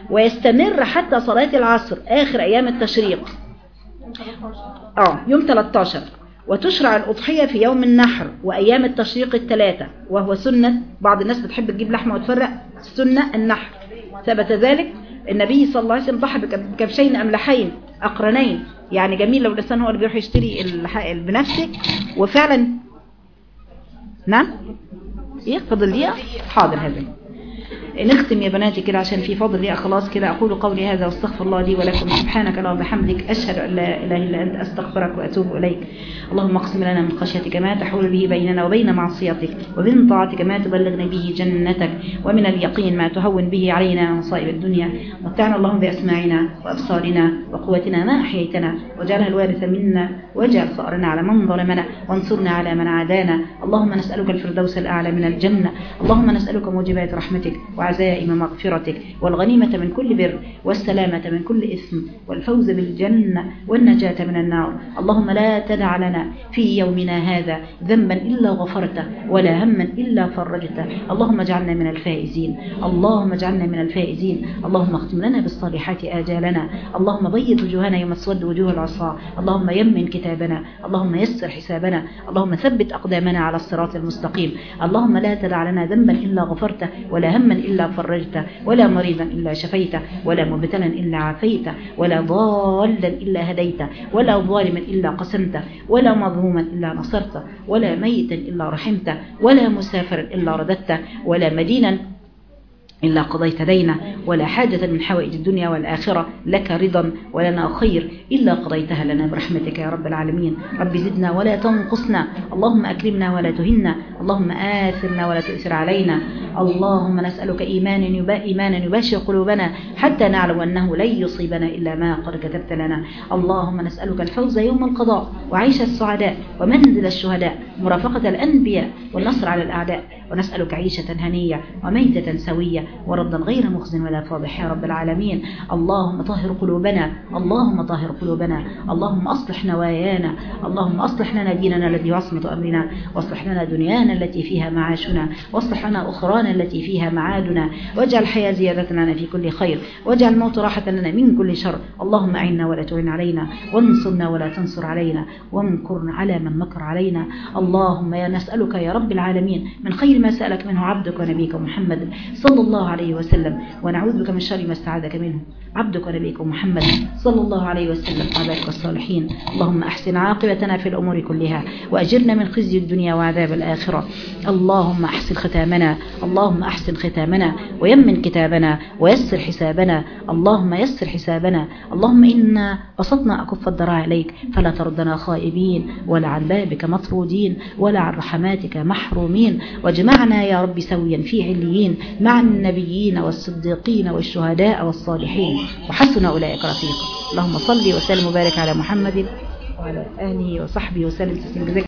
ويستمر حتى صلاة العصر آخر أيام التشريق. آه يوم 13 وتشرع الأضحية في يوم النحر وأيام التشريق الثلاثة وهو سنة بعض الناس بتحب تجيب لحمة وتفرق سنة النحر. ثبت ذلك النبي صلى الله عليه وسلم ضحى بكبشين أملحين أقرنين يعني جميل لو الإنسان هو اللي بيروح يشتري بنفسه وفعلا نعم؟ إيه؟ فضل دقيقة. حاضر هذا نختم يا بناتي كده عشان في فضل دقيقة خلاص كده. أقول قولي هذا واستغفر الله لي ولكم. سبحانك اللهم وبحمدك. أشهد أن لا إله إلا أنت. أستغفرك وأتوب إليك. اللهم اقسم لنا من خشيتك ما تحول به بيننا وبين معصيتك ومن طاعتك ما تبلغنا به جنتك ومن اليقين ما تهون به علينا مصائب الدنيا. متعنا اللهم بأسماعنا وأبصارنا وقوتنا ما أحييتنا واجعلها الوارث منا واجعل ثأرنا على من ظلمنا وانصرنا على من عادانا. اللهم نسألك الفردوس الأعلى من الجنة. اللهم نسألك موجبات رحمتك وعزائم مغفرتك والغنيمة من كل بر والسلامة من كل إثم والفوز بالجنة والنجاة من النار. اللهم لا تدع لنا في يومنا هذا ذنبا إلا غفرته ولا هما إلا فرجته. اللهم اجعلنا من الفائزين. اللهم اجعلنا من الفائزين. اللهم اختم لنا بالصالحات آجالنا. اللهم بيض وجوهنا يوم تسود وجوه العصاة اللهم يمن كتابنا. اللهم يسر حسابنا. اللهم ثبت أقدامنا على الصراط المستقيم. اللهم لا تدع لنا ذنبا إلا غفرته ولا هما إلا فرجته ولا مريضا إلا شفيته ولا مبتلا إلا عافيته ولا ضالا إلا هديته ولا ظالما إلا قسمته ولا مظلوما إلا نصرته ولا ميتا إلا رحمته ولا مسافرا إلا رددته ولا مدينا إلا قضيت دينه ولا حاجة من حوائج الدنيا والآخرة لك رضا ولنا خير. إلا قضيتها لنا برحمتك يا رب العالمين. رب زدنا ولا تنقصنا. اللهم أكرمنا ولا تهنا. اللهم آثرنا ولا تؤثر علينا. اللهم نسألك إيمانا يبا إيمانا يباشر قلوبنا حتى نعلم أنه لن يصيبنا إلا ما قد كتبت لنا. اللهم نسألك الفوز يوم القضاء وعيش السعداء ومنزل الشهداء. مرافقة الأنبياء والنصر على الأعداء. ونسألك عيشة هنية وميتة سوية وردا غير مخزن ولا فاضح يا رب العالمين. اللهم طهر قلوبنا اللهم طهر قلوبنا اللهم أصلح نوايانا اللهم أصلح لنا ديننا الذي عصمة أمرنا واصلح لنا دنيانا التي فيها معاشنا واصلح لنا أخرانا التي فيها معادنا واجعل الحياة زيادة لنا في كل خير واجعل الموت راحة لنا من كل شر. اللهم أعنا ولا تعن علينا وانصرنا ولا تنصر علينا وانكرنا على من مكر علينا. اللهم يا نسألك يا رب العالمين من خير ما سألك منه عبدك ونبيك محمد صلى الله عليه وسلم ونعوذ بك من شر ما استعاذك منه. عبدك ونبيك محمد صلى الله عليه وسلم وعبادك الصالحين. اللهم أحسن عاقبتنا في الأمور كلها وأجرنا من خزي الدنيا وعذاب الآخرة. اللهم أحسن ختامنا اللهم أحسن ختامنا ويمن كتابنا ويسر حسابنا. اللهم يسر حسابنا. اللهم إنا بسطنا أكف الضراع عليك فلا تردنا خائبين ولا عن بابك مطرودين ولا عن رحماتك محرومين واجمعنا يا رب سويا في عليين مع النبيين والصديقين والشهداء والصالحين. وحسن أولئك رفيقا. اللهم صل وسلم وبارك على محمد وعلى آله وصحبه وسلم. تسليما